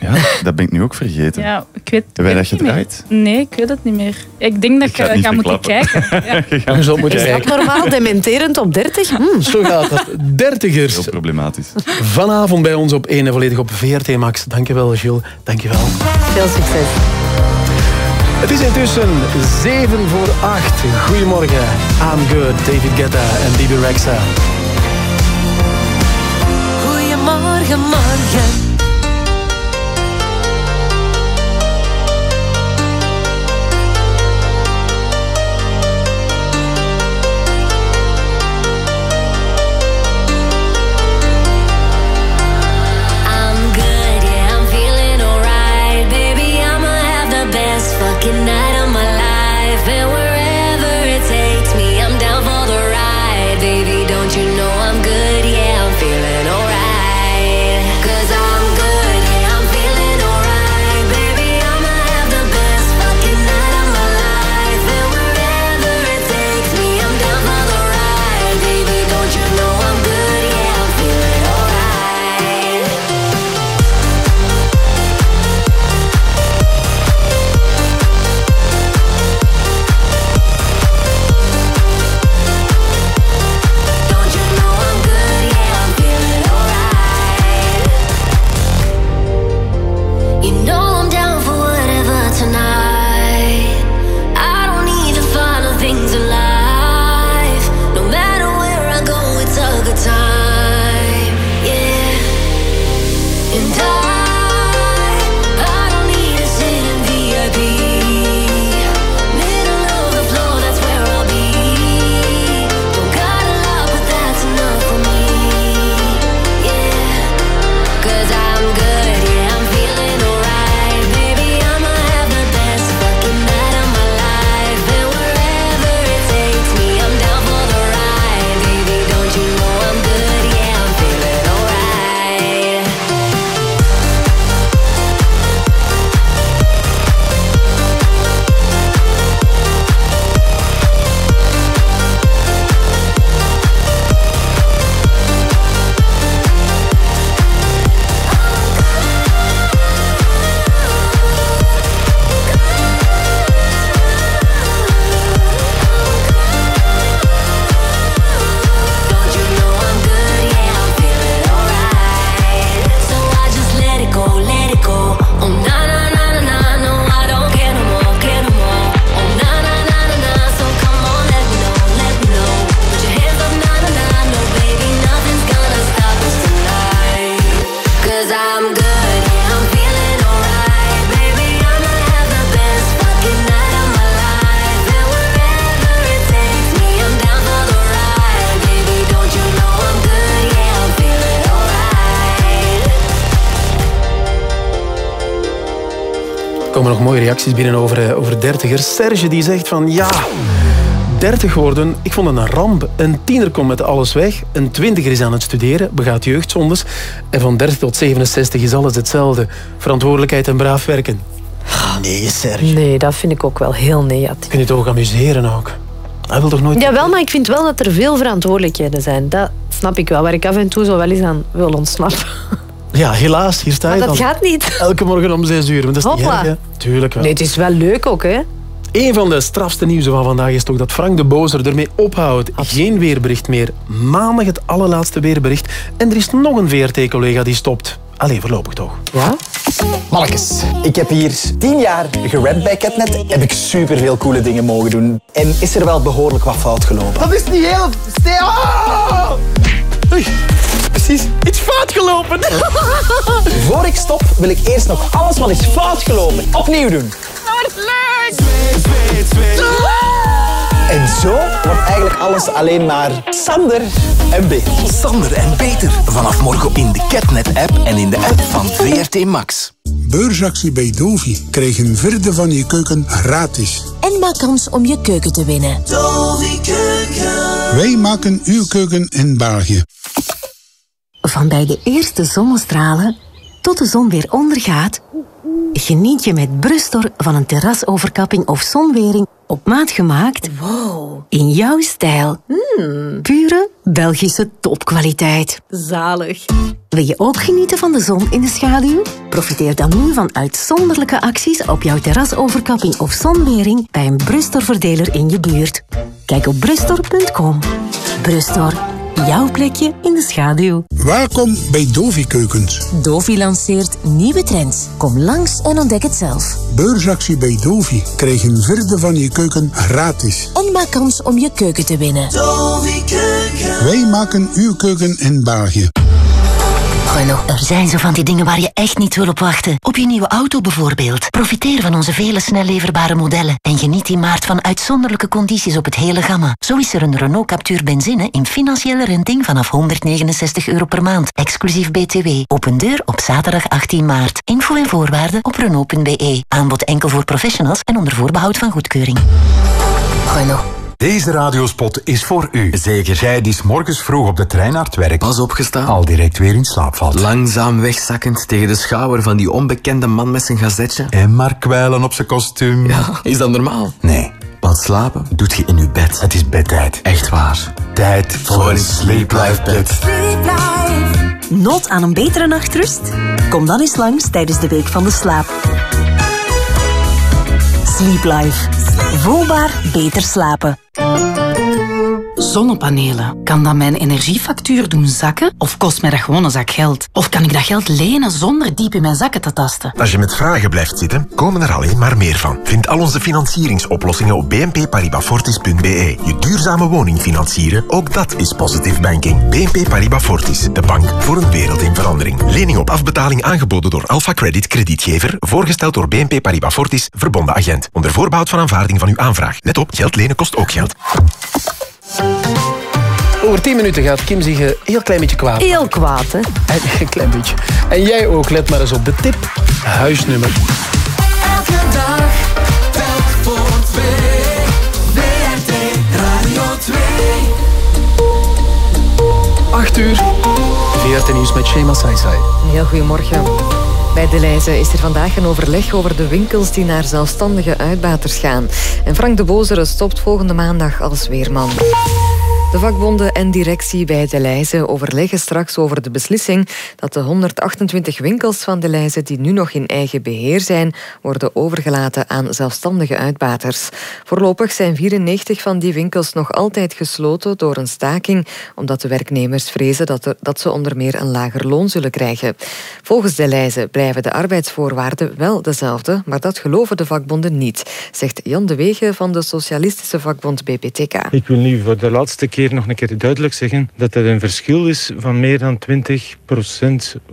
Ja, dat ben ik nu ook vergeten. Ja, ik weet, Heb jij dat gedraaid? Nee, ik weet het niet meer. Ik denk dat Ik ga moeten kijken. Ja. Je gaat Je zult moeten Is dat kijken. normaal dementerend op 30? Hm. Zo gaat dat. Dertigers. Heel problematisch. Vanavond bij ons op 1 en volledig op VRT Max. Dankjewel, Gilles. Dankjewel. Veel succes. Het is intussen 7 voor 8. Goedemorgen. I'm good. David Guetta en Bibi Rexa. Goedemorgen, morgen. Reacties binnen over, eh, over dertigers. Serge die zegt van ja, 30 worden, ik vond het een ramp. Een tiener komt met alles weg. Een twintiger is aan het studeren, begaat jeugdzondes. En van 30 tot 67 is alles hetzelfde. Verantwoordelijkheid en braaf werken. Nee, Serge. Nee, dat vind ik ook wel heel negatief. Kun je toch ook amuseren ook? Hij wil toch nooit... Jawel, maar ik vind wel dat er veel verantwoordelijkheden zijn. Dat snap ik wel. Waar ik af en toe zo wel eens aan wil ontsnappen. Ja, helaas, hier sta je dat dan. gaat niet. Elke morgen om 6 uur. Maar dat is niet Hopla. erg, hè? Tuurlijk wel. Nee, het is wel leuk ook, hè? Een van de strafste nieuwsen van vandaag is toch dat Frank de Bozer ermee ophoudt. Geen weerbericht meer. Maandag het allerlaatste weerbericht. En er is nog een VRT-collega die stopt. Allee, voorlopig toch. Ja? Mannekes, ik heb hier tien jaar gerapt bij Catnet. Heb ik superveel coole dingen mogen doen. En is er wel behoorlijk wat fout gelopen. Dat is niet heel... Ste- Ah! Oei, precies. Iets fout gelopen. Voor ik stop wil ik eerst nog alles wat is fout gelopen opnieuw doen. wordt leuk! En zo wordt eigenlijk alles alleen maar Sander en beter. Sander en Peter. Vanaf morgen in de Catnet-app en in de app van VRT Max. Beursactie bij Dovi. Krijg een vierde van je keuken gratis. En maak kans om je keuken te winnen. Wij maken uw keuken in België. Van bij de eerste zonnestralen tot de zon weer ondergaat, geniet je met Brustor van een terrasoverkapping of zonwering op maat gemaakt. In jouw stijl. Pure Belgische topkwaliteit. Zalig. Wil je ook genieten van de zon in de schaduw? Profiteer dan nu van uitzonderlijke acties op jouw terrasoverkapping of zonwering bij een Brustor-verdeler in je buurt. Kijk op brustor.com. Brustor, jouw plekje in de schaduw. Welkom bij Dovi Keukens. Dovi lanceert nieuwe trends. Kom langs en ontdek het zelf. Beursactie bij Dovi. Krijg een vierde van je keuken gratis. En maak kans om je keuken te winnen. Wij maken uw keuken in België. Er zijn zo van die dingen waar je echt niet wil op wachten. Op je nieuwe auto bijvoorbeeld. Profiteer van onze vele snel leverbare modellen. En geniet die maart van uitzonderlijke condities op het hele gamma. Zo is er een Renault Captur benzine in financiële renting vanaf 169 euro per maand. Exclusief BTW. Open deur op zaterdag 18 maart. Info en voorwaarden op Renault.be. Aanbod enkel voor professionals en onder voorbehoud van goedkeuring. Renault. Deze radiospot is voor u. Zeker jij die 's morgens vroeg op de trein naar het werk Pas opgestaan. al direct weer in slaap valt. Langzaam wegzakkend tegen de schouder van die onbekende man met zijn gazetje. En maar kwijlen op zijn kostuum. Ja, is dat normaal? Nee. Want slapen doet je in je bed. Het is bedtijd. Echt waar. Tijd voor een Sleep Life bed. Nood aan een betere nachtrust? Kom dan eens langs tijdens de Week van de Slaap. Sleep Life. Voelbaar beter slapen. Zonnepanelen. Kan dat mijn energiefactuur doen zakken? Of kost mij dat gewoon een zak geld? Of kan ik dat geld lenen zonder diep in mijn zakken te tasten? Als je met vragen blijft zitten, komen er alleen maar meer van. Vind al onze financieringsoplossingen op bnpparibasfortis.be. Je duurzame woning financieren, ook dat is positive banking. BNP Paribas Fortis, de bank voor een wereld in verandering. Lening op afbetaling aangeboden door Alpha Credit kredietgever, voorgesteld door BNP Paribas Fortis, verbonden agent. Onder voorbehoud van aanvaarding van uw aanvraag. Let op, geld lenen kost ook geld. Over 10 minuten gaat Kim zich een heel klein beetje kwaad. Heel kwaad, hè? En, een klein beetje. En jij ook, let maar eens op de tip. Huisnummer. Elke dag, telk voor twee. WRT Radio 2. 8 uur. VRT Nieuws met Shema Saisai. Een heel goedemorgen. Bij De Leize is er vandaag een overleg over de winkels die naar zelfstandige uitbaters gaan. En Frank de Bozere stopt volgende maandag als weerman. De vakbonden en directie bij De Leize overleggen straks over de beslissing dat de 128 winkels van De Leize die nu nog in eigen beheer zijn, worden overgelaten aan zelfstandige uitbaters. Voorlopig zijn 94 van die winkels nog altijd gesloten door een staking, omdat de werknemers vrezen dat, er, dat ze onder meer een lager loon zullen krijgen. Volgens De Leize blijven de arbeidsvoorwaarden wel dezelfde, maar dat geloven de vakbonden niet, zegt Jan de Wegen van de socialistische vakbond BPTK. Ik wil nu voor de laatste keer nog een keer duidelijk zeggen dat er een verschil is van meer dan 20%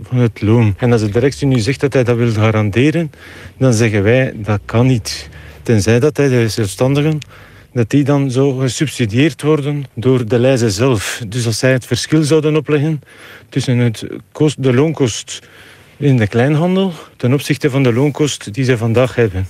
van het loon. En als de directie nu zegt dat hij dat wil garanderen, dan zeggen wij dat kan niet. Tenzij dat hij de zelfstandigen dat die dan zo gesubsidieerd worden door de lijzen zelf. Dus als zij het verschil zouden opleggen tussen het de loonkost in de kleinhandel ten opzichte van de loonkost die ze vandaag hebben.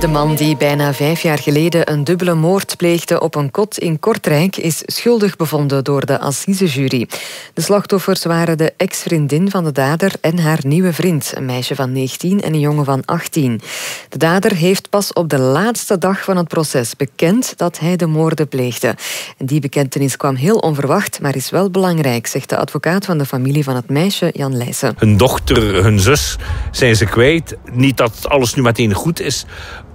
De man die bijna vijf jaar geleden een dubbele moord pleegde op een kot in Kortrijk is schuldig bevonden door de assisejury. De slachtoffers waren de ex-vriendin van de dader en haar nieuwe vriend, een meisje van 19 en een jongen van 18. De dader heeft pas op de laatste dag van het proces bekend dat hij de moorden pleegde. Die bekentenis kwam heel onverwacht, maar is wel belangrijk, zegt de advocaat van de familie van het meisje, Jan Leijsen. hun dochter, hun zus zijn ze kwijt. Niet dat alles nu meteen goed is,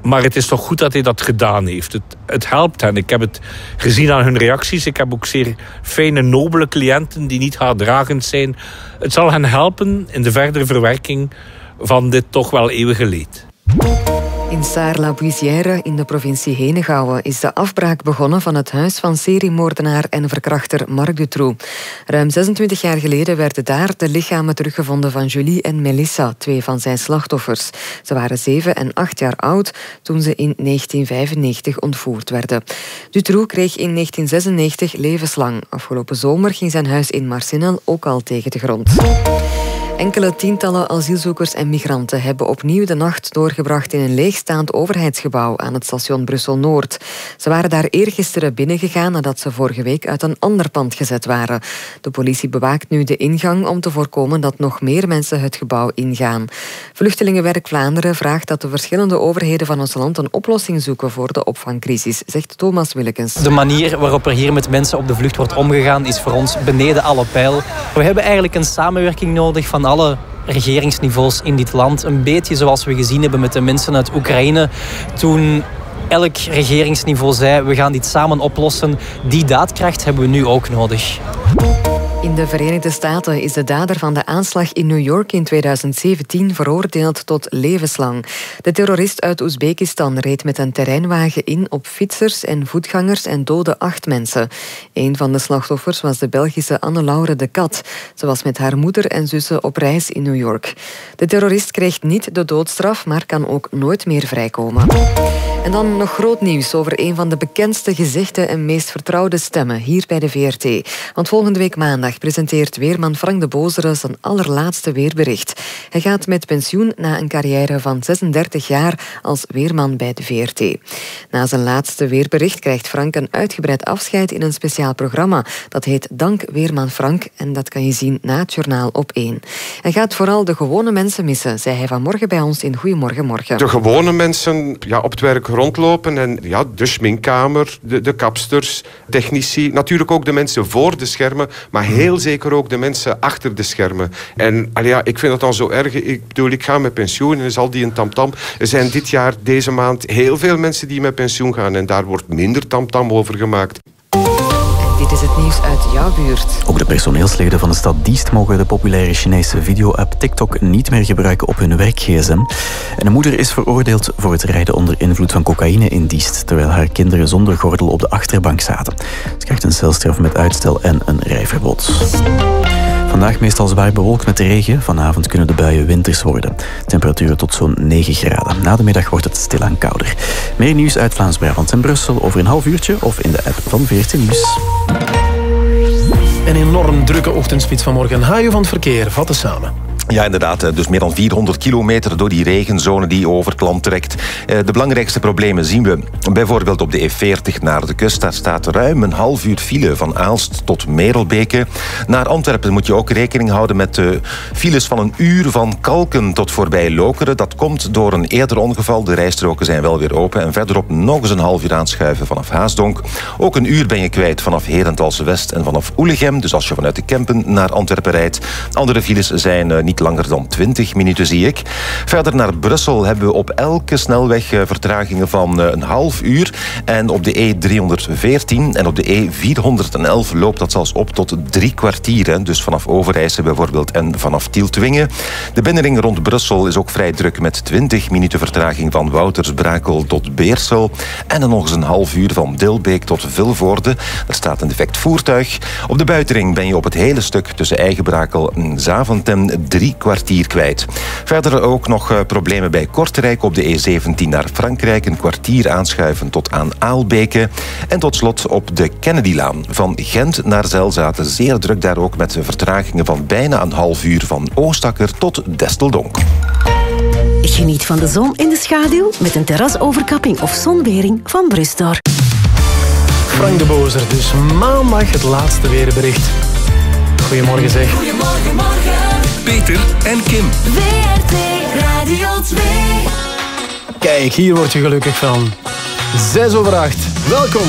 maar het is toch goed dat hij dat gedaan heeft. Het, het helpt hen. Ik heb het gezien aan hun reacties. Ik heb ook zeer fijne, nobele cliënten die niet haatdragend zijn. Het zal hen helpen in de verdere verwerking van dit toch wel eeuwige leed. In Saar-la-Buisière in de provincie Henegouwen is de afbraak begonnen van het huis van seriemoordenaar en verkrachter Marc Dutroux. Ruim 26 jaar geleden werden daar de lichamen teruggevonden van Julie en Melissa, twee van zijn slachtoffers. Ze waren 7 en 8 jaar oud toen ze in 1995 ontvoerd werden. Dutroux kreeg in 1996 levenslang. Afgelopen zomer ging zijn huis in Marcinel ook al tegen de grond. Enkele tientallen asielzoekers en migranten hebben opnieuw de nacht doorgebracht in een leegstaand overheidsgebouw aan het station Brussel-Noord. Ze waren daar eergisteren binnengegaan nadat ze vorige week uit een ander pand gezet waren. De politie bewaakt nu de ingang om te voorkomen dat nog meer mensen het gebouw ingaan. Vluchtelingenwerk Vlaanderen vraagt dat de verschillende overheden van ons land een oplossing zoeken voor de opvangcrisis, zegt Thomas Willekens. De manier waarop er hier met mensen op de vlucht wordt omgegaan is voor ons beneden alle pijl. We hebben eigenlijk een samenwerking nodig van alle regeringsniveaus in dit land. Een beetje zoals we gezien hebben met de mensen uit Oekraïne toen elk regeringsniveau zei we gaan dit samen oplossen. Die daadkracht hebben we nu ook nodig. In de Verenigde Staten is de dader van de aanslag in New York in 2017 veroordeeld tot levenslang. De terrorist uit Oezbekistan reed met een terreinwagen in op fietsers en voetgangers en doodde acht mensen. Een van de slachtoffers was de Belgische Anne-Laure de Kat. Ze was met haar moeder en zussen op reis in New York. De terrorist kreeg niet de doodstraf, maar kan ook nooit meer vrijkomen. En dan nog groot nieuws over een van de bekendste gezichten en meest vertrouwde stemmen hier bij de VRT. Want volgende week maandag presenteert weerman Frank de Bozere zijn allerlaatste weerbericht. Hij gaat met pensioen na een carrière van 36 jaar als weerman bij de VRT. Na zijn laatste weerbericht krijgt Frank een uitgebreid afscheid in een speciaal programma. Dat heet Dank Weerman Frank en dat kan je zien na het journaal op 1. Hij gaat vooral de gewone mensen missen, zei hij vanmorgen bij ons in Goedemorgen Morgen. De gewone mensen ja, op het werk rondlopen en ja, de schminkkamer, de, de kapsters, technici. Natuurlijk ook de mensen voor de schermen, maar heel zeker ook de mensen achter de schermen. En allee, ja, ik vind dat dan zo erg. Ik bedoel, ik ga met pensioen en er zal die een tamtam. Er zijn dit jaar, deze maand, heel veel mensen die met pensioen gaan en daar wordt minder tamtam over gemaakt. Dit is het nieuws uit jouw buurt. Ook de personeelsleden van de stad Diest mogen de populaire Chinese video-app TikTok niet meer gebruiken op hun werk-gsm. En een moeder is veroordeeld voor het rijden onder invloed van cocaïne in Diest, terwijl haar kinderen zonder gordel op de achterbank zaten. Ze krijgt een celstraf met uitstel en een rijverbod. Vandaag meestal zwaar bewolkt met regen. Vanavond kunnen de buien winters worden. Temperaturen tot zo'n 9 graden. Na de middag wordt het stilaan kouder. Meer nieuws uit Vlaams-Brabant en Brussel over een half uurtje of in de app van 14 Nieuws. Een enorm drukke ochtendspits vanmorgen. Haaien van het verkeer, vatten samen. Ja, inderdaad. eh, Dus meer dan 400 kilometer door die regenzone die over het trekt. Eh, De belangrijkste problemen zien we bijvoorbeeld op de E40 naar de kust. Daar staat ruim een half uur file van Aalst tot Merelbeke. Naar Antwerpen moet je ook rekening houden met de files van een uur van Kalken tot voorbij Lokeren. Dat komt door een eerder ongeval. De rijstroken zijn wel weer open. En verderop nog eens een half uur aanschuiven vanaf Haasdonk. Ook een uur ben je kwijt vanaf Herentals West en vanaf Oelegem. Dus als je vanuit de Kempen naar Antwerpen rijdt. Andere files zijn eh, niet langer dan 20 minuten, zie ik. Verder naar Brussel hebben we op elke snelweg eh, vertragingen van eh, een half uur. En op de E314 en op de E411 loopt dat zelfs op tot drie kwartier. hè. Dus vanaf Overijse bijvoorbeeld en vanaf Tieltwingen. De binnenring rond Brussel is ook vrij druk met 20 minuten vertraging van Woutersbrakel tot Beersel. En dan nog eens een half uur van Dilbeek tot Vilvoorde. Er staat een defect voertuig. Op de buitenring ben je op het hele stuk tussen Eigenbrakel en Zaventem drie drie kwartier kwijt. Verder ook nog eh, problemen bij Kortrijk op de E17 naar Frankrijk. Een kwartier aanschuiven tot aan Aalbeke. En tot slot op de Kennedylaan van Gent naar Zelzaten. Zeer druk daar ook met vertragingen van bijna een half uur van Oostakker tot Desteldonk. Geniet van de zon in de schaduw met een terrasoverkapping of zonwering van Brustor. Frank de Bozer, dus maandag het laatste weerbericht. Goedemorgen zeg. Goedemorgen, morgen. Peter en Kim. WRT Radio 2. Kijk, hier word je gelukkig van. 6 over 8. Welkom.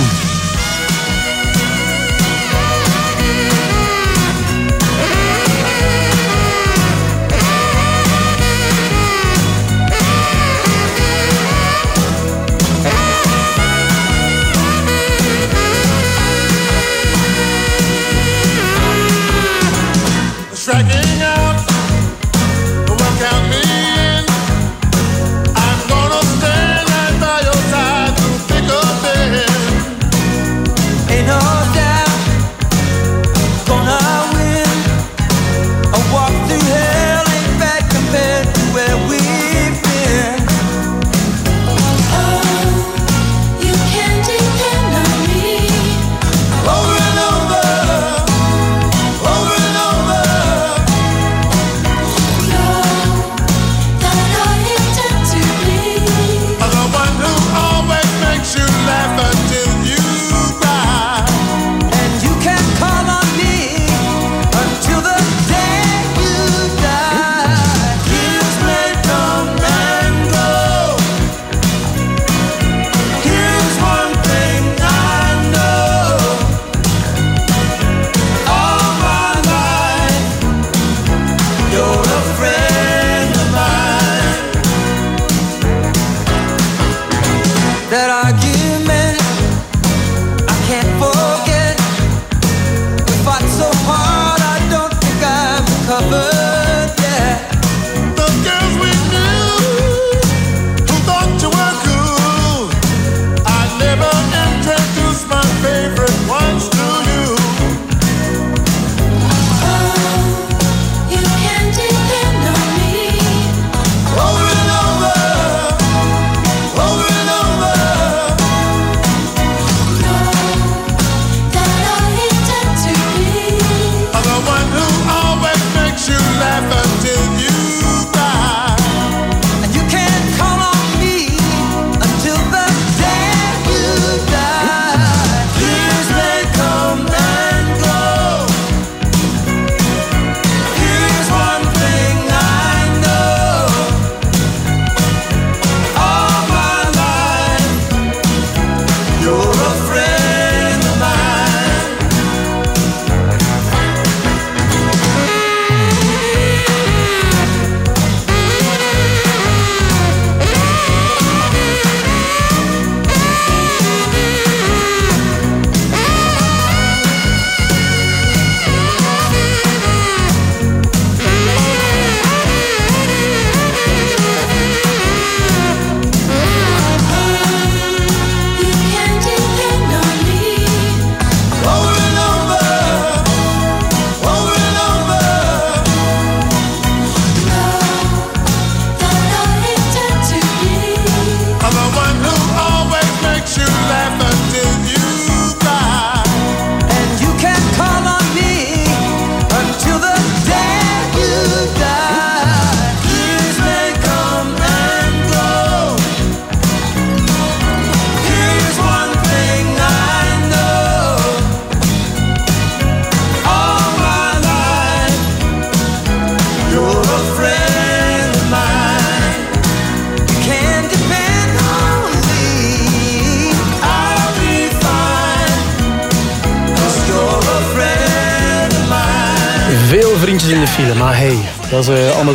Striking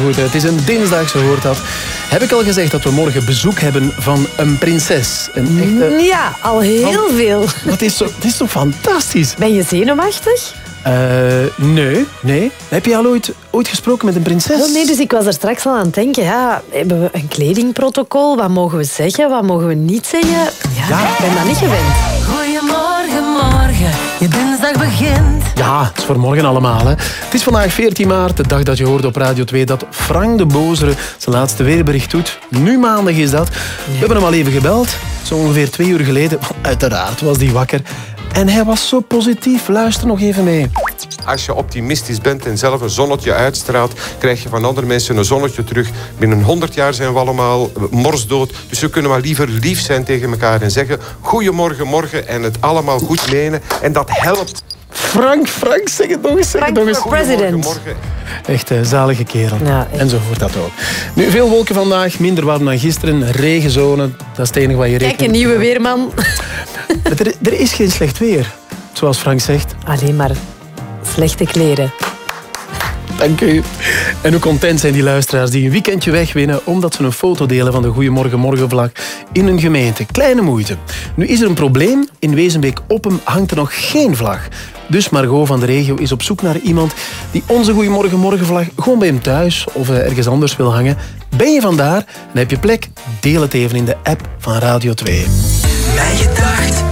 goed. Het is een dinsdag, zo hoort dat. Heb ik al gezegd dat we morgen bezoek hebben van een prinses? Een echte... Ja, al heel veel. Dat is, zo, dat is toch fantastisch? Ben je zenuwachtig? Eh, nee, nee. Heb je al ooit, ooit gesproken met een prinses? Nee, dus ik was er straks al aan het denken. Ja, hebben we een kledingprotocol? Wat mogen we zeggen? Wat mogen we niet zeggen? Ja, ik ben dat niet gewend. Morgen je dinsdag begint. Ja, het is voor morgen allemaal. Hè. Het is vandaag 14 maart, de dag dat je hoorde op Radio 2 dat Frank de Bozere zijn laatste weerbericht doet. Nu maandag is dat. We hebben hem al even gebeld, zo ongeveer twee uur geleden. Uiteraard was hij wakker. En hij was zo positief. Luister nog even mee. Als je optimistisch bent en zelf een zonnetje uitstraalt, krijg je van andere mensen een zonnetje terug. Binnen 100 jaar zijn we allemaal morsdood. Dus we kunnen maar liever lief zijn tegen elkaar en zeggen: Goedemorgen, morgen en het allemaal goed menen. En dat helpt. Frank, Frank, zeg het nog eens. Zeg het nog eens. president. Echt een zalige kerel. En zo hoort dat ook. Nu, veel wolken vandaag, minder warm dan gisteren. Regenzone, dat is het enige wat je Kijk, rekent. een nieuwe weerman. Er, er is geen slecht weer, zoals Frank zegt. Alleen maar slechte kleren. Dank u. En hoe content zijn die luisteraars die een weekendje wegwinnen omdat ze een foto delen van de Goeiemorgen Morgenvlag in hun gemeente. Kleine moeite. Nu is er een probleem. In Wezenbeek Oppem hangt er nog geen vlag. Dus Margot van de regio is op zoek naar iemand die onze Goeiemorgen Morgenvlag gewoon bij hem thuis of eh, ergens anders wil hangen. Ben je vandaar en heb je plek? Deel het even in de app van Radio 2. Mijn gedacht,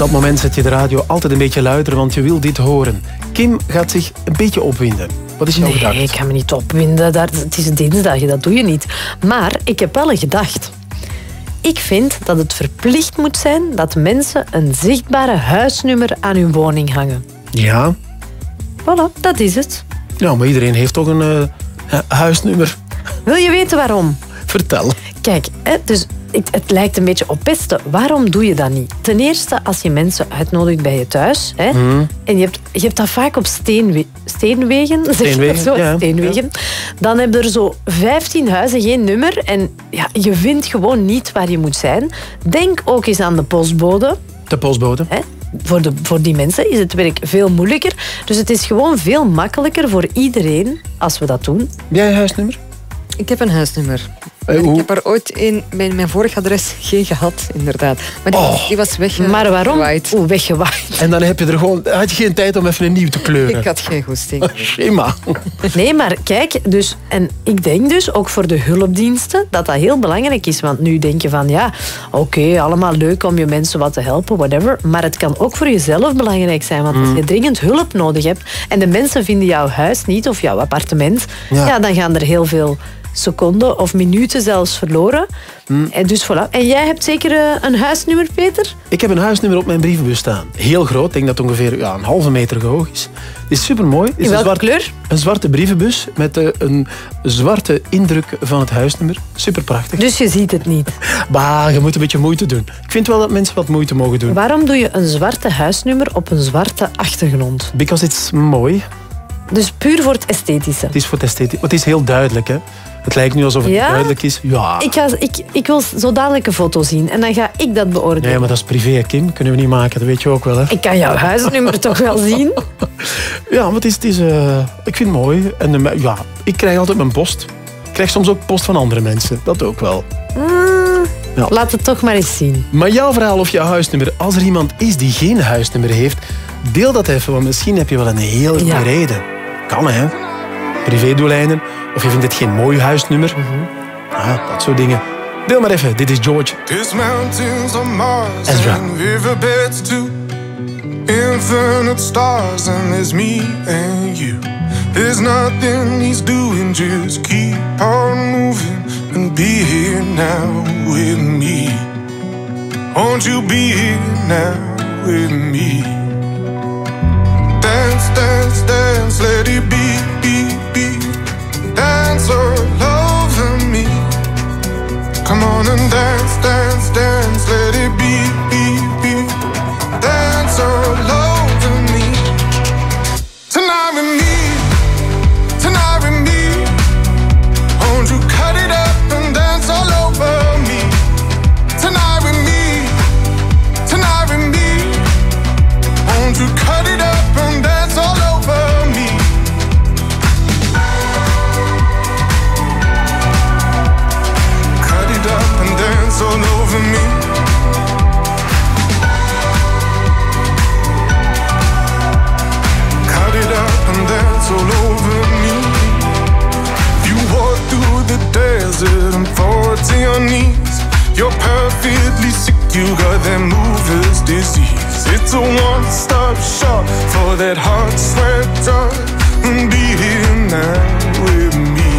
dat moment zet je de radio altijd een beetje luider, want je wil dit horen. Kim gaat zich een beetje opwinden. Wat is jouw Nee, gedachte? ik ga me niet opwinden. Daar- Het is dinsdag, dat doe je niet. Maar ik heb wel een gedacht. Ik vind dat het verplicht moet zijn dat mensen een zichtbare huisnummer aan hun woning hangen. Ja. Voilà, dat is het. Ja, maar iedereen heeft toch een eh, hu- huisnummer. Wil je weten waarom? Vertel. Kijk, hè, dus het, het lijkt een beetje op pesten. Waarom doe je dat niet? Ten eerste, als je mensen uitnodigt bij je thuis. Hè, Mhm. En je hebt, je hebt dat vaak op steenwe steenwegen. zeg Steenwegen, zo? ja. steenwegen. Dan heb je er zo 15 huizen, geen nummer. En ja, je vindt gewoon niet waar je moet zijn. Denk ook eens aan de postbode. De postbode. Hè? Voor, de, voor die mensen is het werk veel moeilijker. Dus het is gewoon veel makkelijker voor iedereen als we dat doen. Jij een huisnummer? Ik heb een huisnummer. Eh, hoe? ik heb er ooit in mijn vorige adres geen gehad, inderdaad. Maar die, was, die was weg. Maar waarom? weggewaaid. Oeh, weggewaaid. En dan heb je er gewoon, had je geen tijd om even een nieuw te kleuren. Ik had geen goesting. Schema. Nee, maar kijk, dus, en ik denk dus ook voor de hulpdiensten dat dat heel belangrijk is. Want nu denk je van, ja, oké, allemaal leuk om je mensen wat te helpen, whatever. Maar het kan ook voor jezelf belangrijk zijn. Want als Mm. je dringend hulp nodig hebt en de mensen vinden jouw huis niet of jouw appartement, Ja. ja. dan gaan er heel veel seconden of minuten zelfs verloren. Mm. En dus voilà. En jij hebt zeker eh, een huisnummer, Peter? Ik heb een huisnummer op mijn brievenbus staan. Heel groot, ik denk dat het ongeveer ja, een halve meter hoog is. Het is supermooi. Het is In een welke zwart- kleur? Een zwarte brievenbus met eh, een zwarte indruk van het huisnummer. Super prachtig. Dus je ziet het niet. Bah, je moet een beetje moeite doen. Ik vind wel dat mensen wat moeite mogen doen. Waarom doe je een zwarte huisnummer op een zwarte achtergrond? Because it's mooi. Dus puur voor het esthetische. Het is voor het esthetisch. Maar het is heel duidelijk, hè. Het lijkt nu alsof het Ja? duidelijk is. Ja. Ik, ga, ik, ik wil zo dadelijk een foto zien en dan ga ik dat beoordelen. Nee, maar dat is privé, Kim. Kunnen we niet maken, dat weet je ook wel, hè. Ik kan jouw huisnummer toch wel zien? Ja, maar het is... Het is eh, ik vind het mooi. En eh, ja, ik krijg altijd mijn post. Ik krijg soms ook post van andere mensen. Dat ook wel. Mm, Ja. Laat het toch maar eens zien. Maar jouw verhaal of jouw huisnummer, als er iemand is die geen huisnummer heeft, deel dat even, want misschien heb je wel een heel goede Ja. reden. Kan, hè? Privédoeleinden, of je vindt het geen mooi huisnummer. Ja, dat soort dingen. Deel maar even, dit is George. There's mountains on Mars Ezra. and riverbeds too. Infinite stars and there's me and you. There's nothing he's doing, just keep on moving and be here now with me. Won't you be here now with me? Dance, dance, dance, let it be, be, be. It's a one stop shop for that hot sweat drug. Be here now with me.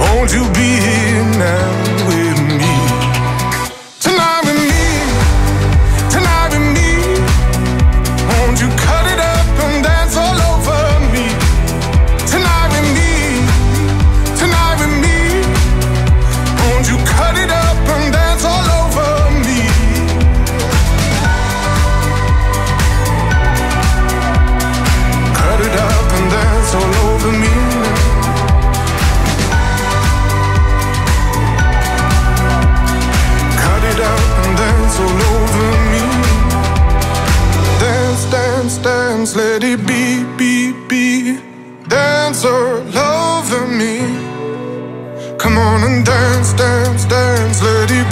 Won't you be here now dance, dance, dance, let it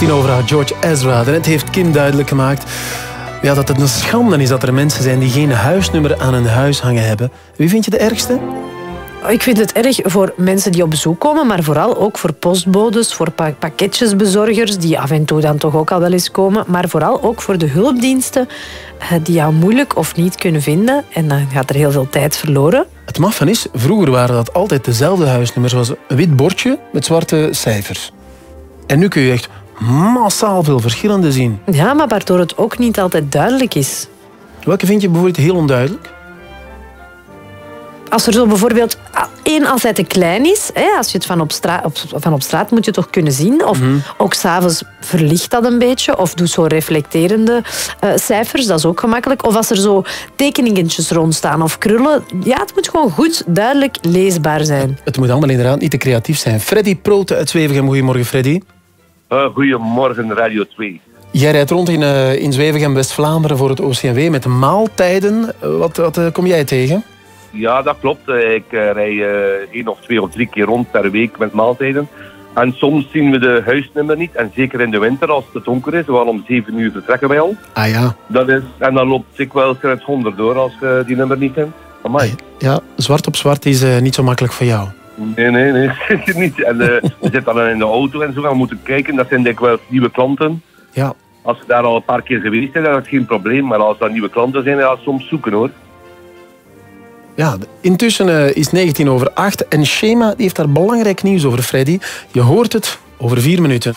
17 over haar George Ezra. Daarnet heeft Kim duidelijk gemaakt ja, dat het een schande is dat er mensen zijn die geen huisnummer aan hun huis hangen hebben. Wie vind je de ergste? Ik vind het erg voor mensen die op bezoek komen, maar vooral ook voor postbodes, voor pa- pakketjesbezorgers, die af en toe dan toch ook al wel eens komen, maar vooral ook voor de hulpdiensten eh, die jou moeilijk of niet kunnen vinden. En dan gaat er heel veel tijd verloren. Het maffe is, vroeger waren dat altijd dezelfde huisnummers. zoals een wit bordje met zwarte cijfers. En nu kun je echt massaal veel verschillende zien. Ja, maar waardoor het ook niet altijd duidelijk is. Welke vind je bijvoorbeeld heel onduidelijk? Als er zo bijvoorbeeld één als hij te klein is, hè, als je het van op, straat, op, van op straat moet je toch kunnen zien. Of ook s'avonds verlicht dat een beetje. Of doe zo reflecterende eh, cijfers, dat is ook gemakkelijk. Of als er zo tekeningetjes rondstaan of krullen. Ja, het moet gewoon goed, duidelijk leesbaar zijn. Het moet allemaal inderdaad niet te creatief zijn. Freddy Prote uit Zwevegem. Goedemorgen, Freddy. Uh, goedemorgen, Radio 2. Jij rijdt rond in, eh, in Zwevegem, West-Vlaanderen voor het OCMW met maaltijden. Eh, Wat, wat eh, kom jij tegen? Ja, dat klopt. Eh, Ik eh, rij eh, één of twee of drie keer rond per week met maaltijden. En soms zien we de huisnummer niet. En zeker in de winter, als het donker is, wel om zeven uur vertrekken wij al. Ah ja. Dat is, en dan loopt ik wel het 100 door als je die nummer niet vindt. Amai. Ja, zwart op zwart is eh, niet zo makkelijk voor jou. Nee, nee, nee. zeker niet. En eh, we zitten dan in de auto en zo. We moeten kijken. Dat zijn dikwijls nieuwe klanten. Ja. Als we daar al een paar keer geweest zijn, dan is het geen probleem. Maar als dat nieuwe klanten zijn, ja, soms zoeken hoor. Ja, intussen eh, is 19 over 8 en Shema die heeft daar belangrijk nieuws over, Freddy. Je hoort het over vier minuten.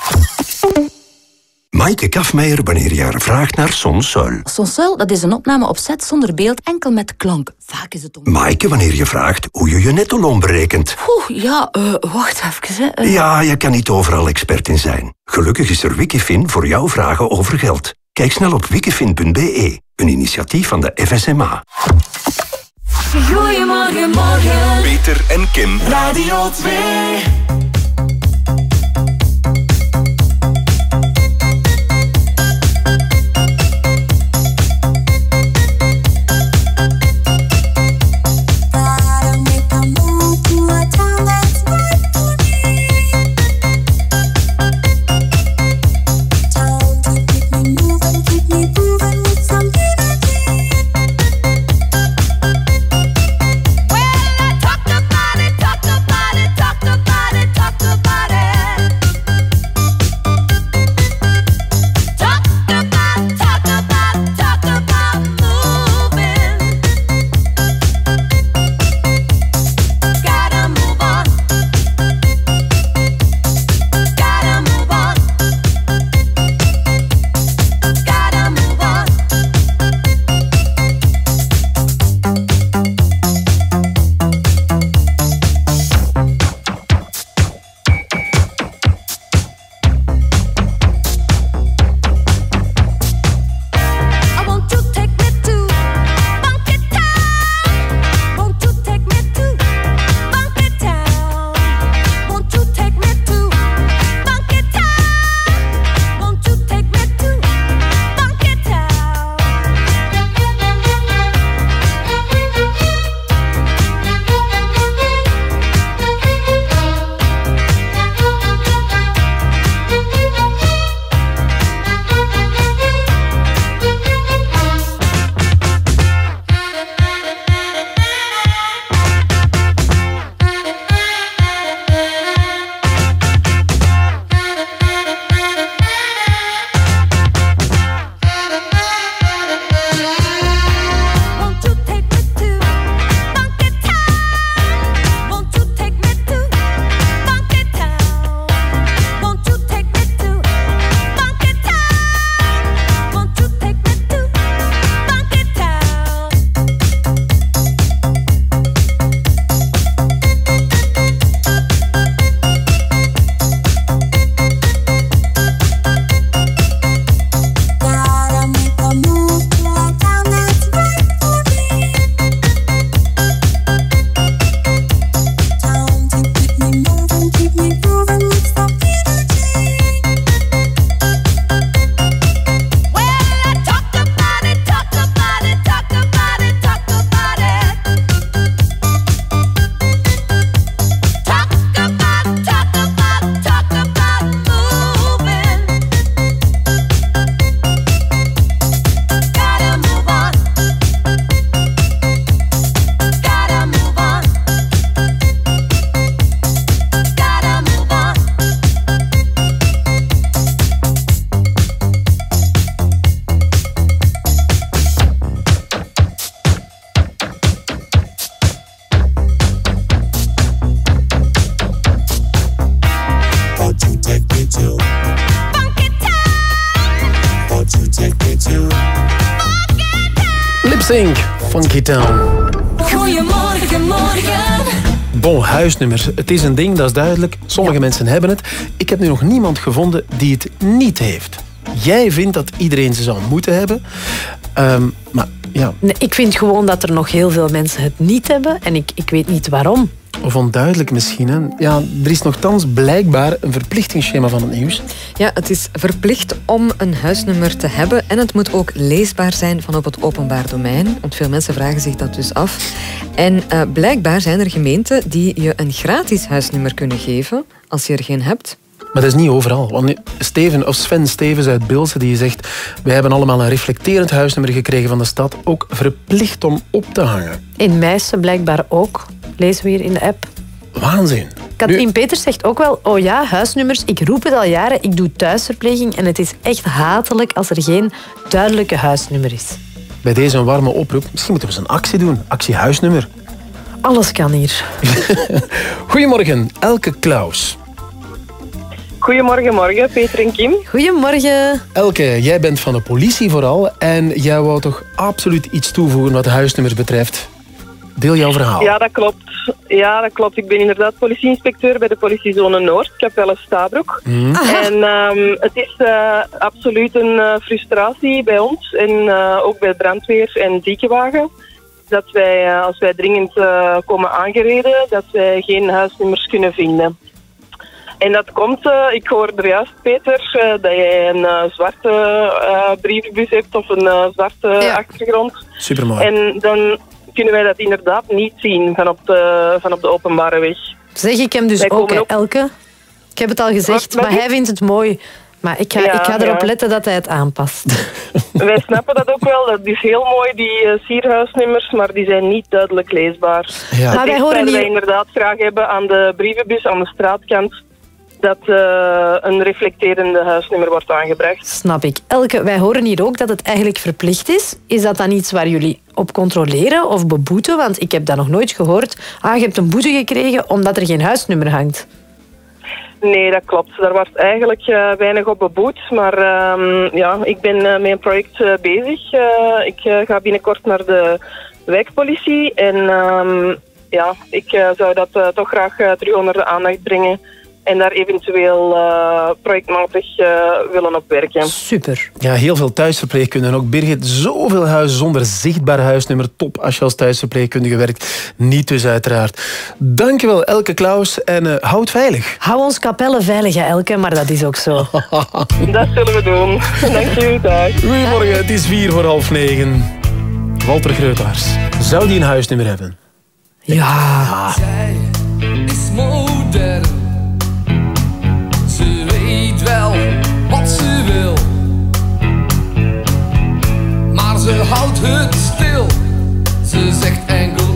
Maaike Kafmeijer wanneer je haar vraagt naar Sonsuil. Sonsuil, dat is een opname op set zonder beeld, enkel met klank. Vaak is het om... Maaike wanneer je vraagt hoe je je nettoloon berekent. Oeh, ja, eh, wacht even. Hè. Eh, Ja, je kan niet overal expert in zijn. Gelukkig is er Wikifin voor jouw vragen over geld. Kijk snel op wikifin.be, een initiatief van de FSMA. Goedemorgen, morgen. Peter en Kim. Radio 2. Het is een ding, dat is duidelijk. Sommige mensen hebben het. Ik heb nu nog niemand gevonden die het niet heeft. Jij vindt dat iedereen ze zou moeten hebben. Ehm, maar ja, Nee, ik vind gewoon dat er nog heel veel mensen het niet hebben. En ik, ik weet niet waarom. of onduidelijk misschien. Hè. Ja, er is nogthans blijkbaar een verplichtingsschema van het nieuws. Ja, het is verplicht om een huisnummer te hebben en het moet ook leesbaar zijn van op het openbaar domein. Want veel mensen vragen zich dat dus af. En eh, blijkbaar zijn er gemeenten die je een gratis huisnummer kunnen geven als je er geen hebt. Maar dat is niet overal. Want Steven, of Sven Stevens uit Bilse die zegt... wij hebben allemaal een reflecterend huisnummer gekregen van de stad. Ook verplicht om op te hangen. In Meissen blijkbaar ook. Lezen we hier in de app. Waanzin. Katrien Peters zegt ook wel, oh ja, huisnummers, ik roep het al jaren, ik doe thuisverpleging en het is echt hatelijk als er geen duidelijke huisnummer is. Bij deze een warme oproep. Misschien moeten we eens een actie doen. Actie huisnummer. Alles kan hier. Goedemorgen, Elke Klaus. Goedemorgen, morgen, Peter en Kim. Goedemorgen. Elke, jij bent van de politie vooral. En jij wou toch absoluut iets toevoegen wat de huisnummers betreft. Deel jouw verhaal. Ja, dat klopt. Ja, dat klopt. Ik ben inderdaad politieinspecteur bij de politiezone Noord, Capelle Stabroek. Mhm. En ehm, het is eh, absoluut een eh, frustratie bij ons en eh, ook bij brandweer en ziekenwagen. Dat wij, eh, als wij dringend eh, komen aangereden, dat wij geen huisnummers kunnen vinden. En dat komt, eh, ik hoorde er juist, Peter, eh, dat jij een zwarte eh, brievenbus hebt of een eh, zwarte achtergrond. Supermooi. En dan kunnen wij dat inderdaad niet zien van op de, van op de openbare weg. Zeg ik hem dus Wij ook, Elke? Ik heb het al gezegd, maar hij vindt het mooi. Maar ik ga, Ja, ik ga erop ja. letten dat hij het aanpast. Wij snappen dat ook wel. Dat is heel mooi, die eh, sierhuisnummers, maar die zijn niet duidelijk leesbaar. Ja. Maar wij horen waar wij inderdaad graag hebben aan de brievenbus, aan de straatkant, dat eh, een reflecterende huisnummer wordt aangebracht. Snap ik. Elke, wij horen hier ook dat het eigenlijk verplicht is. Is dat dan iets waar jullie op controleren of beboeten? Want ik heb dat nog nooit gehoord. Ah, je hebt een boete gekregen omdat er geen huisnummer hangt. Nee, dat klopt. Daar wordt eigenlijk eh, weinig op beboet. Maar ehm, ja, ik ben eh, met een project bezig. Ik ga binnenkort naar de wijkpolitie. En ehm, ja, ik zou dat toch graag terug onder de aandacht brengen. En daar eventueel eh, projectmatig eh, willen op werken. Super. Ja, heel veel thuisverpleegkundigen. Ook Birgit, zoveel huizen zonder zichtbaar huisnummer. Top als je als thuisverpleegkundige werkt. Niet dus uiteraard. Dankjewel Elke Klaus en eh, houd veilig. Hou ons kapelle veilig, hè, Elke, maar dat is ook zo. Dat zullen we doen. Dank u, dag. Goedemorgen, het is vier voor half negen. Walter Greutaars. Zou die een huisnummer hebben? Ja. is modern. Ze houdt het stil. Ze zegt enkel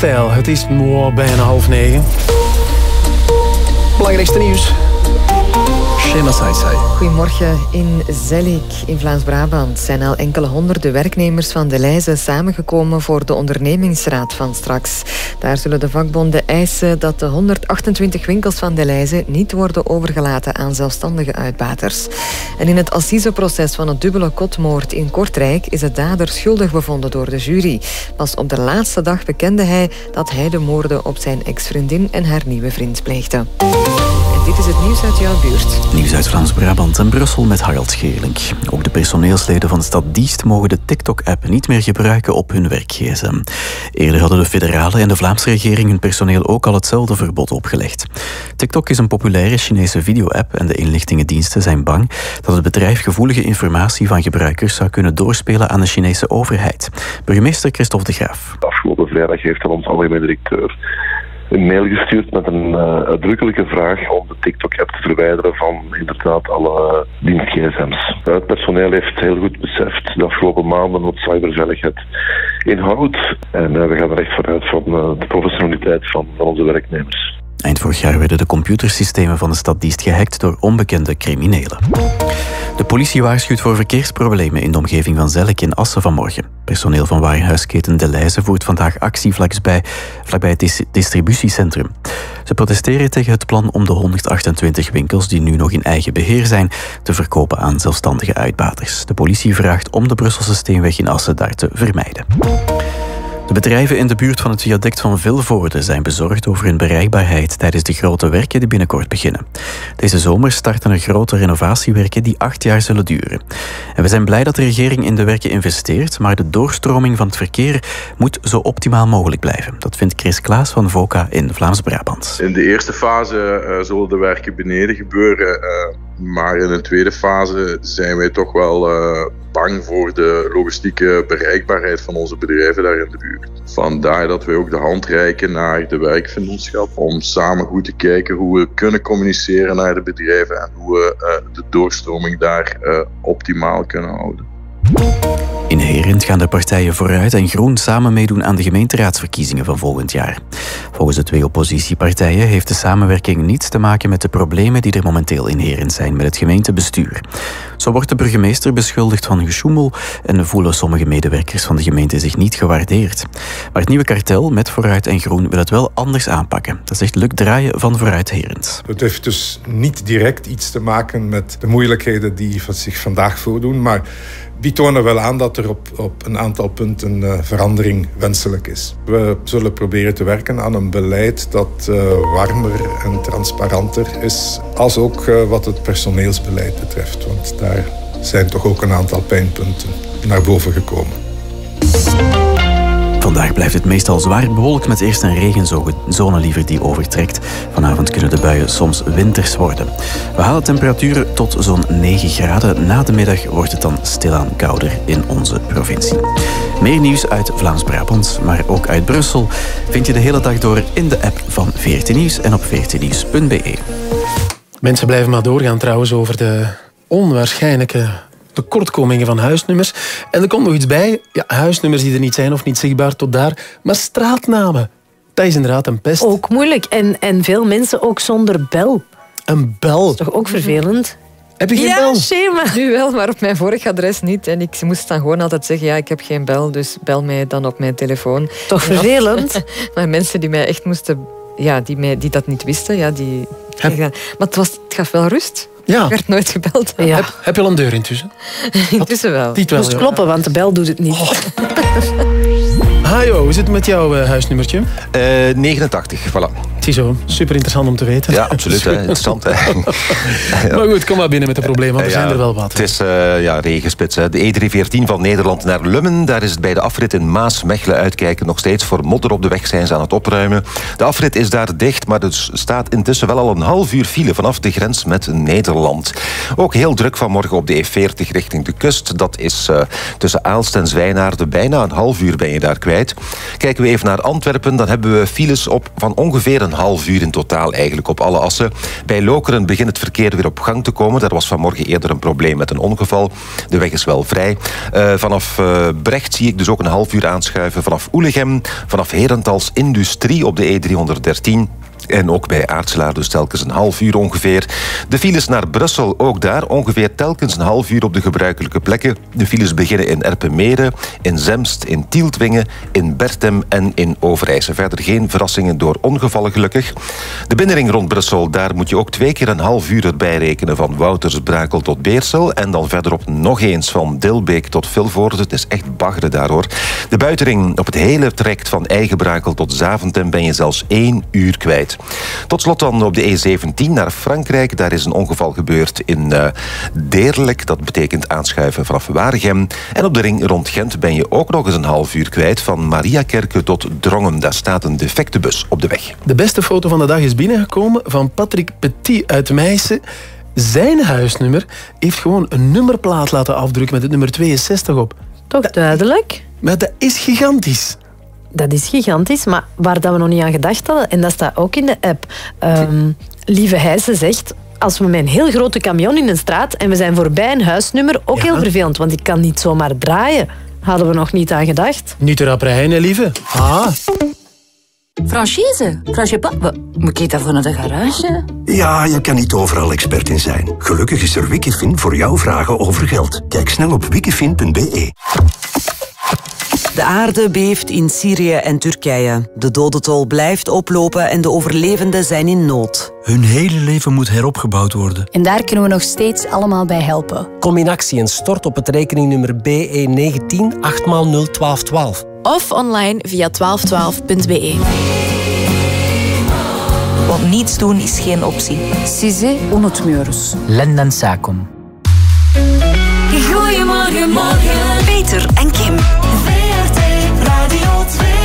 stijl. Het is mooi, bijna half negen. Belangrijkste nieuws. Saisai. Goedemorgen. In Zellik in Vlaams-Brabant zijn al enkele honderden werknemers van de samengekomen voor de ondernemingsraad van straks. Daar zullen de vakbonden eisen dat de 128 winkels van de niet worden overgelaten aan zelfstandige uitbaters. En in het assiseproces van het dubbele kotmoord in Kortrijk is de dader schuldig bevonden door de jury. Pas op de laatste dag bekende hij dat hij de moorden op zijn ex-vriendin en haar nieuwe vriend pleegde. Dit is het nieuws uit jouw buurt. Nieuws uit Vlaams-Brabant en Brussel met Harald Geerlink. Ook de personeelsleden van de stad Diest mogen de TikTok-app niet meer gebruiken op hun werk-gsm. Eerder hadden de federale en de Vlaamse regering hun personeel ook al hetzelfde verbod opgelegd. TikTok is een populaire Chinese video-app en de inlichtingendiensten zijn bang dat het bedrijf gevoelige informatie van gebruikers zou kunnen doorspelen aan de Chinese overheid. Burgemeester Christophe de Graaf. Afgelopen vrijdag heeft aan ons algemeen directeur een mail gestuurd met een eh, uitdrukkelijke vraag om de TikTok-app te verwijderen van inderdaad alle dienst-gsm's. Het personeel heeft heel goed beseft de afgelopen maanden wat cyberveiligheid inhoudt. En eh, we gaan er echt vanuit van eh, de professionaliteit van onze werknemers. Eind vorig jaar werden de computersystemen van de stad Diest gehackt door onbekende criminelen. De politie waarschuwt voor verkeersproblemen in de omgeving van Zelk in Assen vanmorgen. Personeel van warenhuisketen De Leize voert vandaag actie vlakbij, vlakbij het dis- distributiecentrum. Ze protesteren tegen het plan om de 128 winkels die nu nog in eigen beheer zijn te verkopen aan zelfstandige uitbaters. De politie vraagt om de Brusselse Steenweg in Assen daar te vermijden. De bedrijven in de buurt van het viaduct van Vilvoorde zijn bezorgd over hun bereikbaarheid tijdens de grote werken die binnenkort beginnen. Deze zomer starten er grote renovatiewerken die acht jaar zullen duren. En we zijn blij dat de regering in de werken investeert, maar de doorstroming van het verkeer moet zo optimaal mogelijk blijven. Dat vindt Chris Klaas van VOCA in Vlaams-Brabant. In de eerste fase eh, zullen de werken beneden gebeuren. eh, maar in een tweede fase zijn wij toch wel eh, bang voor de logistieke bereikbaarheid van onze bedrijven daar in de buurt. Vandaar dat wij ook de hand reiken naar de werkvennootschap om samen goed te kijken hoe we kunnen communiceren naar de bedrijven en hoe we eh, de doorstroming daar eh, optimaal kunnen houden. In Herent gaan de partijen Vooruit en Groen samen meedoen aan de gemeenteraadsverkiezingen van volgend jaar. Volgens de twee oppositiepartijen heeft de samenwerking niets te maken met de problemen die er momenteel in Herent zijn met het gemeentebestuur. Zo wordt de burgemeester beschuldigd van gesjoemel en voelen sommige medewerkers van de gemeente zich niet gewaardeerd. Maar het nieuwe kartel met Vooruit en Groen wil het wel anders aanpakken. Dat zegt Luc Draaien van Vooruit Herent. Het heeft dus niet direct iets te maken met de moeilijkheden die zich vandaag voordoen, maar die tonen wel aan dat op, op een aantal punten eh, verandering wenselijk is. We zullen proberen te werken aan een beleid dat eh, warmer en transparanter is, als ook eh, wat het personeelsbeleid betreft, want daar zijn toch ook een aantal pijnpunten naar boven gekomen. Vandaag blijft het meestal zwaar bewolkt met eerst een regenzone liever die overtrekt. Vanavond kunnen de buien soms winters worden. We halen temperaturen tot zo'n 9 graden. Na de middag wordt het dan stilaan kouder in onze provincie. Meer nieuws uit Vlaams-Brabant, maar ook uit Brussel vind je de hele dag door in de app van 14 Nieuws en op 14nieuws.be. Mensen blijven maar doorgaan trouwens over de onwaarschijnlijke tekortkomingen van huisnummers. En er komt nog iets bij. Ja, huisnummers die er niet zijn of niet zichtbaar tot daar. Maar straatnamen. Dat is inderdaad een pest. Ook moeilijk. En, en veel mensen ook zonder bel. Een bel? Dat is toch ook vervelend? Heb je geen ja, bel? schema. Nu wel, maar op mijn vorige adres niet. En ik moest dan gewoon altijd zeggen, ja, ik heb geen bel, dus bel mij dan op mijn telefoon. Toch vervelend? maar mensen die mij echt moesten... Ja, die, mij, die dat niet wisten, ja, die... Maar het, was, het gaf wel rust. Ja. Ik werd nooit gebeld. Heb, heb je al een deur intussen? Intussen wel. Moest ja. kloppen, want de bel doet het niet. Hajo, hoe zit het met jouw eh, huisnummertje? Eh 89, voilà. Ziezo, super interessant om te weten. Ja, absoluut. hè. Interessant. Hè. Maar goed, kom maar binnen met de problemen, want er zijn er wel wat. Het is eh, ja, regenspits. Hè. De E314 van Nederland naar Lummen. Daar is het bij de afrit in Maas-Mechelen uitkijken nog steeds voor modder op de weg zijn ze aan het opruimen. De afrit is daar dicht, maar er staat intussen wel al een half uur file vanaf de grens met Nederland. Ook heel druk vanmorgen op de E40 richting de kust. Dat is eh, tussen Aalst en Zwijnaarden. Bijna een half uur ben je daar kwijt. Kijken we even naar Antwerpen, dan hebben we files op van ongeveer een half uur in totaal eigenlijk op alle assen. Bij Lokeren begint het verkeer weer op gang te komen. Daar was vanmorgen eerder een probleem met een ongeval. De weg is wel vrij. Eh, vanaf eh, Brecht zie ik dus ook een half uur aanschuiven. Vanaf Oelegem, vanaf Herentals Industrie op de E313. En ook bij Aartselaar dus telkens een half uur ongeveer. De files naar Brussel, ook daar ongeveer telkens een half uur op de gebruikelijke plekken. De files beginnen in Erpenmeren, in Zemst, in Tieltwingen, in Bertem en in Overijse. Verder geen verrassingen door ongevallen gelukkig. De binnenring rond Brussel, daar moet je ook twee keer een half uur erbij rekenen. Van Woutersbrakel tot Beersel. En dan verderop nog eens van Dilbeek tot Vilvoorde. Het is echt baggeren daar hoor. De buitenring op het hele traject van Eigenbrakel tot Zaventem ben je zelfs één uur kwijt. Tot slot dan op de E17 naar Frankrijk. Daar is een ongeval gebeurd in eh Deerlijk. Dat betekent aanschuiven vanaf Waregem. En op de ring rond Gent ben je ook nog eens een half uur kwijt. Van Mariakerke tot Drongen. Daar staat een defecte bus op de weg. De beste foto van de dag is binnengekomen van Patrick Petit uit Meissen. Zijn huisnummer heeft gewoon een nummerplaat laten afdrukken met het nummer 62 op. Toch duidelijk? Maar dat is gigantisch. Dat is gigantisch, maar waar dat we nog niet aan gedacht hadden, en dat staat ook in de app. ehm, Lieve Heijsen zegt, als we met een heel grote camion in een straat en we zijn voorbij een huisnummer, ook heel vervelend, want ik kan niet zomaar draaien. Hadden we nog niet aan gedacht. Niet te rap rijden, hè, lieve. Ah. Franchise? Franchise Moet ik daarvoor naar de garage? Ja, je kan niet overal expert in zijn. Gelukkig is er Wikifin voor jouw vragen over geld. Kijk snel op wikifin.be. De aarde beeft in Syrië en Turkije. De dodentol blijft oplopen en de overlevenden zijn in nood. Hun hele leven moet heropgebouwd worden. En daar kunnen we nog steeds allemaal bij helpen. Kom in actie en stort op het rekeningnummer BE19 8x01212. Of online via 1212.be. Want niets doen is geen optie. Size unutmuyoruz. Lenden Sakum. Goedemorgen, morgen. Peter en Kim. VRT Radio 2.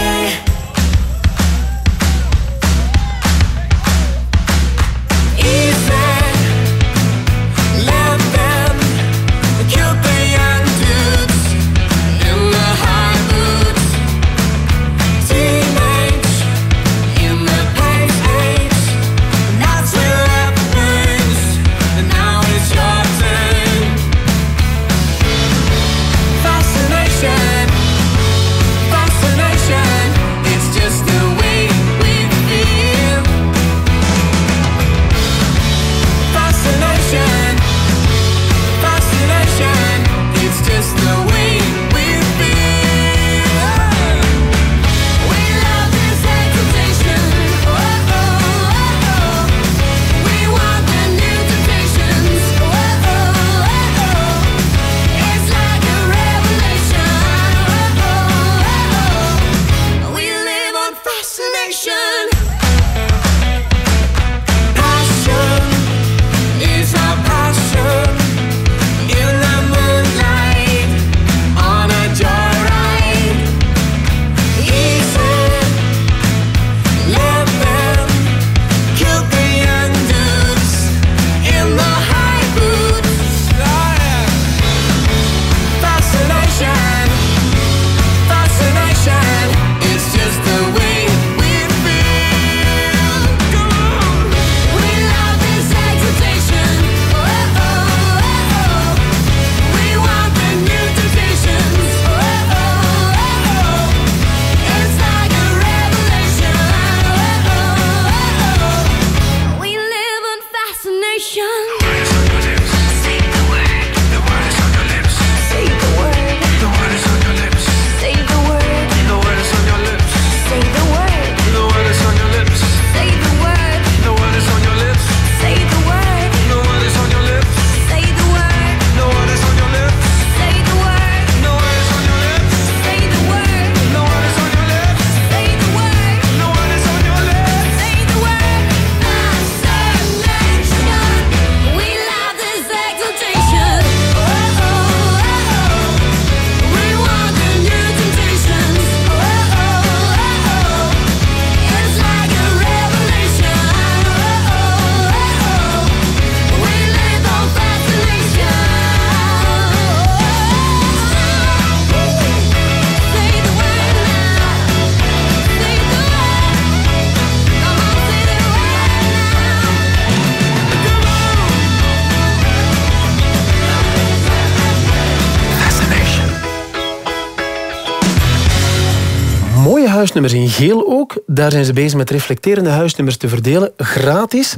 Huisnummers in geel ook. Daar zijn ze bezig met reflecterende huisnummers te verdelen, gratis.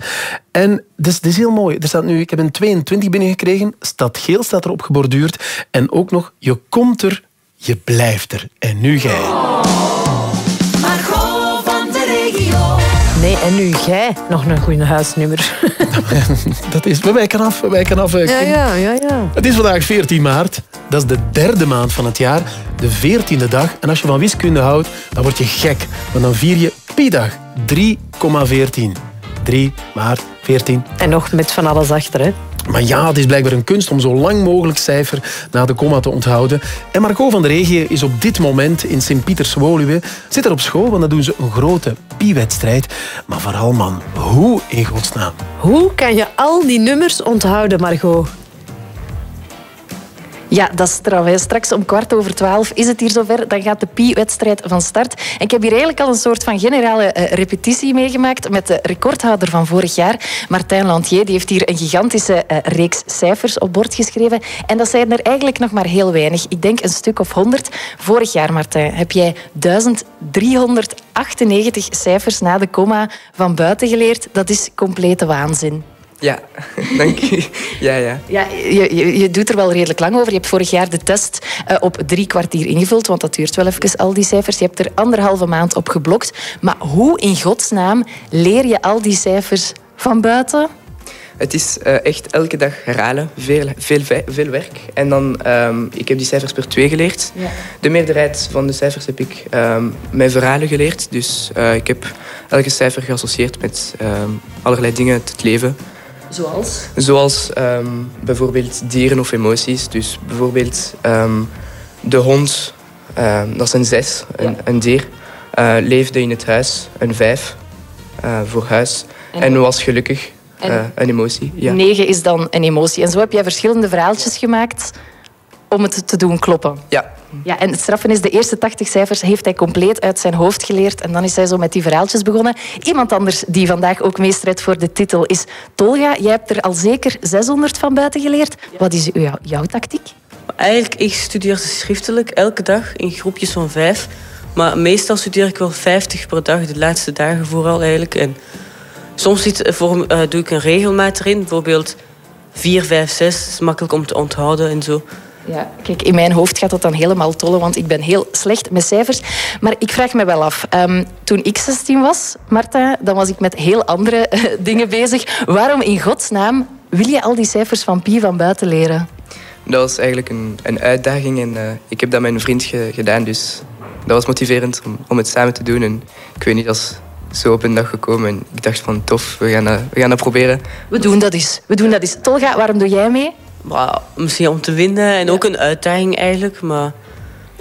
En dat is heel mooi. Er staat nu, ik heb een 22 binnengekregen. Stad geel staat erop geborduurd. En ook nog, je komt er, je blijft er. En nu jij. Nee, en nu jij nog een goede huisnummer. Dat is, we wijken af, we wijken af. eh, Ja, ja, ja, ja. Het is vandaag 14 maart. Dat is de derde maand van het jaar. De 14e dag. En als je van wiskunde houdt, dan word je gek. Want dan vier je Pi-dag. 3,14. 3 maart 14. En nog met van alles achter, hè? Maar ja, het is blijkbaar een kunst om zo lang mogelijk cijfer na de komma te onthouden. En Margot van der Regie is op dit moment in Sint-Pieters-Woluwe. Zit er op school, want dan doen ze een grote pi-wedstrijd. Maar vooral, man, hoe in godsnaam? Hoe kan je al die nummers onthouden, Margot? Ja, dat is hè. Straks om kwart over twaalf is het hier zover. Dan gaat de Pi-wedstrijd van start. En ik heb hier eigenlijk al een soort van generale eh, repetitie meegemaakt met de recordhouder van vorig jaar, Martijn Lantier. Die heeft hier een gigantische eh, reeks cijfers op bord geschreven. En dat zijn er eigenlijk nog maar heel weinig. Ik denk een stuk of honderd. Vorig jaar, Martijn, heb jij 1398 cijfers na de komma van buiten geleerd. Dat is complete waanzin. Ja, dank u. Ja, ja. Ja, je, je, je doet er wel redelijk lang over. Je hebt vorig jaar de test eh, op drie kwartier ingevuld, want dat duurt wel even, al die cijfers. Je hebt er anderhalve maand op geblokt. Maar hoe in godsnaam leer je al die cijfers van buiten? Het is eh, echt elke dag herhalen, veel, veel, veel werk. En dan, ehm, ik heb die cijfers per twee geleerd. Ja. De meerderheid van de cijfers heb ik ehm, met verhalen geleerd. Dus eh, ik heb elke cijfer geassocieerd met ehm, allerlei dingen uit het leven. Zoals? Zoals ehm, bijvoorbeeld dieren of emoties. Dus bijvoorbeeld ehm, de hond, ehm, dat is een zes, een, een dier, eh, leefde in het huis, een vijf eh, voor huis. En- En, was gelukkig, En- eh, een emotie. Ja. Negen is dan een emotie. En zo heb jij verschillende verhaaltjes gemaakt om het te doen kloppen. Ja. Ja, en het straffen is, de eerste 80 cijfers heeft hij compleet uit zijn hoofd geleerd. En dan is hij zo met die verhaaltjes begonnen. Iemand anders die vandaag ook meestrijdt voor de titel is Tolga. Jij hebt er al zeker 600 van buiten geleerd. Wat is jou- jouw tactiek? Eigenlijk, ik studeer schriftelijk elke dag in groepjes van vijf. Maar meestal studeer ik wel 50 per dag, de laatste dagen vooral eigenlijk. En soms zit, eh, voor, eh, doe ik een regelmaat erin, bijvoorbeeld 4, 5, 6. is makkelijk om te onthouden en zo. Ja, kijk, in mijn hoofd gaat dat dan helemaal tollen, want ik ben heel slecht met cijfers. Maar ik vraag me wel af, ehm, toen ik 16 was, Marta, dan was ik met heel andere eh, dingen bezig. Waarom in godsnaam wil je al die cijfers van Pi van buiten leren? Dat was eigenlijk een, een uitdaging en eh, ik heb dat met een vriend ge- gedaan. Dus dat was motiverend om, om het samen te doen. En ik weet niet, dat is zo op een dag gekomen. En ik dacht van tof, we gaan dat, we gaan dat proberen. We doen dat eens. We doen dat eens. Tolga, waarom doe jij mee? Maar misschien om te winnen en ook een uitdaging eigenlijk. Maar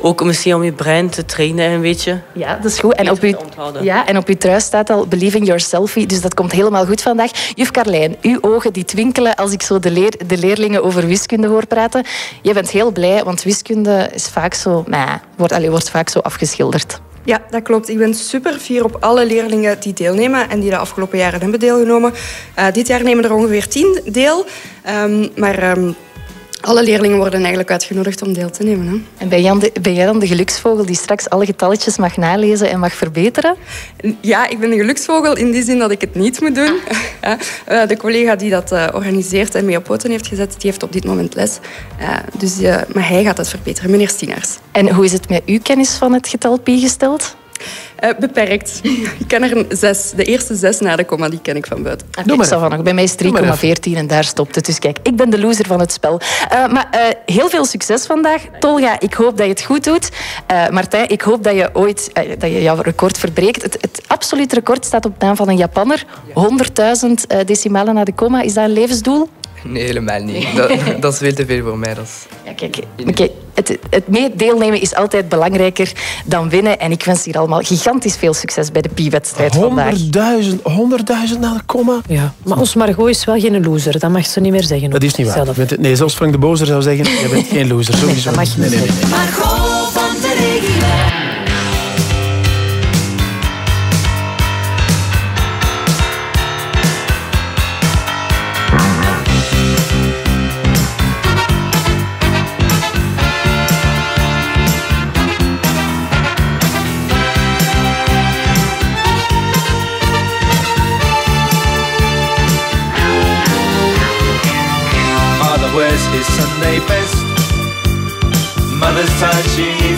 ook misschien om je brein te trainen een beetje. Ja, dat is goed. En op, uw, onthouden. ja, en op uw trui staat al Believing Your Selfie, dus dat komt helemaal goed vandaag. Juf Carlijn, uw ogen die twinkelen als ik zo de, leer, de leerlingen over wiskunde hoor praten. Jij bent heel blij, want wiskunde is vaak zo, nah, wordt, allee, wordt vaak zo afgeschilderd. Ja, dat klopt. Ik ben super fier op alle leerlingen die deelnemen en die de afgelopen jaren hebben deelgenomen. Eh, dit jaar nemen er ongeveer tien deel. Ehm, maar ehm, alle leerlingen worden eigenlijk uitgenodigd om deel te nemen. Hè. En ben jij, dan de, ben jij dan de geluksvogel die straks alle getalletjes mag nalezen en mag verbeteren? Ja, ik ben een geluksvogel in die zin dat ik het niet moet doen. Ja, eh, de collega die dat eh, organiseert en mee op poten heeft gezet, die heeft op dit moment les. Eh, dus, eh, maar hij gaat het verbeteren, meneer Stienars. En hoe is het met uw kennis van het getal pi gesteld? Eh, beperkt. Ik ken er een zes. De eerste zes na de komma, die ken ik van buiten. Oké, ça va nog. Bij mij is 3,14 en daar stopt het. Dus kijk, ik ben de loser van het spel. Eh, maar eh, heel veel succes vandaag. Tolga, ik hoop dat je het goed doet. Eh, Martijn, ik hoop dat je ooit dat je jouw record verbreekt. Het, het absolute record staat op naam van een Japanner. 100.000 eh, decimalen na de komma. Is dat een levensdoel? Nee, helemaal niet. Dat, dat is veel te veel voor mij. Dat is... Ja, kijk, oké, het, het mee deelnemen is altijd belangrijker dan winnen. En ik wens hier allemaal gigantisch veel succes bij de Pi-wedstrijd vandaag. 100.000 100.000 na de komma? Ja, maar ons Margot is wel geen loser. Dat mag ze niet meer zeggen. Dat is niet waar. Zelf. Nee, zelfs Frank de Bozer zou zeggen, je bent geen loser. Sowieso. dat mag je nee, niet nee, nee. Margot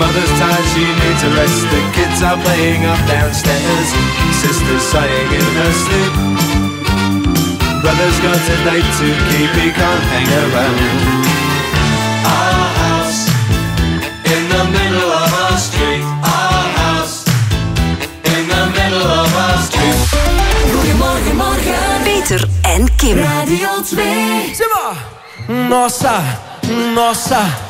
Mother's tired, she needs a rest. The kids are playing up downstairs. Sister's sighing in her sleep. Brother's got a date to keep, he can't hang around. Our house in the middle of our street. Our house in the middle of our street. Goedemorgen, morgen. Peter en Kim. Radio 2. Nossa, nossa,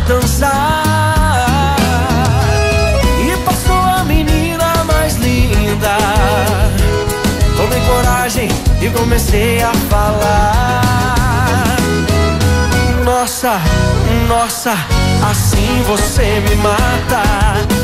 dançar. E passou a menina mais linda. Tomei coragem e comecei a falar. Nossa, nossa, assim você me mata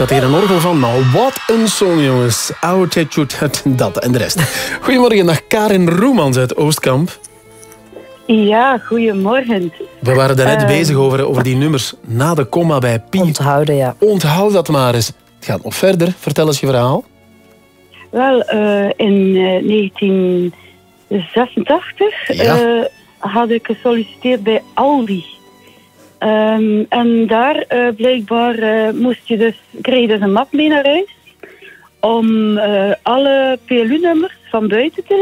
Staat hier een orgel van, maar wat een song, jongens. Oude dat en de rest. Goedemorgen, dag Karin Roemans uit Oostkamp. Ja, goedemorgen. We waren daarnet Eh, bezig over, over die nummers na de komma bij Pi. Onthouden, ja. Onthoud dat maar eens. Het gaat nog verder. Vertel eens je verhaal. Wel, eh, in eh, 1986 Ja. eh, had ik gesolliciteerd bij Aldi. Ehm, en daar eh, blijkbaar eh, moest je dus, kreeg je dus een map mee naar huis om eh, alle PLU-nummers van buiten te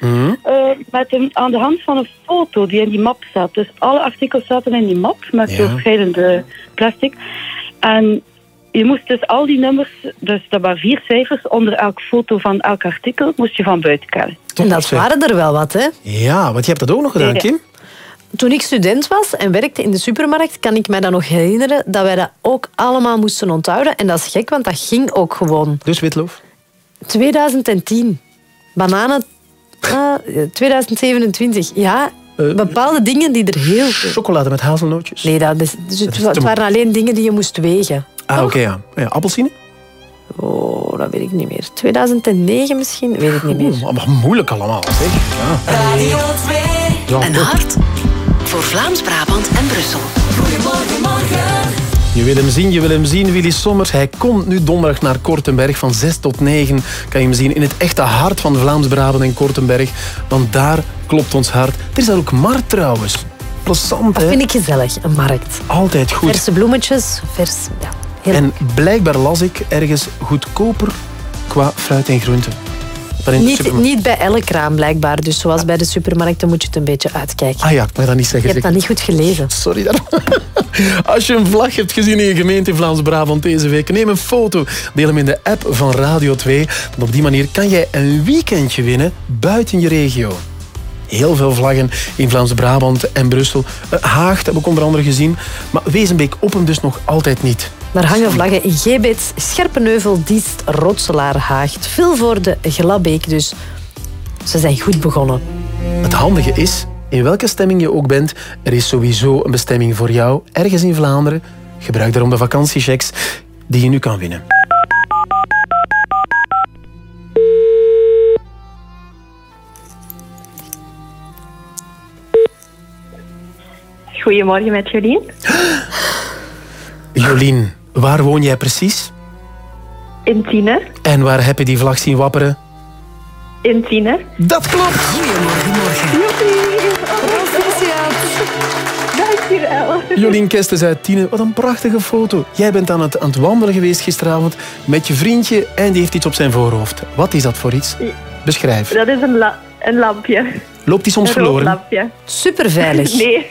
leren. eh, met een, aan de hand van een foto die in die map zat. Dus alle artikels zaten in die map met Ja. zo verschillende plastic. En je moest dus al die nummers, dus dat waren vier cijfers, onder elk foto van elk artikel, moest je van buiten kennen. En dat waren er wel wat, hè? Ja, want je hebt dat ook nog gedaan, Ja. Kim. Toen ik student was en werkte in de supermarkt, kan ik mij dan nog herinneren dat wij dat ook allemaal moesten onthouden. En dat is gek, want dat ging ook gewoon. Dus Witloof? 2010. Bananen. ah, 2027. Ja, bepaalde dingen die er heel... Chocolade met hazelnootjes? Nee, dat is, dus het, waren alleen dingen die je moest wegen. Ah, oké, ja. ja. Appelsine? Oh, dat weet ik niet meer. 2009 misschien? Weet ik niet meer. Oeh, maar moeilijk allemaal, zeg. Ja. Radio 2. Ja, Een hart voor Vlaams-Brabant en Brussel. Goedemorgen, morgen. Je wil hem zien, je wil hem zien, Willy Sommers. Hij komt nu donderdag naar Kortenberg van 6 tot 9. Kan je hem zien in het echte hart van Vlaams-Brabant en Kortenberg. Want daar klopt ons hart. Er is daar ook markt trouwens. Plezant, Dat hè? vind ik gezellig, een markt. Altijd goed. Verse bloemetjes, vers... Ja, heel En blijkbaar las ik ergens goedkoper qua fruit en groenten. Dan in de Niet, niet bij elk kraam blijkbaar. Dus zoals bij de supermarkten moet je het een beetje uitkijken. Ah ja, ik mag dat niet Je zeggen. hebt dat niet goed gelezen. Sorry daarom. Als je een vlag hebt gezien in je gemeente in Vlaams-Brabant deze week, neem een foto. Deel hem in de app van Radio 2. Want op die manier kan jij een weekendje winnen buiten je regio. Heel veel vlaggen in Vlaams-Brabant en Brussel. Eh, Haag heb ik onder andere gezien. Maar Wezenbeek Oppen dus nog altijd niet. Maar hangen vlaggen in Gebets, Scherpenheuvel, Diest, Rotselaar, Haagt. Voor de Glabbeek dus. Ze zijn goed begonnen. Het handige is, in welke stemming je ook bent, er is sowieso een bestemming voor jou ergens in Vlaanderen. Gebruik daarom de vakantiechecks die je nu kan winnen. Goedemorgen met Jolien. Jolien, waar woon jij precies? In Tiener. En waar heb je die vlag zien wapperen? In Tiener. Dat klopt. Goedemorgen, morgen. Dankjewel. Jolien Kestes uit Tiene, wat een prachtige foto. Jij bent aan het, aan het wandelen geweest gisteravond met je vriendje en die heeft iets op zijn voorhoofd. Wat is dat voor iets? Beschrijf. Dat is een, la- een lampje. Loopt die soms verloren? Super veilig. Nee.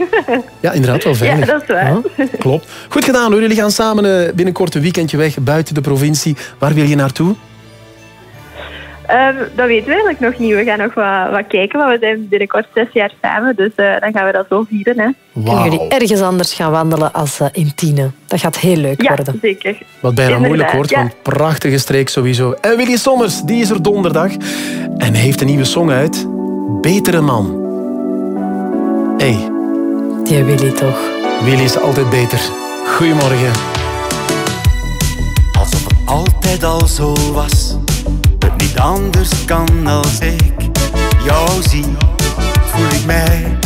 Ja, inderdaad wel veilig. Ja, dat is waar. Ja, klopt. Goed gedaan hoor. Jullie gaan samen eh, binnenkort een weekendje weg buiten de provincie. Waar wil je naartoe? Ehm, dat weten we eigenlijk nog niet. We gaan nog wat, wat kijken, maar we zijn binnenkort zes jaar samen. Dus eh, dan gaan we dat zo vieren. Hè. Kunnen jullie ergens anders gaan wandelen als eh, in Tiene? Dat gaat heel leuk Ja, worden. zeker. Wat bijna Inderdaad, moeilijk wordt, ja. want prachtige streek sowieso. En Willy Sommers, die is er donderdag. En heeft een nieuwe song uit. Betere man. hey, Die Willy toch. Willy is altijd beter. Goedemorgen. Alsof het altijd al zo was. Het niet anders kan als ik jou zie. Voel ik mij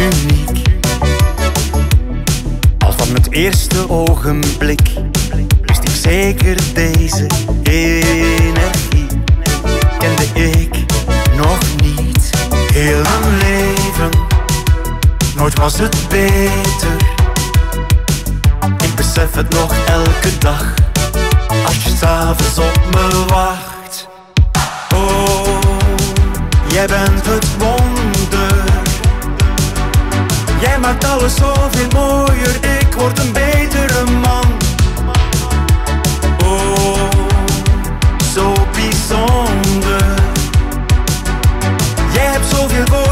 uniek. Al van het eerste ogenblik wist ik zeker deze energie. Kende ik nog niet heel mijn leven. Nooit was het beter. Ik besef het nog elke dag. Als je s'avonds op me wacht. Oh, jij bent het wonder. Jij maakt alles zoveel mooier. Ik word een betere man. Oh, zo bijzonder. Jij hebt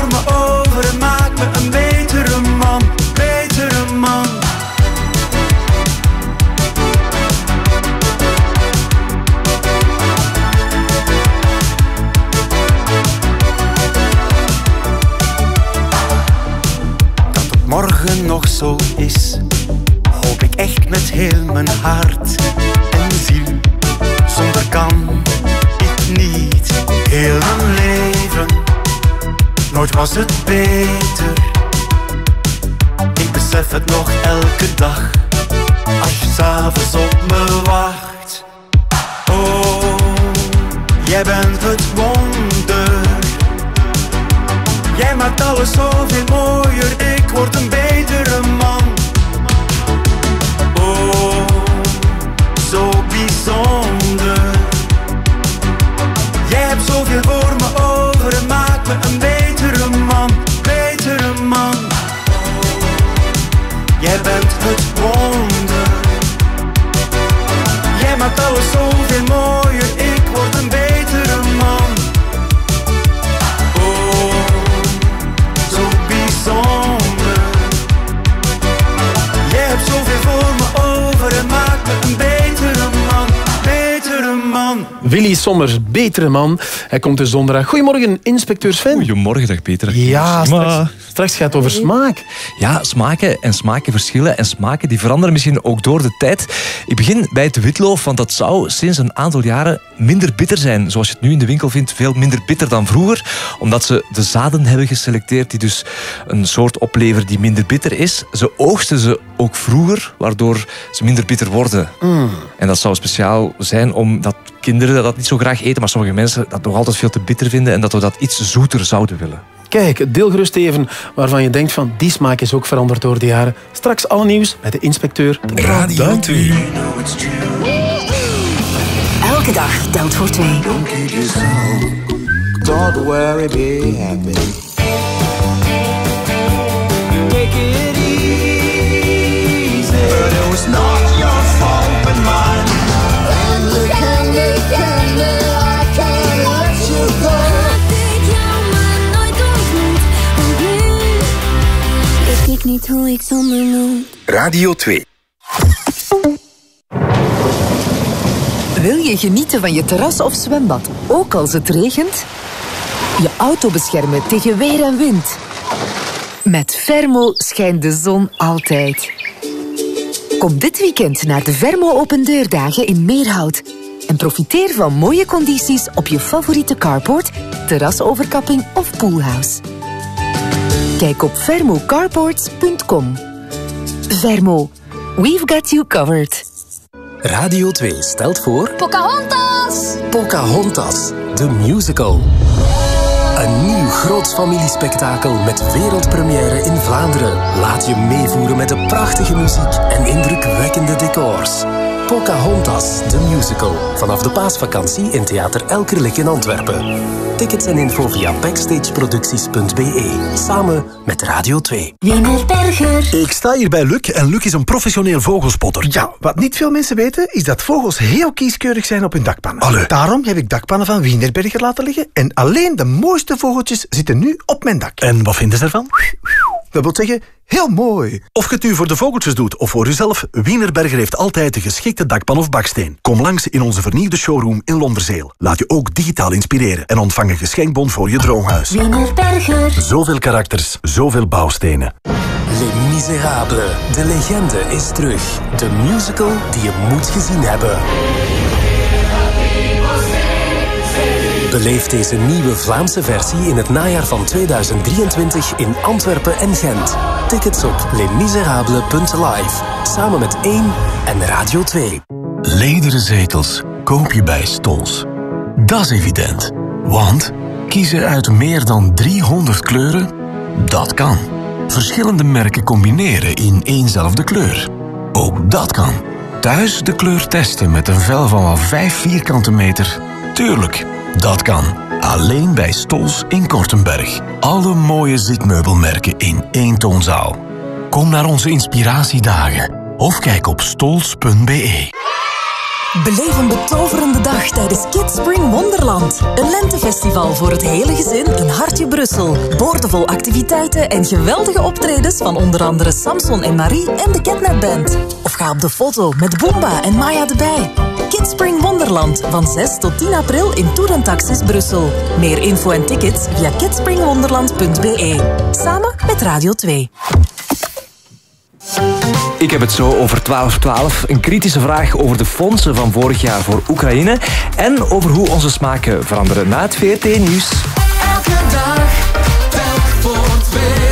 Hij komt dus donderdag. Goedemorgen, inspecteur Sven. Goedemorgen, dag Peter. Ja, straks, straks gaat het over smaak. Ja, smaken en smaken verschillen. En smaken die veranderen misschien ook door de tijd. Ik begin bij het witloof, want dat zou sinds een aantal jaren minder bitter zijn. Zoals je het nu in de winkel vindt, veel minder bitter dan vroeger. Omdat ze de zaden hebben geselecteerd die dus een soort opleveren die minder bitter is. Ze oogsten ze ook vroeger, waardoor ze minder bitter worden. Mm. En dat zou speciaal zijn omdat kinderen dat niet zo graag eten, maar sommige mensen dat nog altijd veel te bitter vinden en dat we dat iets zoeter zouden willen. Kijk, deel gerust even waarvan je denkt van die smaak is ook veranderd door de jaren. Straks alle nieuws met de inspecteur. Radio 2. Elke dag telt voor twee. Don't worry, be happy. Take it easy. But it was not Hoe ik zonder moet. Radio 2. Wil je genieten van je terras of zwembad, ook als het regent? Je auto beschermen tegen weer en wind? Met Fermo schijnt de zon altijd. Kom dit weekend naar de Vermo Open Deurdagen in Meerhout. En profiteer van mooie condities op je favoriete carport, terrasoverkapping of poolhouse. Kijk op vermocarports.com. Vermo, we've got you covered. Radio 2 stelt voor Pocahontas! Pocahontas, de musical. Een nieuw groots familiespektakel met wereldpremière in Vlaanderen. Laat je meevoeren met de prachtige muziek en indrukwekkende decors. Pocahontas, de musical. Vanaf de paasvakantie in Theater Elkerlijk in Antwerpen. Tickets en info via backstageproducties.be. Samen met Radio 2. Wienerberger. Ik sta hier bij Luc en Luc is een professioneel vogelspotter. Ja, wat niet veel mensen weten, is dat vogels heel kieskeurig zijn op hun dakpannen. Allee. Daarom heb ik dakpannen van Wienerberger laten liggen en alleen de mooiste vogeltjes zitten nu op mijn dak. En wat vinden ze ervan? Dat wil zeggen, heel mooi. Of je het nu voor de vogeltjes doet of voor uzelf, Wienerberger heeft altijd de geschikte dakpan of baksteen. Kom langs in onze vernieuwde showroom in Londerzeel. Laat je ook digitaal inspireren en ontvang een geschenkbon voor je droomhuis. Wienerberger. Zoveel karakters, zoveel bouwstenen. Les Miserables, de legende is terug. De musical die je moet gezien hebben. Beleef deze nieuwe Vlaamse versie in het najaar van 2023 in Antwerpen en Gent. Tickets op lesmiserables.live. Samen met 1 en Radio 2. Lederen zetels koop je bij Stols. Dat is evident. Want kiezen uit meer dan 300 kleuren? Dat kan. Verschillende merken combineren in éénzelfde kleur? Ook dat kan. Thuis de kleur testen met een vel van al 5 vierkante meter? Tuurlijk, dat kan. Alleen bij Stols in Kortenberg. Alle mooie zitmeubelmerken in één toonzaal. Kom naar onze inspiratiedagen of kijk op stols.be. Beleef een betoverende dag tijdens Kids Spring Wonderland. Een lentefestival voor het hele gezin in Hartje Brussel. Boordevol activiteiten en geweldige optredens van onder andere Samson en Marie en de Catnap Band. Of ga op de foto met Boomba en Maya de Bij. Kids Spring Wonderland van 6 tot 10 april in Tour en Taxis Brussel. Meer info en tickets via kidspringwonderland.be. Samen met Radio 2. Ik heb het zo over 1212. Een kritische vraag over de fondsen van vorig jaar voor Oekraïne. En over hoe onze smaken veranderen na het VRT-nieuws. Elke dag, telk voor.